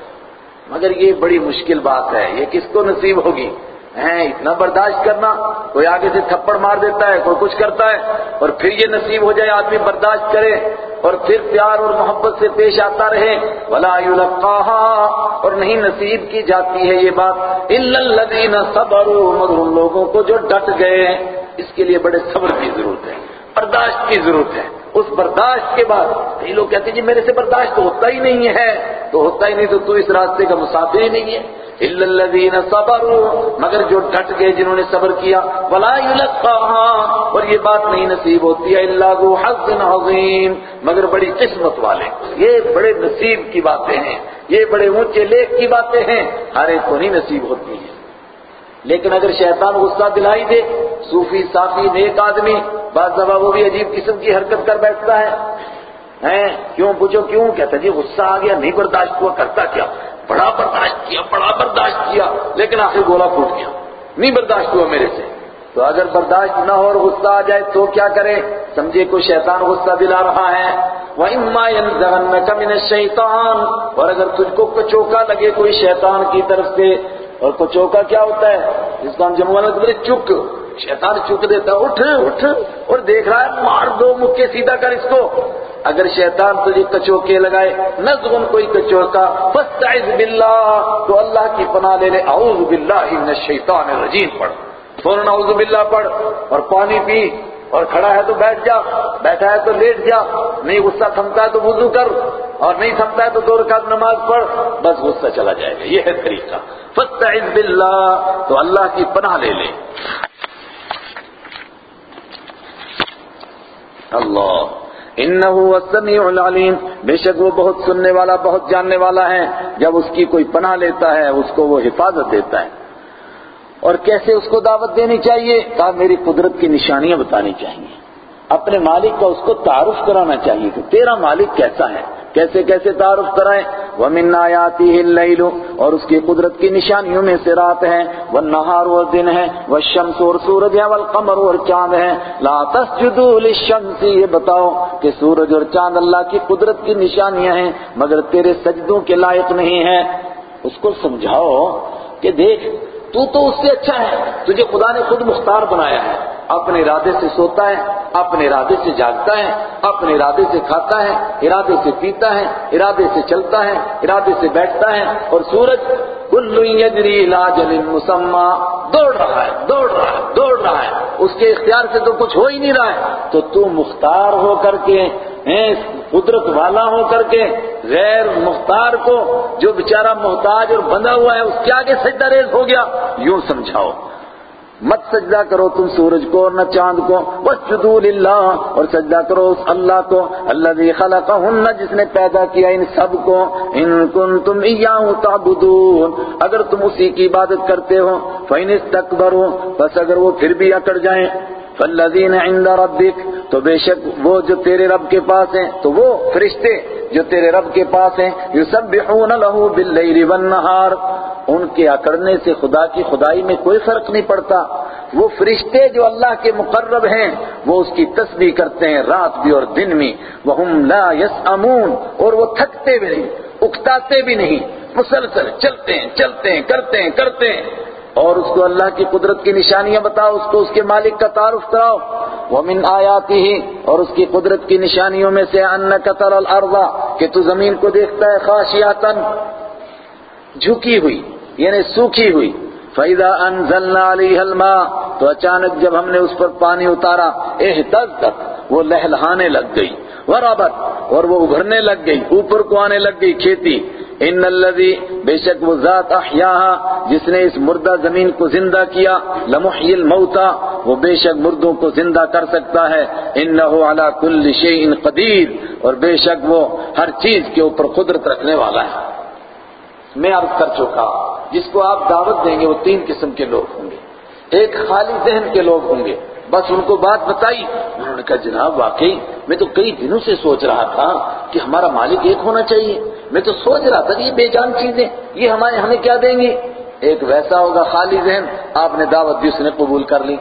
مگر یہ بڑی مشکل بات ہے، یہ کس کو نصیب ہوگی؟ ہیں، اتنا برداشت کرنا، کوئی آگے سے تھپڑ مار دیتا ہے، کوئی کچھ کرتا ہے، اور پھر یہ نصیب ہو جائے آدمی برداشت کرے، اور پھر پیار اور محبت سے پیش آتا رہے، ولا يلقاها، اور نہیں نصیب کی جاتی ہے یہ بات الا الذين صبروا، مگر ان لوگوں کو جو ڈٹ گئے ہیں، اس کے لیے بڑے صبر کی ضرورت ہے، برداشت کی ضرورت ہے۔ اس برداشت کے بعد، کئی لوگ کہتے ہیں جی میرے سے برداشت ہوتا ہی نہیں ہے، تو ہوتا ہی نہیں تو تو اس راستے کا مسافر ہی نہیں ہے۔ الذين صبروا، مگر جو ڈٹ گئے جنہوں نے صبر کیا، ولا يلقاها، اور یہ بات نہیں نصیب ہوتی ہے الا ذو حظ عظیم مگر بڑی قسمت والے۔ یہ بڑے نصیب کی باتیں ہیں، یہ بڑے اونچے لیک کی باتیں ہیں، ہر ایک کو نہیں نصیب ہوتی ہیں۔ لیکن اگر شیطان غصہ دلائی دے، صوفی، صافی، نیک آدمی، بعض دفعہ وہ بھی عجیب قسم کی حرکت کر بیٹھتا ہے۔ کیوں پوچھو کیوں؟ کہتا جی غصہ آ گیا، نہیں برداشت ہوا، کرتا کیا؟ بڑا برداشت کیا، بڑا برداشت کیا، لیکن آخر گولا پھوٹ گیا۔ نہیں برداشت ہوا میرے سے۔ تو اگر برداشت نہ ہو اور غصہ آ جائے تو کیا کرے سمجھے کوئی شیطان غصہ دلا رہا ہے۔ وَإِمَّا يَنزَغَنَّكَ مِنَ الشَّيْطَانِ۔ اور اگر تجھ کو کچوکا لگے کوئی شیطان کی طرف سے، اور کچوکا کیا ہوتا ہے؟ جس کو ہم جمع چک۔ شیطان چک دیتا ہے، اٹھ اٹھ، اور دیکھ رہا ہے، مار دو، مکے سیدھا کر اس کو۔ اگر شیطان تجھے کچوکے لگائے نزغن کوئی کچوکا۔ فاستعذ باللہ، تو اللہ کی پناہ لے لے۔ اعوذ باللہ من الشیطان الرجیم، پڑھ۔ فوراً اعوذ باللہ، پڑھ۔ اور پانی پی، اور کھڑا ہے تو بیٹھ جا۔ بیٹھا ہے تو لیٹ جا۔ نہیں غصہ تھمتا ہے تو وضو کر۔ اور نہیں تھمتا ہے تو دو رکعت نماز پڑھ۔ بس غصہ چلا جائے گا۔ یہ ہے طریقہ۔ فاستعذ باللہ، تو اللہ کی پناہ لے لے۔ اللہ۔ انہو السمیع العلیم۔ بے شک وہ بہت سننے والا، بہت جاننے والا ہے۔ جب اس کی کوئی پناہ لیتا ہے، اس کو وہ حفاظت دیتا ہے۔ اور کیسے اس کو دعوت دینی چاہیے؟ کہا میری قدرت کی نشانیاں بتانی چاہیے۔ اپنے مالک کا اس کو تعارف کرانا چاہیے کہ تیرا مالک کیسا ہے۔ کیسے کیسے تعارف کرائیں؟ وَمِنْ آيَاتِهِ اللَّيْلُ، اور اس کی قدرت کی نشانیوں میں سے رات ہے، وَالنَّهَارُ، اور دن ہے، وَالشَّمْسُ، اور سورج ہے، وَالْقَمَرُ، اور چاند ہے۔ لَا تَسْجُدُوا لِلشَّمْسِ، یہ بتاؤ کہ سورج اور چاند اللہ کی قدرت کی نشانیاں ہیں، مگر تیرے سجدوں کے لائق نہیں ہیں۔ اس کو سمجھاؤ کہ دیکھ، تو تو اس سے اچھا ہے، تجھے خدا نے خود مختار بنایا ہے۔ اپنے ارادے سے سوتا ہے، اپنے ارادے سے جاگتا ہے، اپنے ارادے سے کھاتا ہے، ارادے سے پیتا ہے، ارادے سے چلتا ہے، ارادے سے بیٹھتا ہے اور سورج کلو یجری لا جل دوڑ رہا ہے، دوڑ رہا ہے، دوڑ رہا ہے۔ اس کے اختیار سے تو کچھ ہو ہی نہیں رہا ہے۔ تو تو مختار ہو کر کے قدرت والا ہو کر کے غیر مختار کو جو بیچارہ محتاج اور بندھا ہوا ہے، اس کے آگے سجدہ ریز ہو گیا۔ یوں سمجھاؤ۔ مت سجدہ کرو تم سورج کو اور نہ چاند کو۔ واسجدوا للہ اور سجدہ کرو اس اللہ کو۔ الذي خلقهن، جس نے پیدا کیا ان سب کو۔ ان کنتم ایاه تعبدون۔ اگر تم اسی کی عبادت کرتے ہو فین استكبروا بس اگر وہ پھر بھی اکڑ جائیں۔ فالذین عند ربک تو بے شک وہ جو تیرے رب کے پاس ہیں، تو وہ فرشتے۔ جو تیرے رب کے پاس ہیں، یسبحون له باللیل والنہار۔ ان کے اکڑنے سے خدا کی خدائی میں کوئی فرق نہیں پڑتا۔ وہ فرشتے جو اللہ کے مقرب ہیں، وہ اس کی تسبیح کرتے ہیں رات بھی اور دن میں وَهُمْ لَا يَسْأَمُونَ اور وہ تھکتے بھی نہیں، اکتاتے بھی نہیں، مسلسل چلتے ہیں چلتے ہیں، کرتے ہیں کرتے ہیں۔ اور اس کو اللہ کی قدرت کی نشانیاں بتاؤ، اس کو اس کے مالک کا تعارف کراؤ۔ وَمِنْ آيَاتِهِ اور اس کی قدرت کی نشانیوں میں سے أَنَّكَ تَرَى الْأَرْضَ، کہ تو زمین کو دیکھتا ہے خاشیاتن جھکی ہوئی یعنی سوکھی ہوئی۔ فَإِذَا أَنزَلْنَا عَلَيْهَا الْمَاءَ، تو اچانک جب ہم نے اس پر پانی اتارا اہتزت وہ لہلہانے لگ گئی ورابت اور وہ ابھرنے لگ گئی، اوپر کو آنے لگ گئی کھیتی۔ ان الذي بے شک وہ ذات احیاها، جس نے اس مردہ زمین کو زندہ کیا لمحی الموتى وہ بے شک مردوں کو زندہ کر سکتا ہے۔ انه على كل شيء قدیر، اور بے شک وہ ہر چیز کے اوپر قدرت رکھنے والا ہے۔ میں عرض کر چکا، جس کو آپ دعوت دیں گے، وہ تین قسم کے لوگ ہوں گے۔ ایک خالی ذہن کے لوگ ہوں گے۔ بس ان کو بات بتائی۔ انہوں نے کہا، جناب، واقعی میں تو کئی دنوں سے سوچ رہا تھا کہ ہمارا مالک ایک ہونا چاہیے۔ میں تو سوچ رہا تھا کہ یہ بے جان چیزیں، یہ ہمارے ہمیں کیا دیں گی؟ ایک ویسا ہوگا خالی ذہن۔ آپ نے دعوت دی، اس نے قبول کر لی۔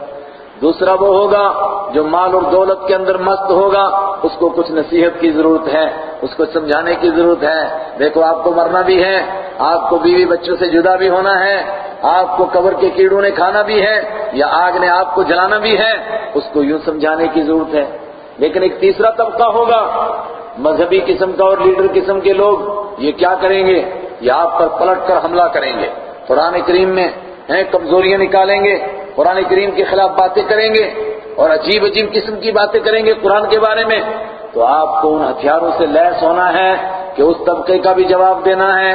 دوسرا وہ ہوگا جو مال اور دولت کے اندر مست ہوگا، اس کو کچھ نصیحت کی ضرورت ہے، اس کو سمجھانے کی ضرورت ہے۔ دیکھو، آپ کو مرنا بھی ہے، آپ کو بیوی بچوں سے جدا بھی ہونا ہے، آپ کو قبر کے کیڑوں نے کھانا بھی ہے یا آگ نے آپ کو جلانا بھی ہے، اس کو یوں سمجھانے کی ضرورت ہے۔ لیکن ایک تیسرا طبقہ ہوگا، مذہبی قسم کا اور لیڈر قسم کے لوگ یہ کیا کریں گے؟ یہ آپ پر پلٹ کر حملہ کریں گے۔ قرآن کریم میں ہیں، کمزوریاں نکالیں گے۔ قرآن کریم کے خلاف باتیں کریں گے اور عجیب عجیب قسم کی باتیں کریں گے قرآن کے بارے میں، تو آپ کو ان ہتھیاروں سے لیس ہونا ہے کہ اس طبقے کا بھی جواب دینا ہے۔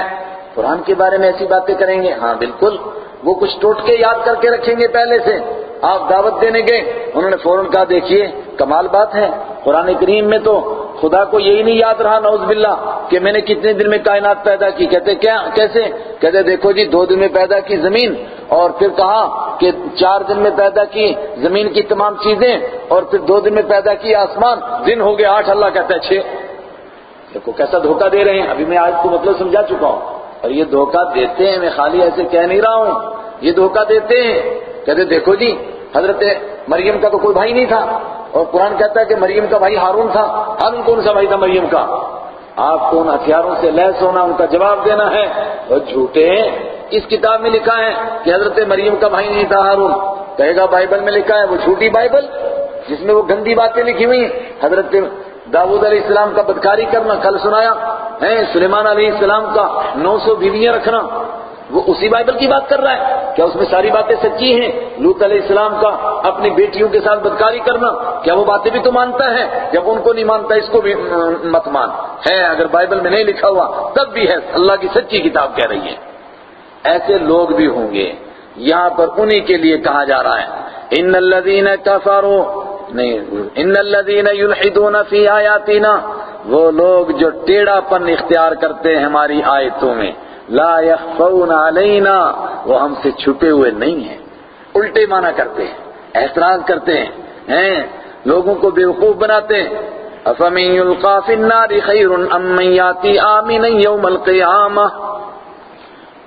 قرآن کے بارے میں ایسی باتیں کریں گے؟ ہاں بالکل۔ وہ کچھ ٹوٹ کے یاد کر کے رکھیں گے پہلے سے۔ آپ دعوت دینے گئے، انہوں نے فوراً کہا، دیکھیے، کمال بات ہے، قرآن کریم میں تو خدا کو یہی نہیں یاد رہا، نعوذ باللہ، کہ میں نے کتنے دن میں کائنات پیدا کی۔ کہتے، کیا، کیسے؟ کہتے، دیکھو جی دو دن میں پیدا کی زمین۔ اور پھر کہا کہ چار دن میں پیدا کی زمین کی تمام چیزیں، اور پھر دو دن میں پیدا کی آسمان۔ دن ہو گئے آٹھ، اللہ کہتا ہے، چھ۔ دیکھو، کیسا دھوکہ دے رہے ہیں۔ ابھی میں آج کو مطلب سمجھا چکا ہوں۔ اور یہ دھوکہ دیتے ہیں، میں خالی ایسے کہہ نہیں رہا ہوں۔ یہ دھوکہ دیتے ہیں۔ کہتے دیکھو جی حضرت مریم کا تو کوئی بھائی نہیں تھا۔ اور قرآن کہتا ہے کہ مریم کا بھائی ہارون تھا۔ ہارون کون سا بھائی تھا مریم کا؟ آپ کو ان ہتھیاروں سے لیس ہونا، ان کا جواب دینا ہے۔ اور جھوٹے اس کتاب میں لکھا ہے کہ حضرت مریم کا بھائی نہیں تھا ہارون۔ کہے گا بائبل میں لکھا ہے، وہ جھوٹی بائبل جس میں وہ گندی باتیں لکھی ہوئی حضرت داود علیہ السلام کا بدکاری کرنا، کل سنایا ہے سلیمان علیہ السلام کا نو سو بیویاں رکھنا۔ وہ اسی بائبل کی بات کر رہا ہے۔ کیا اس میں ساری باتیں سچی ہیں؟ لوت علیہ السلام کا اپنی بیٹیوں کے ساتھ بدکاری کرنا، کیا وہ باتیں بھی تو مانتا ہے؟ جب ان کو نہیں مانتا، اس کو بھی مت مان۔ ہے، اگر بائبل میں نہیں لکھا ہوا، تب بھی ہے۔ اللہ کی سچی کتاب کہہ رہی ہے۔ ایسے لوگ بھی ہوں گے۔ یہاں پر انہی کے لیے کہا جا رہا ہے۔ ان الذین کفروا، نہیں، ان الذین یلحدون فی آیاتنا، وہ لوگ جو ٹیڑھا پن اختیار کرتے ہیں ہماری آیتوں میں۔ لا يخفون علینا وہ ہم سے چھپے ہوئے نہیں ہیں۔ الٹے مانا کرتے ہیں احتراز کرتے ہیں ہیں، لوگوں کو بیوقوف بناتے ہیں۔ افمن یلقا فی النار خیر ام من یاتی آمین یوم القیامہ۔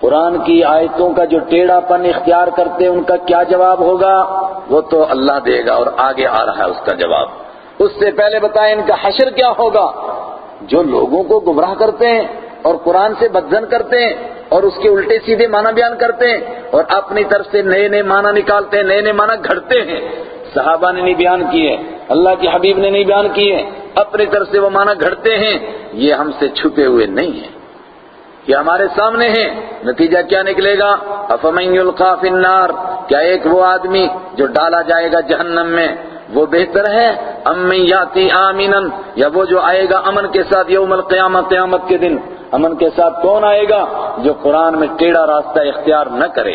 قرآن کی آیتوں کا جو ٹیڑھا پن اختیار کرتے ہیں، ان کا کیا جواب ہوگا؟ وہ تو اللہ دے گا اور آگے آ رہا ہے اس کا جواب۔ اس سے پہلے بتائیں ان کا حشر کیا ہوگا؟ جو لوگوں کو گمراہ کرتے ہیں اور قرآن سے بدزن کرتے ہیں اور اس کے الٹے سیدھے معنی بیان کرتے ہیں اور اپنی طرف سے نئے نئے معنی نکالتے ہیں، نئے نئے معنی گھڑتے ہیں۔ صحابہ نے نہیں بیان کیے، اللہ کے حبیب نے نہیں بیان کیے، اپنی طرف سے وہ معنی گھڑتے ہیں، یہ ہم سے چھپے ہوئے نہیں ہیں۔ یہ ہمارے سامنے ہیں، نتیجہ کیا نکلے گا؟ افمن یلقا فی النار، کیا ایک وہ آدمی جو ڈالا جائے گا جہنم میں؟ وہ بہتر ہے۔ ام یاتی آمینن یا وہ جو آئے گا امن کے ساتھ یوم القیامت قیامت کے دن۔ امن کے ساتھ کون آئے گا جو قرآن میں ٹیڑھا راستہ اختیار نہ کرے۔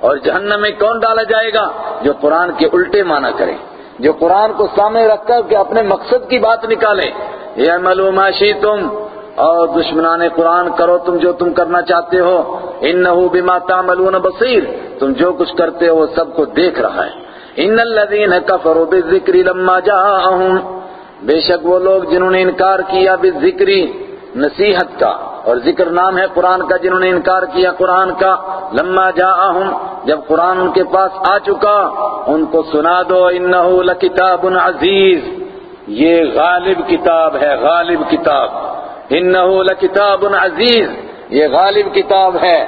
اور جہنم میں کون ڈالا جائے گا جو قرآن کے الٹے معنی کرے۔ جو قرآن کو سامنے رکھ کر کہ اپنے مقصد کی بات نکالے۔ یہ معلوماشی تم اور دشمنان قرآن کرو تم جو تم کرنا چاہتے ہو۔ انہو بما تعملون بصیر، تم جو کچھ کرتے ہو سب کو دیکھ رہا ہے۔ ان الذین کفروا بالذکر لما جاءهم بے شک وہ لوگ جنہوں نے انکار کیا بالذکری نصیحت کا اور ذکر نام ہے قرآن کا جنہوں نے انکار کیا قرآن کا لما جاءهم جب قرآن ان کے پاس آ چکا ان کو سنا دو انہو لکتاب عزیز یہ غالب کتاب ہے، غالب کتاب۔ انہو لکتاب عزیز یہ غالب کتاب ہے۔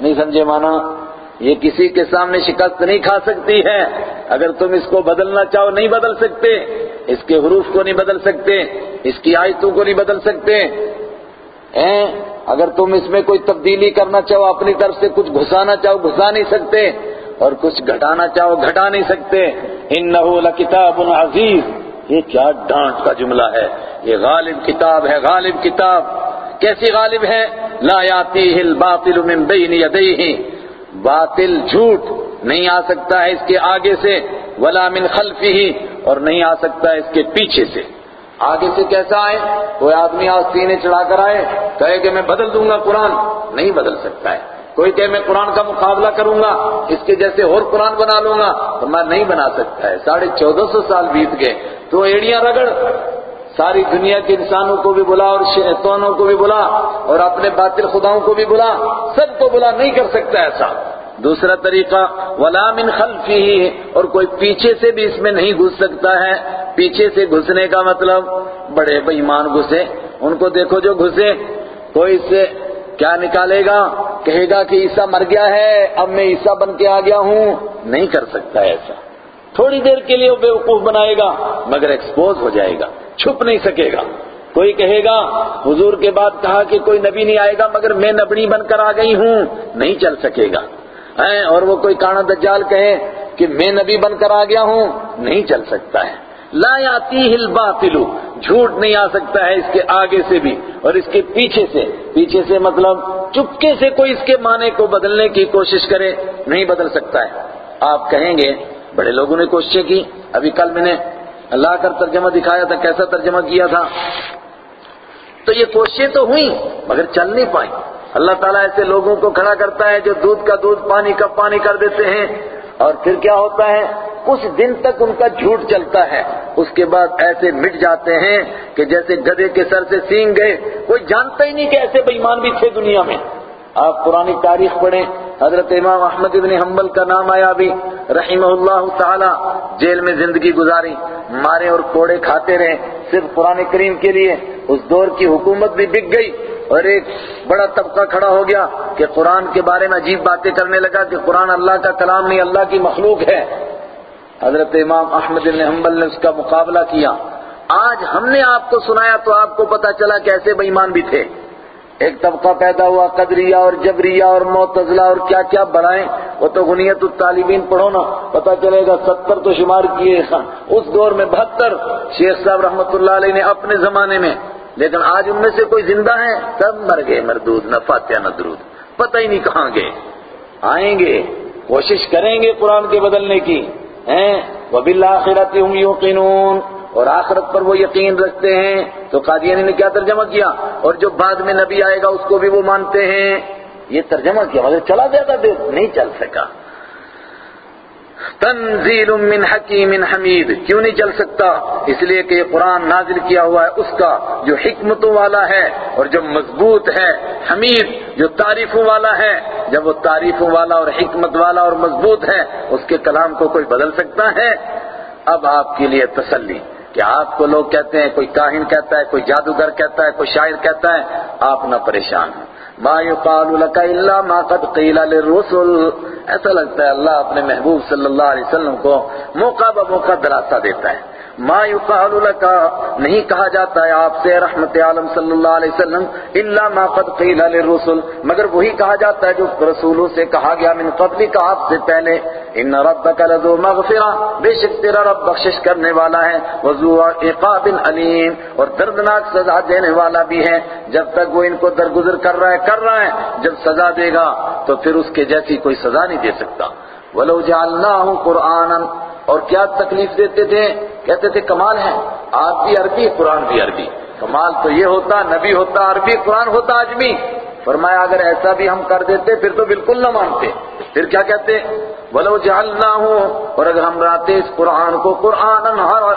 نہیں سمجھے مانا؟ یہ کسی کے سامنے شکست نہیں کھا سکتی ہے۔ اگر تم اس کو بدلنا چاہو، نہیں بدل سکتے۔ اس کے حروف کو نہیں بدل سکتے۔ اس کی آیتوں کو نہیں بدل سکتے۔ اگر تم اس میں کوئی تبدیلی کرنا چاہو، اپنی طرف سے کچھ گھسانا چاہو، گھسا نہیں سکتے۔ اور کچھ گھٹانا چاہو، گھٹا نہیں سکتے۔ انہو لکتاب عزیز۔ یہ کیا ڈانٹ کا جملہ ہے۔ یہ غالب کتاب ہے، غالب کتاب۔ کیسی غالب ہے؟ لا یاتیہ الباطل من بین یدیہ۔ باطل جھوٹ نہیں آ سکتا ہے اس کے آگے سے، ولا من خلفہ اور نہیں آ سکتا ہے اس کے پیچھے سے۔ آگے سے کیسا آئے؟ کوئی آدمی آج سینے چڑھا کر آئے، کہے کہ میں بدل دوں گا قرآن، نہیں بدل سکتا ہے۔ کوئی کہ میں قرآن کا مقابلہ کروں گا، اس کے جیسے اور قرآن بنا لوں گا، تو میں نہیں بنا سکتا ہے۔ ساڑھے چودہ سو سال بیت گئے، تو ایڑیاں رگڑ۔ ساری دنیا کے انسانوں کو بھی بلا اور شیطانوں کو بھی بلا اور اپنے باطل خداؤں کو بھی بلا سب کو بلا نہیں کر سکتا ایسا۔ دوسرا طریقہ، ولا من خلفی ہی اور کوئی پیچھے سے بھی اس میں نہیں گھس سکتا ہے۔ پیچھے سے گھسنے کا مطلب بڑے بےمان گھسے۔ ان کو دیکھو جو گھسے کوئی اس سے کیا نکالے گا؟ کہے گا کہ عیسیٰ مر گیا ہے، اب میں عیسیٰ بن کے آ گیا ہوں۔ نہیں کر سکتا ایسا۔ تھوڑی دیر کے لیے وہ بیوقوف بنائے گا، مگر ایکسپوز ہو جائے گا، چھپ نہیں سکے گا۔ کوئی کہے گا، حضور کے بعد کہا کہ کوئی نبی نہیں آئے گا، مگر میں نبنی بن کر آ گئی ہوں۔ نہیں چل سکے گا۔ اور وہ کوئی کانا دجال کہے کہ میں نبی بن کر آ گیا ہوں، نہیں چل سکتا ہے۔ لا یاتی الباطل، جھوٹ نہیں آ سکتا ہے اس کے آگے سے بھی، اور اس کے پیچھے سے۔ پیچھے سے مطلب چپکے سے کوئی اس کے معنی کو بدلنے کی کوشش کرے، نہیں بدل سکتا ہے۔ آپ کہیں گے بڑے لوگوں نے کوششیں کی۔ ابھی کل میں نے اللہ کر ترجمہ دکھایا تھا، کیسا ترجمہ کیا تھا؟ تو یہ کوششیں تو ہوئی مگر چل نہیں پائیں۔ اللہ تعالیٰ ایسے لوگوں کو کھڑا کرتا ہے جو دودھ کا دودھ، پانی کا پانی کر دیتے ہیں۔ اور پھر کیا ہوتا ہے؟ کچھ دن تک ان کا جھوٹ چلتا ہے۔ اس کے بعد ایسے مٹ جاتے ہیں کہ جیسے گدے کے سر سے سینگ گئے۔ کوئی جانتا ہی نہیں کہ ایسے بےمان بھی تھے دنیا میں۔ آپ پرانی تاریخ پڑھیں۔ حضرت امام احمد ابن حنبل کا نام آیا بھی رحمہ اللہ تعالی، جیل میں زندگی گزاری، مارے اور کوڑے کھاتے رہے، صرف قرآن کریم کے لیے اس دور کی حکومت بھی بک گئی اور ایک بڑا طبقہ کھڑا ہو گیا کہ قرآن کے بارے میں عجیب باتیں کرنے لگا کہ قرآن اللہ کا کلام نہیں، اللہ کی مخلوق ہے۔ حضرت امام احمد بن حنبل نے اس کا مقابلہ کیا۔ آج ہم نے آپ کو سنایا تو آپ کو پتا چلا کیسے بےمان بھی تھے۔ ایک طبقہ پیدا ہوا، قدریہ اور جبریہ اور معتزلہ اور کیا کیا بڑھائیں وہ تو غنیت الطالبین پڑھو نا پتا چلے گا ستر تو شمار کیے اس دور میں بہتر شیخ صاحب رحمت اللہ علیہ نے اپنے زمانے میں، لیکن آج ان میں سے کوئی زندہ ہے؟ سب مر گئے مردود، نہ فاتحہ نہ درود۔ پتہ ہی نہیں کہاں گئے۔ آئیں گے، کوشش کریں گے قرآن کے بدلنے کی۔ ہیں؟ وَبِالْآخِرَةِ هُمْ يُقِنُونَ اور آخرت پر وہ یقین رکھتے ہیں تو قادیانی نے کیا ترجمہ کیا؟ اور جو بعد میں نبی آئے گا اس کو بھی وہ مانتے ہیں۔ یہ ترجمہ کیا؟ مگر چلا گیا تھا نہیں چل سکا۔ تنزیل من حکیم حمید۔ کیوں نہیں چل سکتا؟ اس لیے کہ یہ قرآن نازل کیا ہوا ہے، اس کا جو حکمتوں والا ہے اور جو مضبوط ہے، حمید جو تعریفوں والا ہے۔ جب وہ تعریفوں والا اور حکمت والا اور مضبوط ہے، اس کے کلام کو کوئی بدل سکتا ہے؟ اب آپ کے لیے تسلی۔ کہ آپ کو لوگ کہتے ہیں، کوئی کاہن کہتا ہے، کوئی جادوگر کہتا ہے، کوئی شاعر کہتا ہے، آپ نہ پریشان ہیں ما يقال لك الا ما قد قيل للرسل۔ ایسا لگتا ہے اللہ اپنے محبوب صلی اللہ علیہ وسلم کو موقع بموقع دلاسہ دیتا ہے۔ ما يقال لك؟ نہیں کہا جاتا ہے آپ سے رحمت عالم صلی اللہ علیہ وسلم، الا ما قد قيل للرسل۔ مگر وہی کہا جاتا ہے جو رسولوں سے کہا گیا من قبل کا آپ سے پہلے۔ ان ربک لذو مغفرہ بے شک تیرا رب بخشش کرنے والا ہے۔ وذو عقاب علیم اور دردناک سزا دینے والا بھی ہے۔ جب تک وہ ان کو درگزر کر رہا ہے، کر رہا ہے۔ جب سزا دے گا، تو پھر اس کے جیسی کوئی سزا نہیں دے سکتا۔ ولو جعلناه قرآنا اور کیا تکلیف دیتے تھے؟ کہتے تھے کمال ہے۔ آپ بھی عربی، قرآن بھی عربی۔ کمال تو یہ ہوتا، نبی ہوتا، عربی، قرآن ہوتا آجمی فرمایا، اگر ایسا بھی ہم کر دیتے، پھر تو بالکل نہ مانتے۔ پھر کیا کہتے؟ ولو جعلناه، اور اگر ہم راتے اس قرآن کو قرآن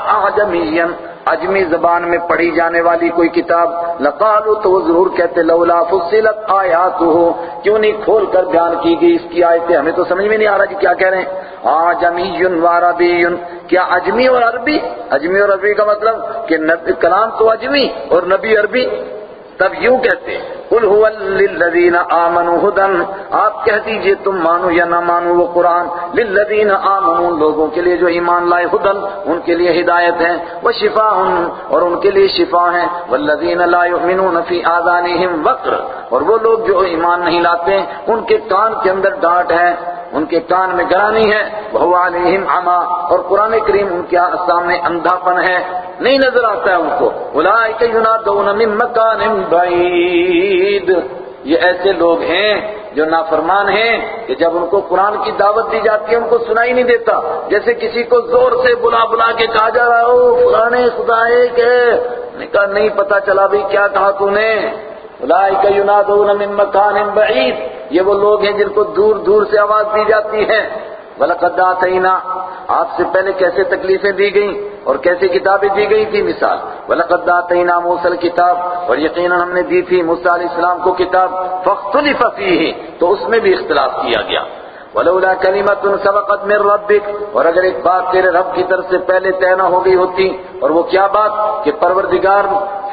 اعجمیا اجمی زبان میں پڑھی جانے والی کوئی کتاب لقالو تو وہ ضرور کہتے، لولا فصلت آیاتو کیوں نہیں کھول کر بیان کی گئی اس کی آیتیں؟ ہمیں تو سمجھ میں نہیں آ رہا جی کیا کہہ رہے ہیں۔ آجمی وعربی کیا اجمی اور عربی؟ اجمی اور عربی کا مطلب کہ کلام تو اجمی اور نبی عربی۔ تب یوں کہتے قل هو للذین آمنوا ہدن، آپ کہہ دیجیے تم مانو یا نہ مانو وہ قرآن، للذین آمنوا لوگوں کے لیے جو ایمان لائے ہدن، ان کے لیے ہدایت ہے وہ شفا اور ان کے لیے شفا ہے والذین لا یؤمنون فی آذانہم وقر، اور وہ لوگ جو ایمان نہیں لاتے، ان کے کان کے اندر ڈانٹ ہے ان کے کان میں گرانی ہے وہ علیہم عما اور قرآن کریم ان کے سامنے اندھا پن ہے۔ نہیں نظر آتا ہے ان کو۔ اولئک ینادون من مکان بعید۔ یہ ایسے لوگ ہیں جو نافرمان ہیں کہ جب ان کو قرآن کی دعوت دی جاتی ہے، ان کو سنائی نہیں دیتا۔ جیسے کسی کو زور سے بلا بلا کے کہا جا رہا ہو پرانے خدا ایک ہے کہا، نہیں پتا چلا بھی کیا کہا تو نے۔ اولئک ینادون من مکان بعید۔ یہ وہ لوگ ہیں جن کو دور دور سے آواز دی جاتی ہے۔ وَلَقَدْ آتَيْنَا، آپ سے پہلے کیسے تکلیفیں دی گئیں اور کیسے کتابیں دی گئی تھی مثال۔ وَلَقَدْ آتَيْنَا مُوسَى الْكِتاب، اور یقیناً ہم نے دی تھی موسیٰ علیہ السلام کو کتاب۔ فَاخْتُلِفَ فِيهِ، تو اس میں بھی اختلاف کیا گیا۔ ولولا كلمة سبقت من ربك، اور اگر ایک بات تیرے رب کی طرف سے پہلے طے نہ ہو گئی ہوتی، اور وہ کیا بات؟ کہ پروردگار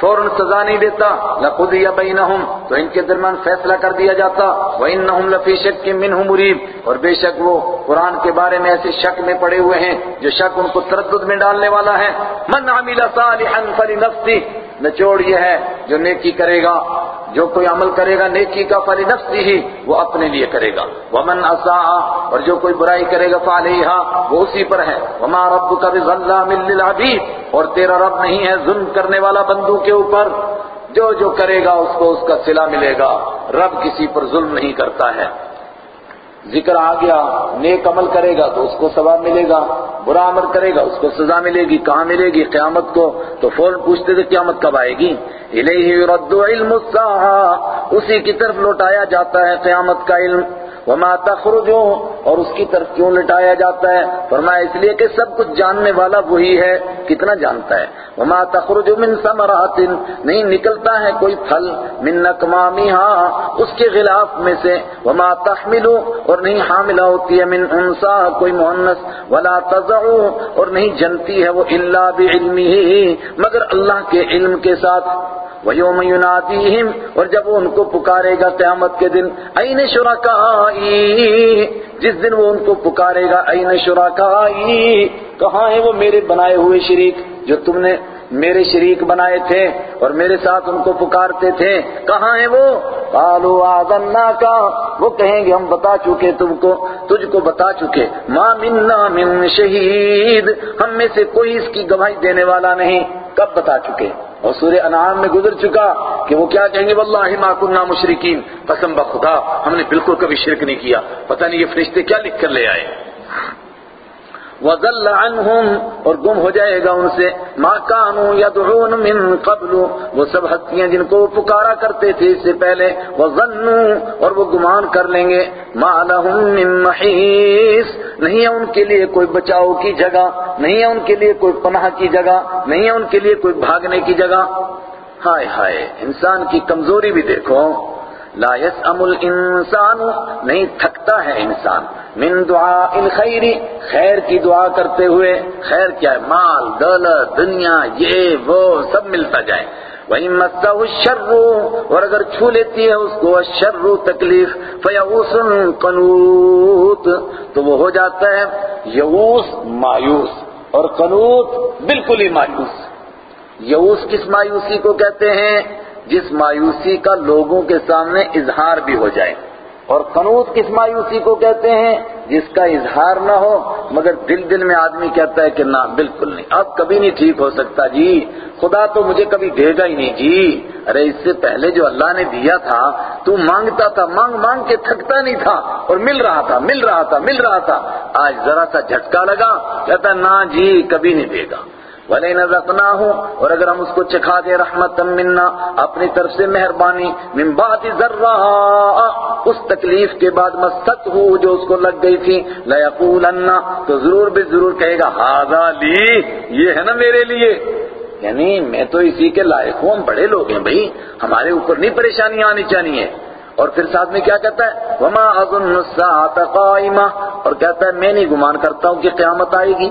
فوراً سزا نہیں دیتا، لقضی بینہم، تو ان کے درمیان فیصلہ کر دیا جاتا، وَإِنَّهُمْ لَفِي شَكٍّ مِّنْهُ مُرِيبٍ، اور بے شک وہ قرآن کے بارے میں ایسے شک میں پڑے ہوئے ہیں، جو شک ان کو تردد میں ڈالنے والا ہے۔ من عمل صالحا فلنفسه نچوڑ یہ ہے جو نیکی کرے گا، جو کوئی عمل کرے گا، نیکی کا فلی نفسی ہی وہ اپنے لیے کرے گا۔ ومن اساء اور جو کوئی برائی کرے گا فعلیہا وہ اسی پر ہے۔ وما ربک بظلام للعبید اور تیرا رب نہیں ہے ظلم کرنے والا بندوں کے اوپر۔ جو جو کرے گا، اس کو اس کا صلہ ملے گا۔ رب کسی پر ظلم نہیں کرتا ہے۔ ذکر آ گیا، نیک عمل کرے گا تو اس کو ثواب ملے گا، برا عمل کرے گا، اس کو سزا ملے گی، کہاں ملے گی؟ قیامت کو۔ تو فوراً پوچھتے تھے، قیامت کب آئے گی؟ الیہ رد علم الساعہ اسی کی طرف لوٹایا جاتا ہے قیامت کا علم۔ وما تخرج اور اس کی طرف کیوں لٹایا جاتا ہے؟ فرمایا، اس لیے کہ سب کچھ جاننے والا وہی ہے، کتنا جانتا ہے۔ وما تخرج من ثمرات، نہیں نکلتا ہے کوئی پھل، من نکمامها اس کے غلاف میں سے۔ وما تحمل، اور نہیں حاملہ ہوتی ہے، من انسا کوئی مؤنث۔ ولا تضع اور نہیں جنتی ہے وہ الا بعلمه۔ مگر اللہ کے علم کے ساتھ۔ وَيَوْمَ يُنَادِيهِمْ، اور جب وہ ان کو پکارے گا قیامت کے دن اَيْنَ جس دن وہ ان کو پکارے گا، اَيْنَ شُرَكَائِي؟ کہاں ہیں وہ میرے بنائے ہوئے شریک؟ جو تم نے میرے شریک بنائے تھے اور میرے ساتھ ان کو پکارتے تھے، کہاں ہیں وہ؟ قالوا آذناك وہ کہیں گے، ہم بتا چکے تم کو، تجھ کو بتا چکے۔ ما منا من شہید، ہم میں سے کوئی اس کی گواہی دینے والا نہیں۔ کب بتا چکے اور سورہ انعام میں گزر چکا کہ وہ کیا کہیں گے؟ واللہ ما کننا مشرکین قسم بخدا، ہم نے بالکل کبھی شرک نہیں کیا۔ پتہ نہیں یہ فرشتے کیا لکھ کر لے آئے۔ وَضَلَّ عَنْهُمْ اور گم ہو جائے گا ان سے مَا كَانُوا يَدْعُونَ مِن قَبْلُ۔ وہ سب ہستیاں جن کو پکارا کرتے تھے اس سے پہلے۔ وَظَنُّوا اور وہ گمان کر لیں گے۔ مَا لَهُم مِّن مَحِيص۔ نہیں ہے ان کے لیے کوئی بچاؤ کی جگہ، نہیں ہے ان کے لیے کوئی پناہ کی جگہ، نہیں ہے ان کے لیے کوئی بھاگنے کی جگہ۔ ہائے ہائے، انسان کی کمزوری بھی دیکھو۔ لا يسأم الانسان، نہیں تھکتا ہے انسان۔ من دعاء الخیر خیر کی دعا کرتے ہوئے، خیر کیا ہے؟ مال، دولت، دنیا، یہ، وہ، سب ملتا جائے۔ وہی مسہ الشر، اور اگر چھو لیتی ہے اس کو الشر، تکلیف فیعوس قنوت۔ تو وہ ہو جاتا ہے یعوس مایوس، اور قنوت بالکل ہی مایوس۔ یعوس کس مایوسی کو کہتے ہیں؟ جس مایوسی کا لوگوں کے سامنے اظہار بھی ہو جائے۔ اور قنوت کس مایوسی کو کہتے ہیں جس کا اظہار نہ ہو، مگر دل دل میں آدمی کہتا ہے کہ نہ، بالکل نہیں۔ اب کبھی نہیں ٹھیک ہو سکتا جی۔ خدا تو مجھے کبھی دے گا ہی نہیں جی۔ ارے، اس سے پہلے جو اللہ نے دیا تھا، تو مانگتا تھا، مانگ مانگ کے تھکتا نہیں تھا اور مل رہا تھا، مل رہا تھا، مل رہا تھا۔ آج ذرا سا جھٹکا لگا، کہتا نہ جی کبھی نہیں دے گا۔ بھلے نہ ہوں اور اگر ہم اس کو چکھا دیں رحمت منا، اپنی طرف سے مہربانی، من بعد ذرا اس تکلیف کے بعد مست ہو جو اس کو لگ گئی تھی لیقولن تو ضرور بھی ضرور کہے گا ہاضا لی، یہ ہے نا میرے لیے. یعنی میں تو اسی کے لائق ہوں، ہم بڑے لوگ ہیں بھائی، ہمارے اوپر نہیں پریشانیاں آنی چاہیے اور پھر ساتھ میں کیا کہتا ہے؟ وما اظن الساعة قائمہ اور کہتا ہے، میں نہیں گمان کرتا ہوں کہ قیامت آئے گی۔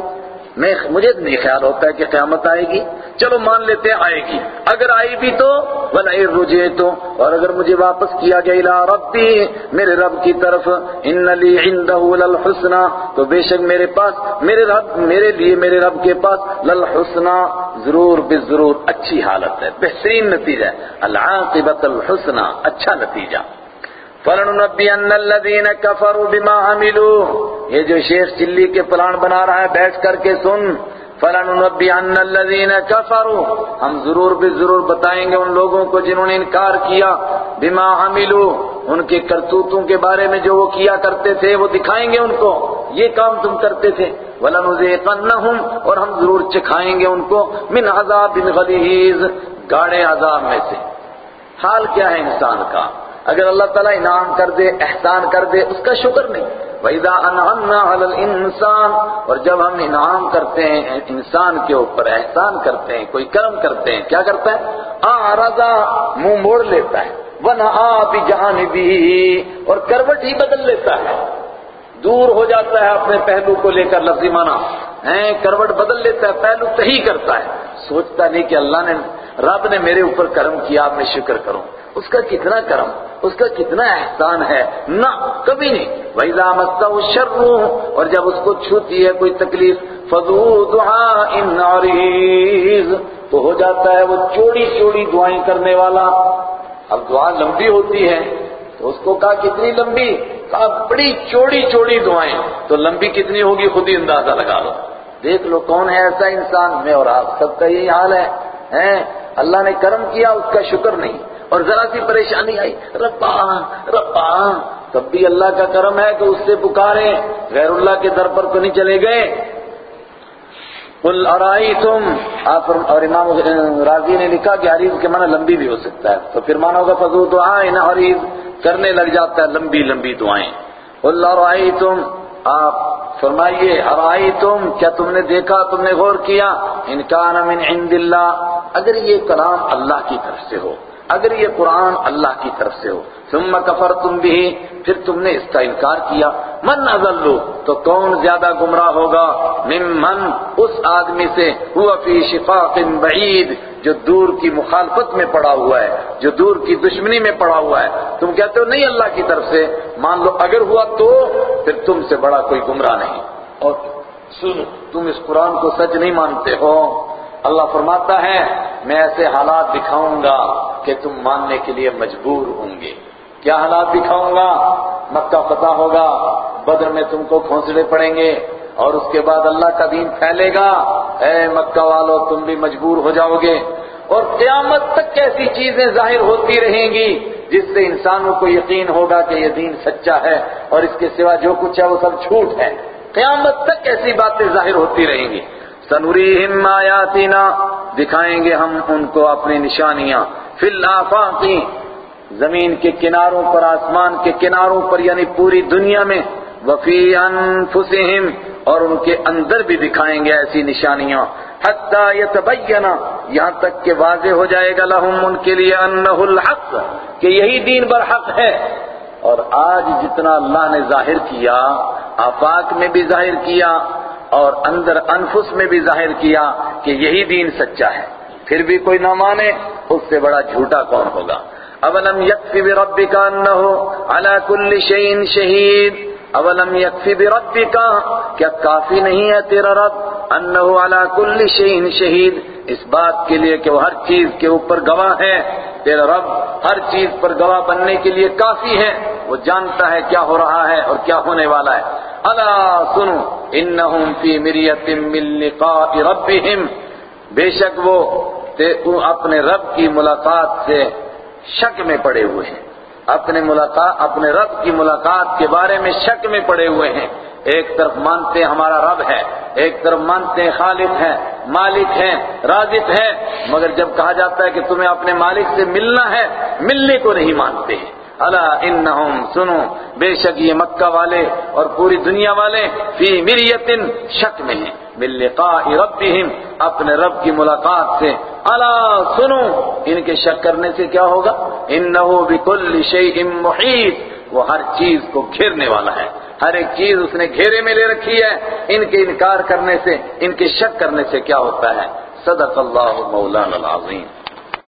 میں مجھے نہیں خیال ہوتا ہے کہ قیامت آئے گی۔ چلو مان لیتے ہیں آئے گی۔ اگر آئی بھی تو بلا رجے تو اور اگر مجھے واپس کیا گیا الا ربی، میرے رب کی طرف، ان لی عندہ للحسنہ تو بے شک میرے پاس میرے رب میرے لیے میرے رب کے پاس للحسنہ ضرور بضرور اچھی حالت ہے۔ بہترین نتیجہ ہے۔ العاقبت الحسنہ اچھا نتیجہ۔ فَلَنُنَبِّيَنَّ الَّذِينَ كَفَرُوا بِمَا عَمِلُوا. یہ جو شیخ چلی کے پلان بنا رہا ہے، بیٹھ کر کے سن. فَلَنُنَبِّيَنَّ الَّذِينَ كَفَرُوا. ہم ضرور بھی ضرور بتائیں گے ان لوگوں کو جنہوں نے انکار کیا بما عملوا. ان کے کرتوتوں کے بارے میں جو وہ کیا کرتے تھے، وہ دکھائیں گے ان کو. یہ کام تم کرتے تھے. وَلَنُذِيقَنَّهُمْ اور ہم ضرور چکھائیں گے ان کو. من عذاب غلیظ، گاڑے عذاب میں سے. حال کیا ہے انسان کا؟ اگر اللہ تعالیٰ انعام کر دے، احسان کر دے، اس کا شکر نہیں۔ وَإِذَا أَنْعَمْنَا عَلَى الْإِنسَانِ، اور جب ہم انعام کرتے ہیں، انسان کے اوپر احسان کرتے ہیں، کوئی کرم کرتے ہیں، کیا کرتا ہے؟ آرزا، منہ موڑ لیتا ہے۔ وَنَعَا بِجَانِبِهِ، اور کروٹ ہی بدل لیتا ہے۔ دور ہو جاتا ہے اپنے پہلو کو لے کر لفظی معنی۔ ہیں، کروٹ بدل لیتا ہے، پہلو صحیح کرتا ہے۔ سوچتا نہیں کہ اللہ نے، رب نے میرے اوپر کرم کیا میں شکر کروں۔ اس کا کتنا کرم؟ اس کا کتنا احسان ہے؟ نہ، کبھی نہیں۔ وہی لامستہ وہ اور جب اس کو چھوتی ہے کوئی تکلیف فضو دعا ان تو ہو جاتا ہے وہ چوڑی چوڑی دعائیں کرنے والا۔ اب دعا لمبی ہوتی ہے، تو اس کو کہا، کتنی لمبی؟ کہا، بڑی چوڑی چوڑی دعائیں۔ تو لمبی کتنی ہوگی خود ہی اندازہ لگا لو۔ دیکھ لو کون ہے ایسا انسان۔ میں اور آپ سب کا یہی حال ہے اللہ نے کرم کیا، اس کا شکر نہیں۔ اور ذرا سی پریشانی آئی، ربا ربا، تب بھی اللہ کا کرم ہے کہ اس سے پکارے، غیر اللہ کے در پر تو نہیں چلے گئے۔ قل ارائیتم اور امام راضی نے لکھا کہ عریض کے معنی لمبی بھی ہو سکتا ہے۔ تو پھر مانا ہوگا فضو دعائیں عریض کرنے لگ جاتا ہے، لمبی لمبی دعائیں۔ قل ارائیتم، آپ فرمائیے، ارائیتم، کیا تم نے دیکھا، تم نے غور کیا؟ ان کان من عند اللہ، اگر یہ کلام اللہ کی طرف سے ہو۔ اگر یہ قرآن اللہ کی طرف سے ہو، ثم کفرتم بھی پھر تم نے اس کا انکار کیا۔ من اضلو تو کون زیادہ گمراہ ہوگا؟ من اس آدمی سے ہوا فی شقاق بعید، جو دور کی مخالفت میں پڑا ہوا ہے، جو دور کی دشمنی میں پڑا ہوا ہے۔ تم کہتے ہو، نہیں اللہ کی طرف سے۔ مان لو، اگر ہوا تو، پھر تم سے بڑا کوئی گمراہ نہیں۔ اور سنو، تم اس قرآن کو سچ نہیں مانتے ہو۔ اللہ فرماتا ہے میں ایسے حالات دکھاؤں گا کہ تم ماننے کے لیے مجبور ہوں گے۔ کیا حالات دکھاؤں گا؟ مکہ فتح ہوگا، بدر میں تم کو کھونسڑے پڑیں گے اور اس کے بعد اللہ کا دین پھیلے گا۔ اے مکہ والو، تم بھی مجبور ہو جاؤ گے۔ اور قیامت تک ایسی چیزیں ظاہر ہوتی رہیں گی جس سے انسانوں کو یقین ہوگا کہ یہ دین سچا ہے اور اس کے سوا جو کچھ ہے وہ سب جھوٹ ہے۔ قیامت تک ایسی باتیں ظاہر ہوتی رہیں گی۔ سنوريهم آیاتنا، دکھائیں گے ہم ان کو اپنی نشانیاں۔ فی الافاق زمین کے کناروں پر، آسمان کے کناروں پر یعنی پوری دنیا میں۔ وفی انفسہم اور ان کے اندر بھی دکھائیں گے ایسی نشانیاں۔ حتی یتبینا یہاں تک کہ واضح ہو جائے گا لہم ان کے لیے انہ الحق، کہ یہی دین برحق ہے۔ اور آج جتنا اللہ نے ظاہر کیا، آفاق میں بھی ظاہر کیا اور اندر انفس میں بھی ظاہر کیا کہ یہی دین سچا ہے۔ پھر بھی کوئی نہ مانے، اس سے بڑا جھوٹا کون ہوگا؟ اولم یکفی بربک انہو علی کل شیء شہید۔ اولم یکفی بربک کیا کافی نہیں ہے تیرا رب؟ انہو علی کل شیء شہید۔ اس بات کے لیے کہ وہ ہر چیز کے اوپر گواہ ہے۔ تیرا رب ہر چیز پر گواہ بننے کے لیے کافی ہے۔ وہ جانتا ہے کیا ہو رہا ہے اور کیا ہونے والا ہے۔ الا سنو انہم فی مریت من لقاء ربہم۔ بے شک وہ اپنے رب کی ملاقات سے شک میں پڑے ہوئے ہیں۔ اپنے ملاقات اپنے رب کی ملاقات کے بارے میں شک میں پڑے ہوئے ہیں۔ ایک طرف مانتے ہمارا رب ہے، ایک طرف مانتے خالق ہے مالک ہے رازق ہے مگر جب کہا جاتا ہے کہ تمہیں اپنے مالک سے ملنا ہے، ملنے کو نہیں مانتے۔ ہیں الا انہم، سنو، بے شک یہ مکہ والے اور پوری دنیا والے فی مریتن شک میں ہیں۔ باللقاء ربہم، اپنے رب کی ملاقات سے۔ الا سنو، ان کے شک کرنے سے کیا ہوگا؟ انہو بکل شیء محیط، وہ ہر چیز کو گھیرنے والا ہے۔ ہر ایک چیز اس نے گھیرے میں لے رکھی ہے۔ ان کے انکار کرنے سے، ان کے شک کرنے سے کیا ہوتا ہے؟ صدق اللہ مولانا العظیم۔